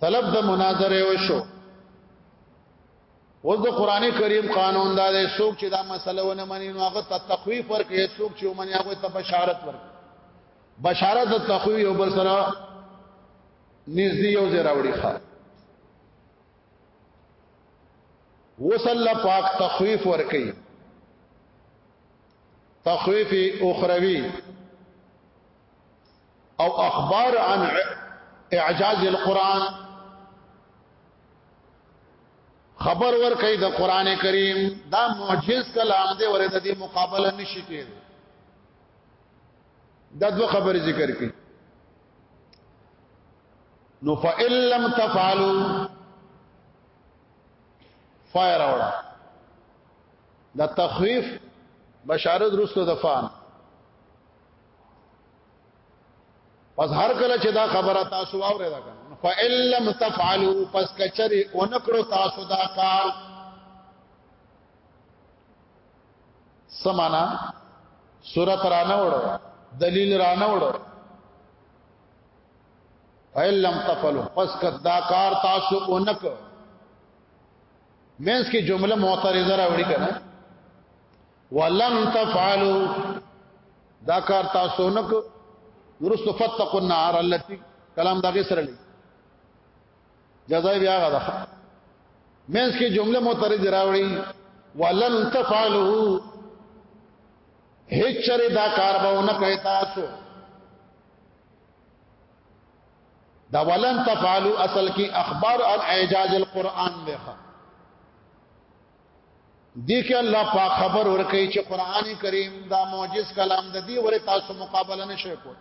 [SPEAKER 1] طلب د مناظره وشو اوس د قران کریم قانون دا دی څوک چې دا مسله ونه مني نو هغه ته تخویف ورکړي څوک چې ومني هغه ته بشارت ورکړي بشارت د تخویف یو بل سره نږدې یو ځای راوړي ښا وصلی پاک تخویف ورکړي تخویف اخروی او اخبار عن اعجاز القرآن خبر ور کوي د قران کریم دا معجز کلام دی ورته د مقابله نشي کېږي دا دوه خبرې ذکر کړي نو فإِن لَّمْ تَفْعَلُوا فایر اوړه دا تخویف بشارت رسو دفان پس هر کله چې دا خبره تاسو واورې دا کنه فإِن لَّمْ تَفْعَلُوا پس کچري اونکړو تاسو دا کار سمانا سورۃ رانه وړو دلیل رانه وړو فإِن لَّمْ تَفْعَلُوا پس کدا کار تاسو اونک مینس کی جمله معترضه راوړي کنه ولم تفعلوا دا کار تاسو نک ورستو فتقوا النار التي کلام دغه سره لې جزای بیا غدا مینس کې جمله معترض راوړي ولم تفعلوا هیڅ چره دا کار به نه کوي تاسو دا ولن تفعلوا اصل کې اخبار عن اعجاز القرآن دی دې کې الله پاک خبر ورکړي چې قران کریم دا معجز کلام د دې ور تاسو مقابله نشي کوي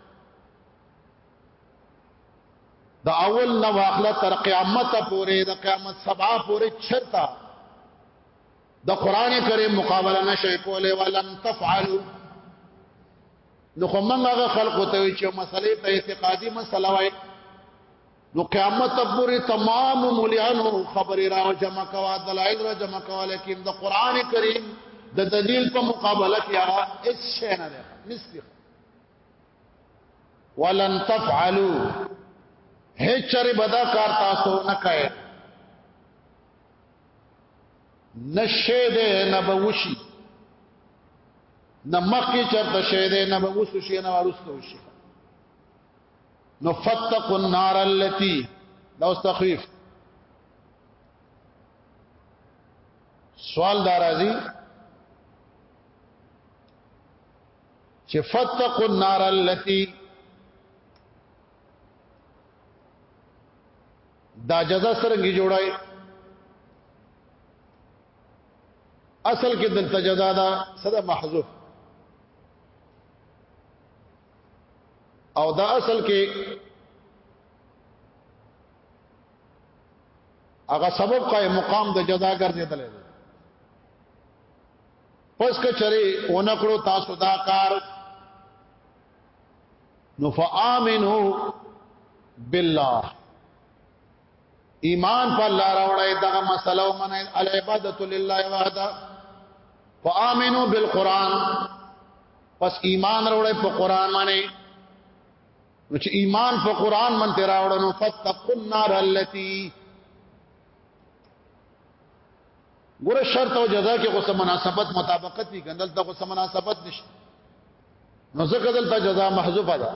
[SPEAKER 1] د اول نو اخلا تر قیامت پورې د قیامت سبا پورې چرتا د قران کریم مقابله نشي کوله ولن تفعلوا نو خو موږ هغه خلق ته چې مسلې ته اعتقادي مسله وایي نو قیامت پورې تمام مليانو خبرې را جمع کوا دلایل را جمع کوا لیکن د قران کریم د دلیل په مقابله کې هغه هیڅ شی نه ده نسبی ولن تفعلوا هیڅ چره بدا کار تاسو نه کوي نشه ده نه بوشي نه مخکې چرته شه ده نه بوسو شي نه ورستو شي نو فتقوا النار التي لو تخفيف سوال دارازي چې فتقوا النار التي دا جزا سرنګي جوړای اصل کې دلته جزا دا صدا محذوف او دا اصل کې هغه سبب قائم مقام د جزا ګرځیدل دی پس کچره اونکړو تاسو دا کار نو فآمنو بالله ایمان په الله راوړی دغه مسله ومنه العبادت لله وحده فآمنو بالقران پس ایمان راوړی په قران باندې نو چې ایمان په قران باندې راوړل نو فتقوا النار التي ګوره شرط او جزاء کې غوسه مناسبت مطابقت دي ګندل ته غوسه مناسبت نشته نو ځکه دلته جزاء محذوفه ده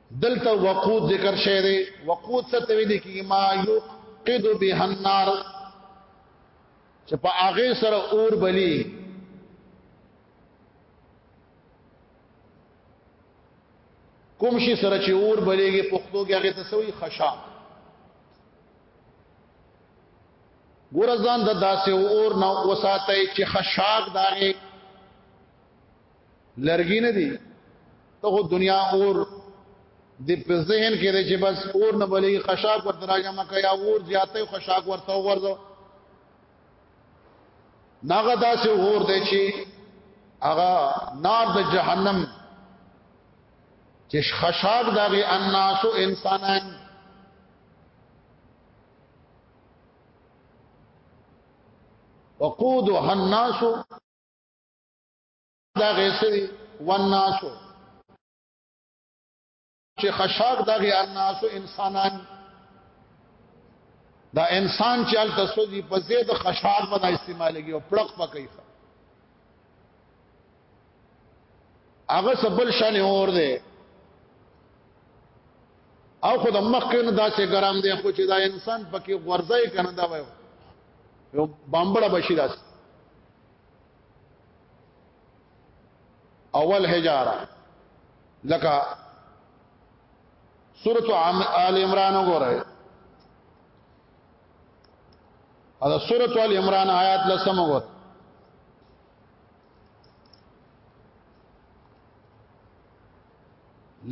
[SPEAKER 1] دلته وقود ذکر شوی دی وقود څه ته ویل کیږي ما یوقد به النار چې په هغه سره اور بلی کوم شي سره چې اور بلیږي پښتو کې هغه ته سوی خشا ګورزان د داسې اور نه وساتای چې خشاک داغه لرګي نه دي ته دنیا اور د په ذهن کې دی چې بس اور نه بلې خشاک ورته راجمه کوي یا اور زیاتې خشاک ورته ورځو ناغه داسې اور دی چې هغه نار د جهنم چې خشاک دغه الناس او انسانان وقودها الناس دا غیسوی والناسو چې خشاک دا غي الناسو انسانان دا انسان چې ال تسودی په زید خشاک باندې استعمالږي او پړق پکې هغه سبل شان اور دی او خود مخکنه دا چې ګرام دی خو چې دا انسان پکې غورځي کنه دا وایو یو بامبړه بشي داس اول حجاره لکه سورۃ آل عمران وګورئ دا سورۃ آل عمران آیات لسم وګورئ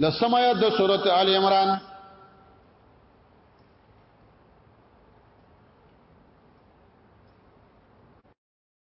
[SPEAKER 1] لسم آیات د سورۃ آل عمران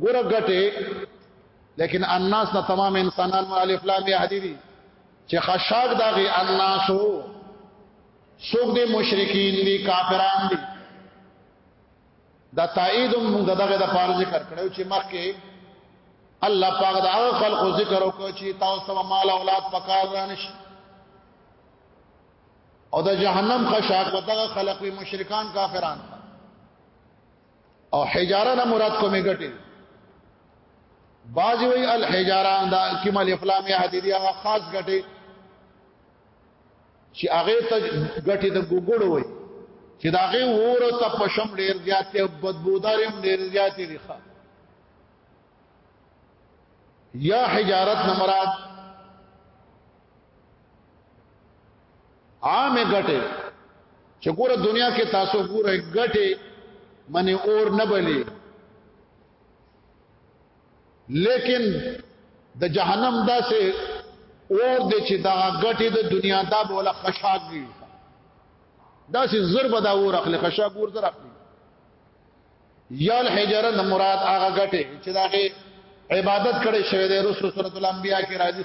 [SPEAKER 1] ګوره ګټه لیکن الناس نه تمام انسانان ما الف لام یا حدیدی چې خشاک داغي الناسو سوق دي مشرکین دي کافران دي دا تایید موږ دغه د پاره ذکر کړو چې مخکې الله پاک دا هغه خلق ذکر وکړي چې تاسو ته مال اولاد پکار رانش او د جهنم خشاک ودغه خلق وی مشرکان کافران او حجاره نه مراد کومې ګټي بعضی وی الحجاره دا کمل افلام یا حدیدی هغه خاص ګټي چې هغه ته ګټي د ګوګړو وي چې دا هغه ور ته پشم ډیر زیات او بدبودارم ډیر زیات دي ښه یا حجارت نه مراد عامه ګټه چې ګوره دنیا کې تاسو ګوره ګټه منی اور نه بلی لیکن د جهنم داسې اور دې چې دا غټي د دنیا دا بوله خشاک دی دا سي ضرب دا ور اخلي خشاک ور در اخلي یا الحجره د مراد هغه غټي چې دا کې عبادت کړي شوی دی رسول صلی الله علیه وسلم بیا کې راځي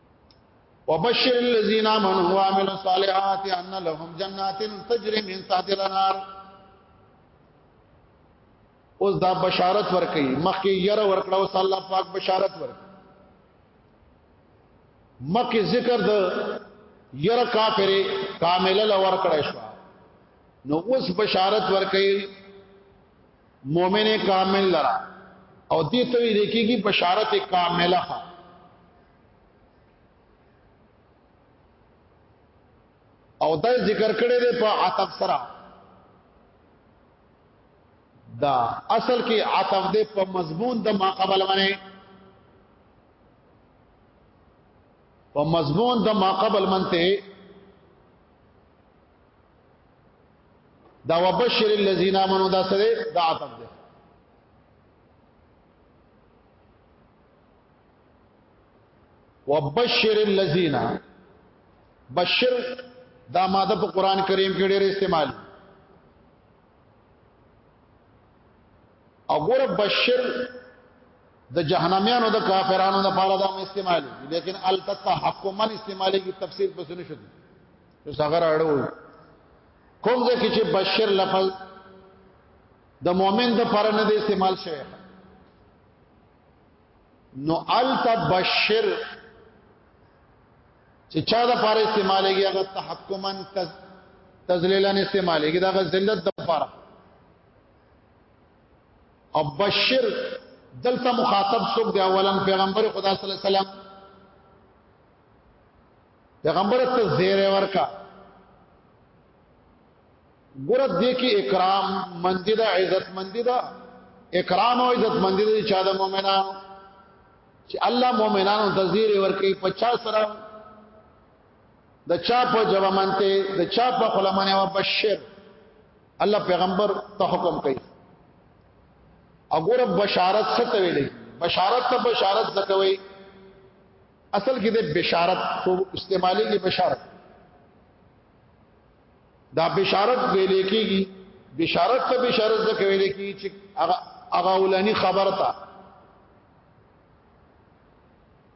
[SPEAKER 1] وبشر الذين امنوا وعملوا الصالحات ان لهم جنات تجري من تحتها الانهار اوس دا بشارت ورکي مخکې یره ورکړه اوس الله پاک بشارت ورکړي مکه ذکر د ير کافر کامل لور کړه شو نو اوس بشارت ورکړي مؤمن کامل لرا او دې ته ویل کېږي بشارت کامله او دا ذکر کړی دی په عتب سره دا اصل کې عتب دې په مضمون د ما قبل باندې په مضمون د ما قبل منته دا وبشر الذين امنوا دا سره دا عتب ده وبشر الذين بشر دا ماده په قران کریم کې ډېر استعمال او ګور بشر د جهنميانو د کافرانو لپاره دا استعمال لیکن التتحقما استعمالي کی تفسیر پس نه شته نو څنګه راړو کوم ځکه چې بشیر لفظ د مؤمن د پر نه دی استعمال شوی نو الت بشیر چې چا د پر استعمالېږي هغه تحکما تذلیلا استعمالېږي دا ذلت د پر او بشیر دلته مخاطب څوک دی اولا پیغمبر خدا صلی الله علیه وسلم پیغمبر ته زیر ورکا ګورت دې کې اکرام مندي دا عزت مندي دا اکرام او عزت مندي دي چا د مؤمنانو چې الله مؤمنانو ته زیر ورکي 50 سره د چا په جواب منته د چا په خلمانه وبشر الله پیغمبر ته حکم کوي اګوره بشارت څه ته ویلې بشارت ته بشارت زکوي اصل کې د بشارت خو استعمالي کې بشارت دا بشارت ویلې کېږي بشارت ته بشارت ځکه ویلې کېږي چې هغه هغه ولانی خبر تا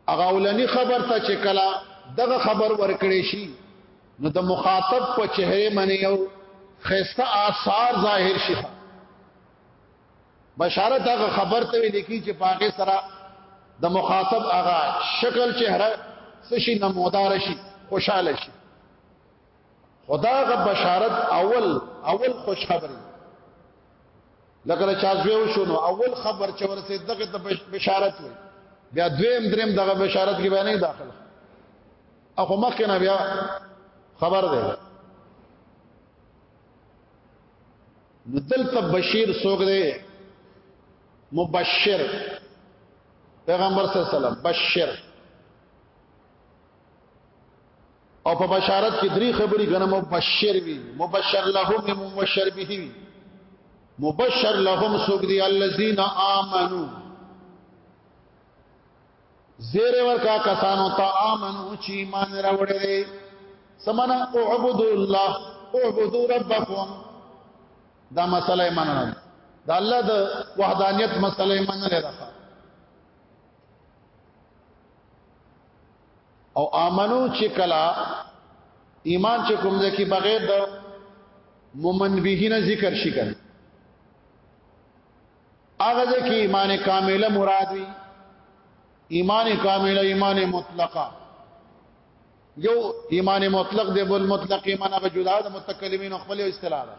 [SPEAKER 1] هغه ولانی خبر تا چې کلا دغه خبر ورکړې شي نو د مخاطب په چهره باندې یو خسته آثار ظاهر شي بشارت هغه خبر ته ویل کی چې پاګه سره د مخاطب هغه شکل چهره سشي نمودار شي خوشاله شي خدا غ بشارت اول اول خوش خبري لکه چا زویو شونو اول خبر چې ورسې دغه ته بشارت وي بیا دویم دریم دغه بشارت کې باندې داخله اخو مخکې نه بیا خبر دی نو دلته بشیر څوک دی مبشر پیغمبر صلی الله علیه وسلم بشیر او په بشارت کې درې خبرې غنه مبشر وي مبشر لهم مبشر به وي مبشر لهم سوق دي الذين امنوا زیر ورکا کسانو تا آمنو چی ایمان راوڑی دی سمنا اعبدو اللہ اعبدو ربکم دا مسئلہ ایمان را دی دا اللہ دا وحدانیت مسئلہ ایمان را دی او آمنو چې کلا ایمان چې کوم ځکه بغیر د مومن به نه ذکر شي کنه هغه ځکه ایمان کامله مراد وي ایمان کامله ایمان مطلقه یو ایمان مطلق دی بل مطلق ایمان هغه جدا د متکلمین خپل اصطلاح ده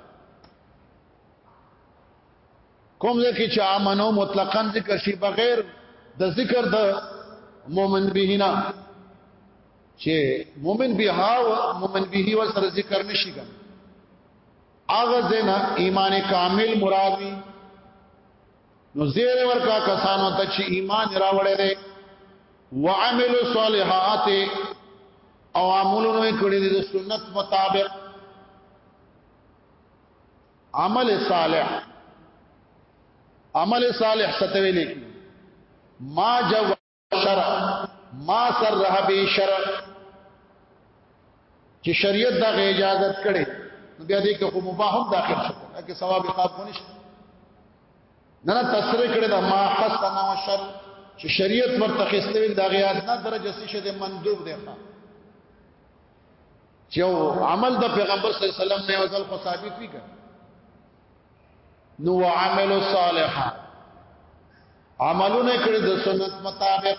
[SPEAKER 1] کوم ځکه چې امنو مطلقاً ذکر شي بغیر د ذکر د مؤمن به نه چې مؤمن به ها مؤمن به ور سره ذکر نشي کوي اغه زنا ایمان کامل مراد وی نو زیر ورکا کسانو ته چې ایمان راوړی دی وعمل صالحات او عملونه کړی دي د سنت مطابق عمل صالح عمل صالح ستوي لیکي ما جو شرع ما سره به شرع چې شریعت دا اجازه کړي بیا دې کې خو مباح هم داخل شي اګه ثواب عقاب کو نشته نه نه تسری کړي دا ما حسن او شر چې شریعت ورته خسته وین دا غیاد نه درجه څه شه مندوب دی ښا چې عمل د پیغمبر صلی الله علیه وسلم نه وزل خو ثابت وی کړ نو عمل صالحا عملونه کړی د سنت مطابق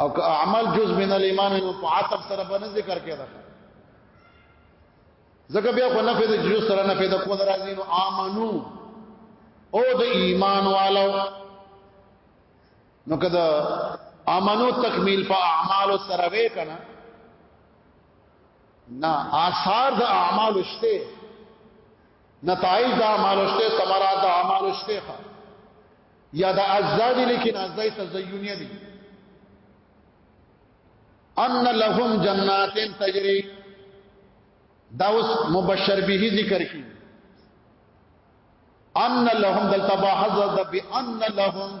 [SPEAKER 1] او که اعمال جز من الايمان نو په عتب سره باندې ذکر کړه زکه بیا خو نفي د جز سره نفي د قدر ازین امنو او د ایمان والو نو کده امنو تکمیل په اعمال سره وې کنه نه آثار د اعمال شته نتایج د اعمال شته ثمرات د اعمال شته یا د اجزا دي لیکن اجزا تزیونیه دي ان لهم جنات تجري دا اوس مبشر به ذکر کی ان لهم دلته با حضرت بان لهم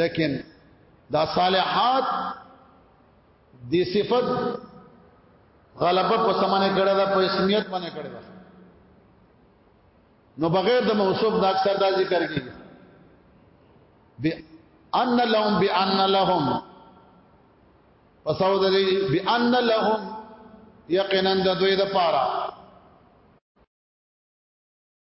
[SPEAKER 1] لیکن دا صالحات دی صفت غلبه په سمانه کړه دا په اسمیت باندې کړه دا نو بغیر د موصوف دا اکثر دا ذکر کیږي بان لهم بان لهم پساو د دې بان لهم یقینا د دوی د پاره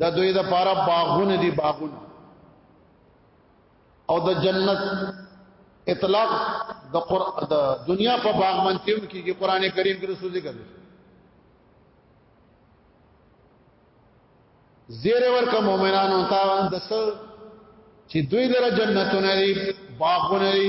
[SPEAKER 1] دا دوی د پاره باغونه دي باغونه او د جنت اطلاق د قران د دنیا په باغ منتیو کې چې قران کریم کې رسول ذکر دي زیر ورکه مؤمنانو ته د سر چې دوی لره جنتونه دي باغونه دي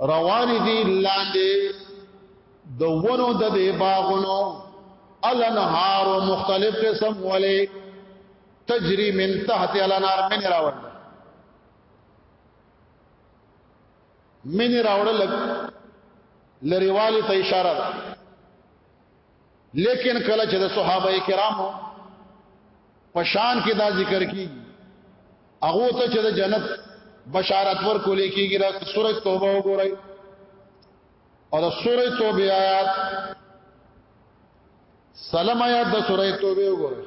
[SPEAKER 1] روان دي لاندې د ونو د دې باغونو الانهار مختلف قسم ولې تجري من تحت الانهار من راوړل من راوړل لريوالي ته اشاره ده لیکن کله چې د صحابه کرامو په شان کې دا ذکر کی هغه ته چې د جنت بشارت ورکول کیږي دا سورۃ توبه وګورئ او د سورۃ توبه آیات سلام آیات د سورۃ توبه وګورئ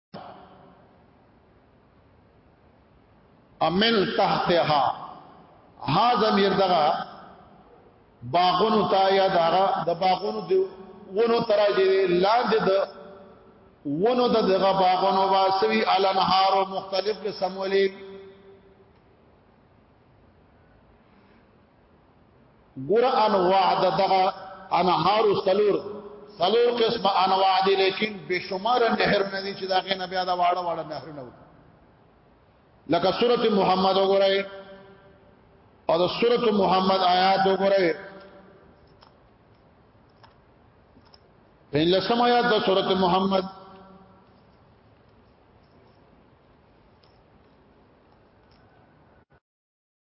[SPEAKER 1] امل تحتها ها زمير دغه باغونو تا یا دغه د باغونو دی ونو تراجه لاندې د ونو د دغه باغونو واسوي الانهار او مختلف قسم ولي ګور انواع دغه انهار سلور سلور قسم انواع دي لیکن بشمار نهر نه دي چې دا غنه بیا دا واړه واړه نهر نه وو لکه سورته محمد وګورئ او د سورته محمد آیات وګورئ په لسم آیات د سورته محمد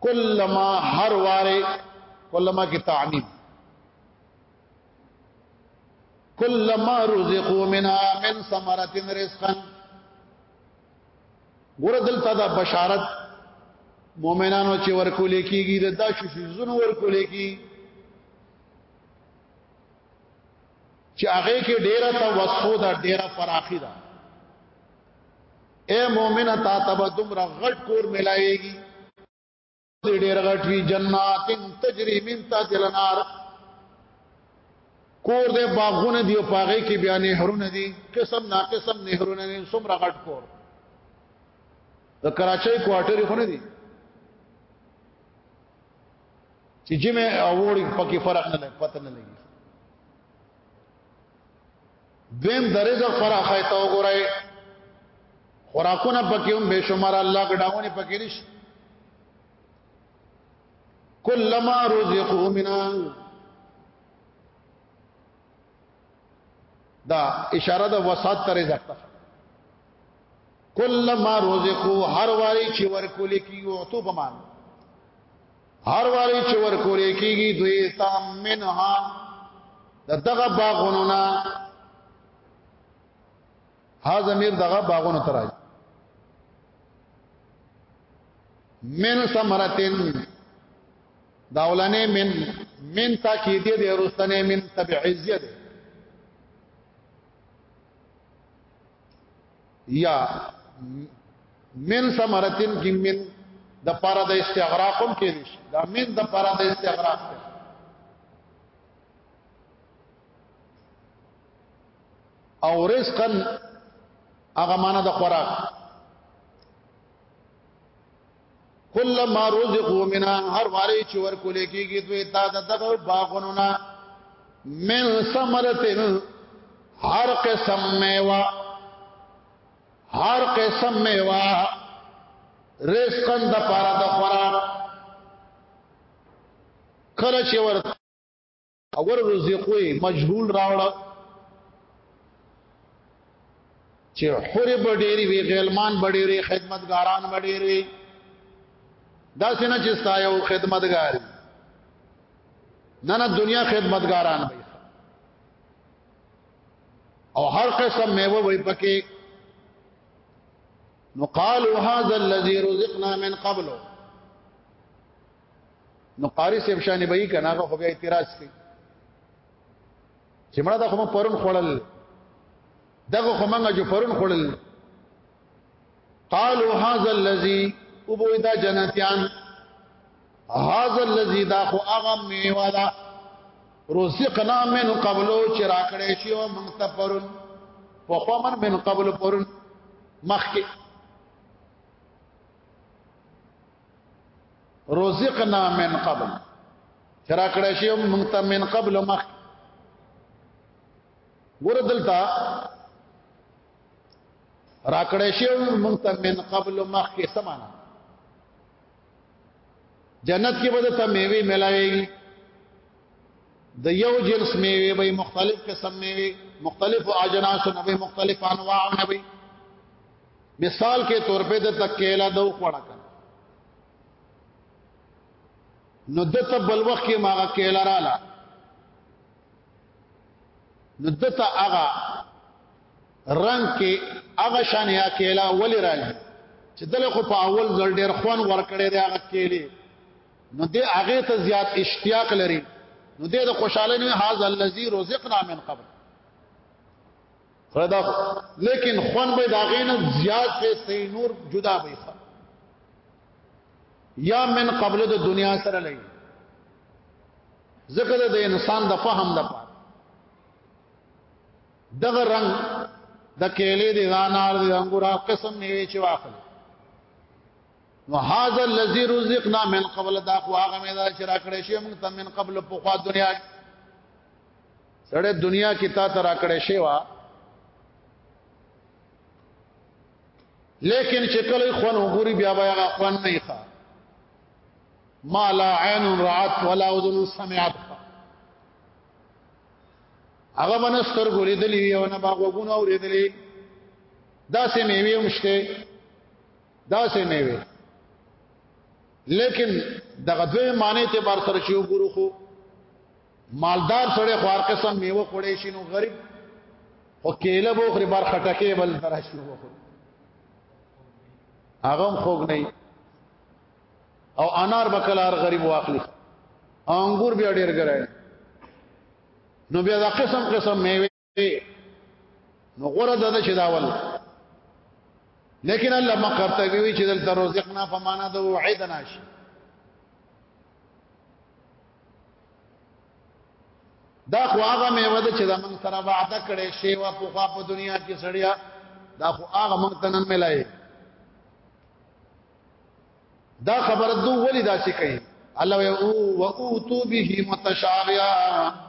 [SPEAKER 1] کلما هر واره کلما کی تعمیم کلما رزقو منها من ثمرات رزقا ګور دلته دا بشارت مؤمنانو چې ورکول کیږي د داشو شزونو ورکول کیږي چې هغه کې ډیره توسو دا ډیره فراخی ده اے مؤمنه تا تب دومره غټ کور ملایږي ډیر غټ وی جنات تجری من تحت الانهار کور دې باغونه دی او پاغه کې بیا نهرونه دي قسم نا قسم نهرونه دي څومره غټ کور د کراچۍ کوارټر خو نه دي چې جمع اوړي پکې فرق نه لګ پته نه لګي دویم د رزق فراخه ته وګورئ خوراکونه پکې هم بشمار الله ګډاونه پکې نشته کلمہ رزقو منا دا اشاره د وسات تر رزق ته کلمہ رزقو هر واری چې ورکول کیږي او تو بمان هر والی چې ورکولې کیږي دوی تام منها د دغه باغونو نه ها زمير دغه باغونو تر راځي من ثمرتن داولنه من من تاکید دې ورستنه من تبعیزیه یا من ثمرتن کی من د پاره د استغراق هم کې دي دا من د پاره د استغراق دی او رزقن هغه معنا د خوراک کله ما رزقو منا هر واره چې ورکول کېږي دوی تا دغه باغونو نه من ثمرتن هر قسم میوا هر قسم میوا رزقن د پاره د خوراک کله چې ورته اول رزقوی مجهول راوړه چې حور بډيري وی غلمان بډيري خدمتګاران بډيري دا څنګه چې ستایو خدمتګار نه نه دنیا خدمتګاران وي او هر قسم میوه وي پکې نو قالوا هذا الذي رزقنا من قبل نو قاری صاحب شان به یې کناغه خو بیا اعتراض کوي چې مړه دا خو پرون خړل دغه خو مونږه جو پرون خړل قالوا هذا الذي ابودا جنتيان هاذا الذي دا خو هغه میوه ده رزقنا من قبلو چې راکړې شي او موږ ته پرون په خو من من قبل پرون مخکې رزقنا من قبل چرا کړه شی مونږ ته من قبل مخ ګور دلته را کړه شی مونږ ته من قبل مخ کې سمانا جنت کې به ته میوه ملاويږي د یو جنس میوه به مختلف قسم میوه مختلف اجناس نه به مختلف انواع نه به مثال کې تور په د تکیلا دو خوړه کړ نو دته بل وخت کې ماغه کیلا رااله نو دته هغه رنگ کې هغه شان یا کیلا ولی راځي چې دله خو په اول ځل ډیر خوان ورکړي دی هغه کیلې نو دې هغه ته زیات اشتیاق لري نو دې د خوشاله نه هاذ الذی رزقنا من قبل خدا لیکن خوان به دا غینه زیات به سي نور جدا به یا من قبل د دنیا سره لای ذکر د انسان د فهم د پاره دغه رنگ د کېلې د انار د انګور قسم میوه چې واخل نو هاذا الذي رزقنا من قبل دا خو هغه مې دا چې راکړې شي موږ ته من قبل په خوا دنیا سړی دنیا کې تا ترا کړې شی وا لیکن چې کله خون وګوري بیا بیا هغه خون نه ښه ما لا عین رعت ولا اذن سمعت هغه منستر ګوري دلی او نه باغونه اوریدلی دا سه میوه مشته دا سه میوه لیکن دغه دوی معنی ته بار سره شو ګورو خو مالدار سره خو هر قسم میوه خوړې شي نو غریب خو کېله بو خري بار خټکه بل درا شي وو هغه خوګ نه او انار بکلار غریب واخلي انګور بیا ډیر ګرای نو بیا دا قسم قسم میوه نو غره ده چې دا ول لیکن الله مقرته وی چې دلته رزقنا فمانا د وعدنا شي دا خو هغه میوه ده چې زمون سره وعده کړې شی وا په خوا په دنیا کې سړیا دا خو هغه مونږ ته نن ملایي دا خبره دوه ولې دا شي کوي الله او او تو به متشابهه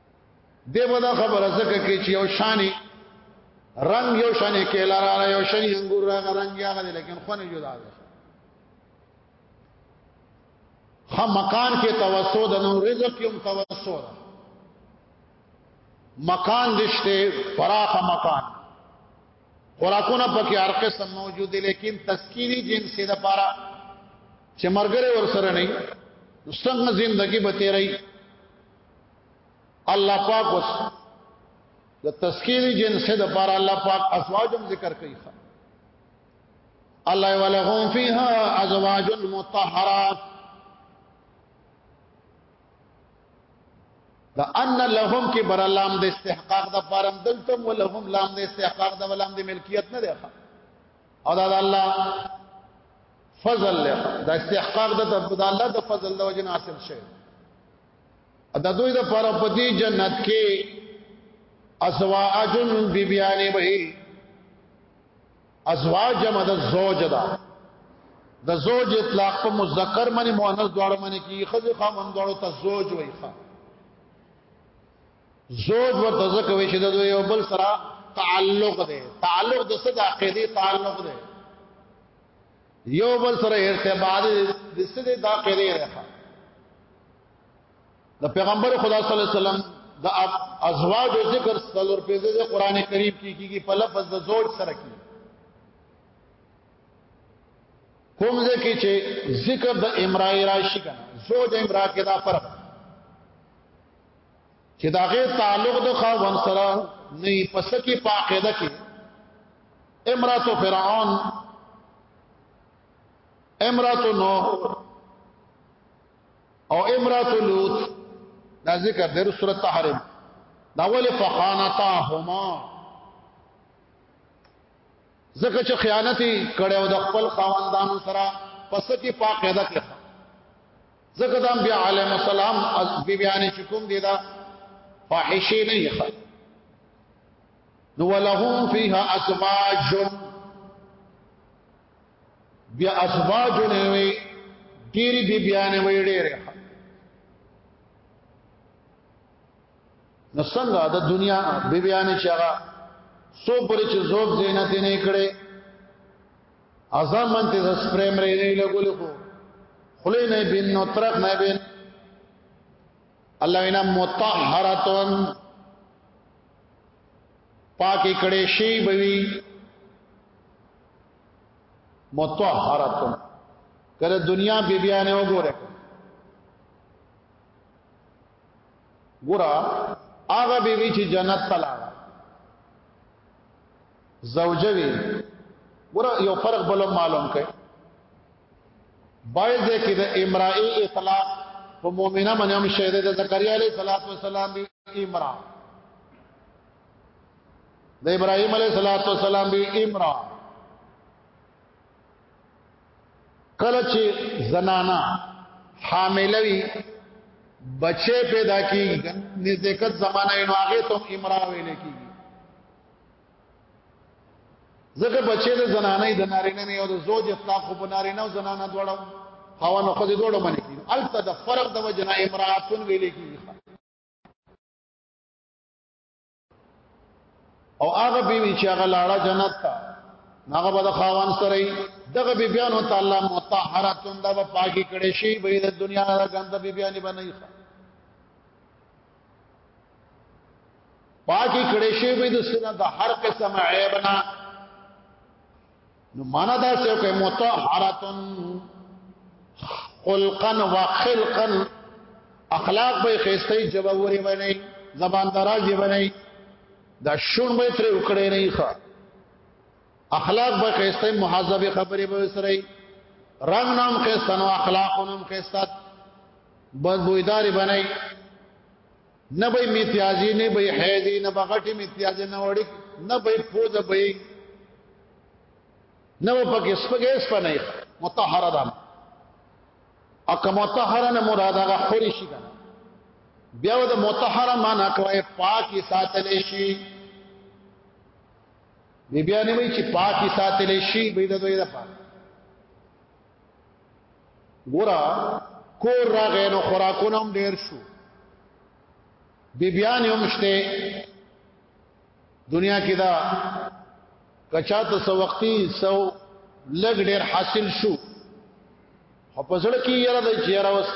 [SPEAKER 1] دی به دا خبره زکه کې چې یو شانی رنگ یو شانی کېلا را یو شانی انګور را رنگ یا غل لیکن خونه جدا ده خو مکان کې توسو ده نو رزق یم توسو ده مکان دشته فراخ مکان خوراکونه پکې هر قسم موجود دي لیکن تسکینی جنس د پاره چې مرګره ور سره نه څنګه ژوندۍ به تیرې الله پاک وس د تذکیری جنس د پر الله پاک ازواجم ذکر کوي الله ولهم فیها ازواج مطهرات دا ان لهم کې بر لام د استحقاق د پرم دلتم ولهم لام د استحقاق د ولام د ملکیت نه دی او دا الله فضل له دا استحقاق د د الله د فضل د وجه حاصل شوی دا دوی د پر پتی جنت کې ازواجن بیبیانې به ازواج مد زوج دا د زوج اطلاق په مذکر منی مؤنث دواړو منی کې خځه خامن دواړو ته زوج وایي ښا زوج ورته ځکه وي چې د یو بل سره تعلق دی تعلق د څه د عقیده تعلق دی یو بل سره ارتباط د سده دا قیدې ده د پیغمبر خدا صلی الله علیه وسلم د ازواج ذکر ستلور په د قران کریم کې کیږي په لفظ د زوج سره کې کوم ځکه چې ذکر د امرای راشي کنه زوج امرا کې دا فرق چې دا غي تعلق د خاوند سره نه پس کې پاقیده کې امرات فرعون امرات نوح او امرات لوط دا ذکر در سورۃ تحریم دا ول فخانتاهما زکه چې خیانت کړو د خپل خواندانو سره پس کې پاک پیدا کړ زکه د انبیاء علیهم السلام از بیبیانې چکم دي دا فاحشه نه ښه نو ولهم فيها ازواج بیا ازواج نه وي ډېر بي بیان وي ډېر نو څنګه د دنیا بي بیان چې هغه سو پر چې زوب زینت نه کړي ازمن ته سپریم رې نه لګول خو خلې نه بین نو ترک نه بین الله وینا مطهرتون پاکې کړې شی بوي متطهرتن کله دنیا بی بیانه وګوره ګورا هغه بیوی چې جنت تلا زوجه وی ګور یو فرق بل معلوم کړي باید کې د امرائه اطلاق په مؤمنه باندې هم شهید د زکریا علیه السلام دی امرا د ابراهیم علیه السلام دی امرا کله چې زنانا حاملوي بچې پیدا کیږي نزدېکت زمانہ یې نو هغه ته امرا ویل کیږي زکه بچی د زنانه د نارینه نه او د زوج اطلاق خو په نارینه او زنانه دواړو خاوند خو دې دواړو باندې کیږي البته د فرق د وجنا امراتون ویلې کیږي او هغه بیوی چې هغه لاړه جنت ته هغه به د خاوان سره دغه بی بیان وت الله مطهراتون دا به پاکي کړي شي به د دنیا د غند بی بیان باندې ښه پاکی کړي شی به د سینه د هر قسم عیب نه نو معنا دا چې کوي متطهرتن خلقا وخلقا اخلاق به خسته جووري باندې زبان دراز باندې دا شون به تر وکړي نه ښه اخلاق به خسته مهذب خبرې به سره رنگ نام خسته نو اخلاق نام خسته بد بویدار بنای نه به میتیازی نه به حیدی نه به غټی میتیازی نه وړي نه به پوز به نه به پکې سپګې سپنای متطهره ده اکه متطهره نه مراد هغه خوري شي کنه بیا د متطهره معنا کوي پاکي ساتل شي دی بیا نه وی چې پاکي ساتل شي به د دوی لپاره ګورا کور راغې نو خوراکونه هم ډېر شو بی بیان هم شته دنیا کې دا کچا ته سو وختي سو لګ ډېر حاصل شو خو په ځړ کې یره د چیرې وس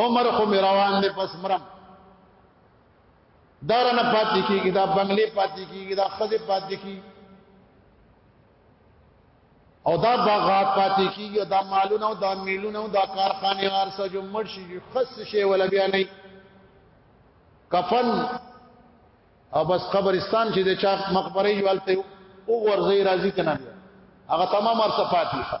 [SPEAKER 1] عمر خو روان دی پس مرم دارنه پاتې کیږي دا بنگلې پاتې کیږي دا خزه پاتې کیږي او دا باغات پاتې کیږي او دا مالونه او دا میلونه او دا کارخانه ارسه جو مرشي خص شي ولا بیا نه کفن او بس قبرستان چې د چا مقبره یو الته او ورځي راځي کنه هغه تمام ارسه پاتې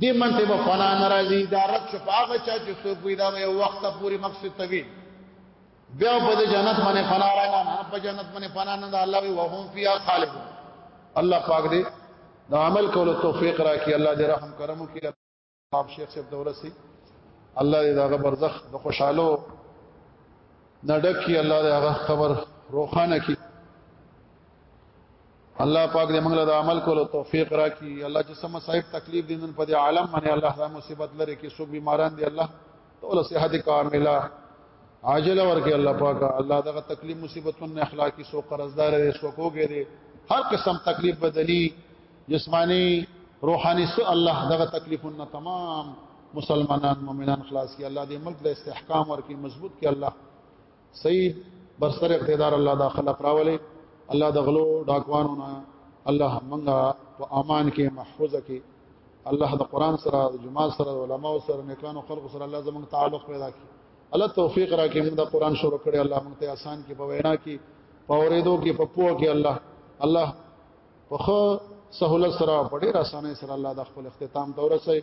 [SPEAKER 1] دې منته په فنا ناراضي دا رد شو هغه چا چې څوک وي دا یو وخت پورې مقصد توي بیا په جنت باندې فنا را نه په جنت باندې فنا نه دا الله وي وهم فيها خالد الله پاک دې دا عمل کولو توفیق راکړي الله دې رحم کرم وکړي آپ شیخ صاحب دورسي الله دې دا برزخ د خوشحالو نډک کی الله دې هغه خبر روخانه کی الله پاک دې موږ له عمل کولو توفیق راکړي الله چې سم صاحب تکلیف دي نن په دې عالم باندې الله دا مصیبت لري کې څوک بیماران دي الله ټول صحت کامله عاجله ورکه الله پاک الله دغه تکلیف مصیبتونه اخلاقی سو قرضدار دي سو کوګي دي هر قسم تکلیف بدني جسمانی روحانی سو الله دغه تکلیفونه تمام مسلمانان مؤمنان خلاص کی الله دې ملک له استحکام ورکی مضبوط کی الله صحیح برسر اقتدار الله دا خلق راولي الله د غلو ډاکوانو نه الله منګه په امان کې محفوظه کې الله د قران سره د جماعت سره علما سره نیکانو خلق سره الله زموږ تعلق پیدا کړي الله توفیق راکړي موږ د قران شروع کړي الله موږ ته آسان کې په وینا کې په اوریدو کې په پوه کې الله الله په خو سهولت سره په ډیر اسانه سره الله د خپل اختتام دور سره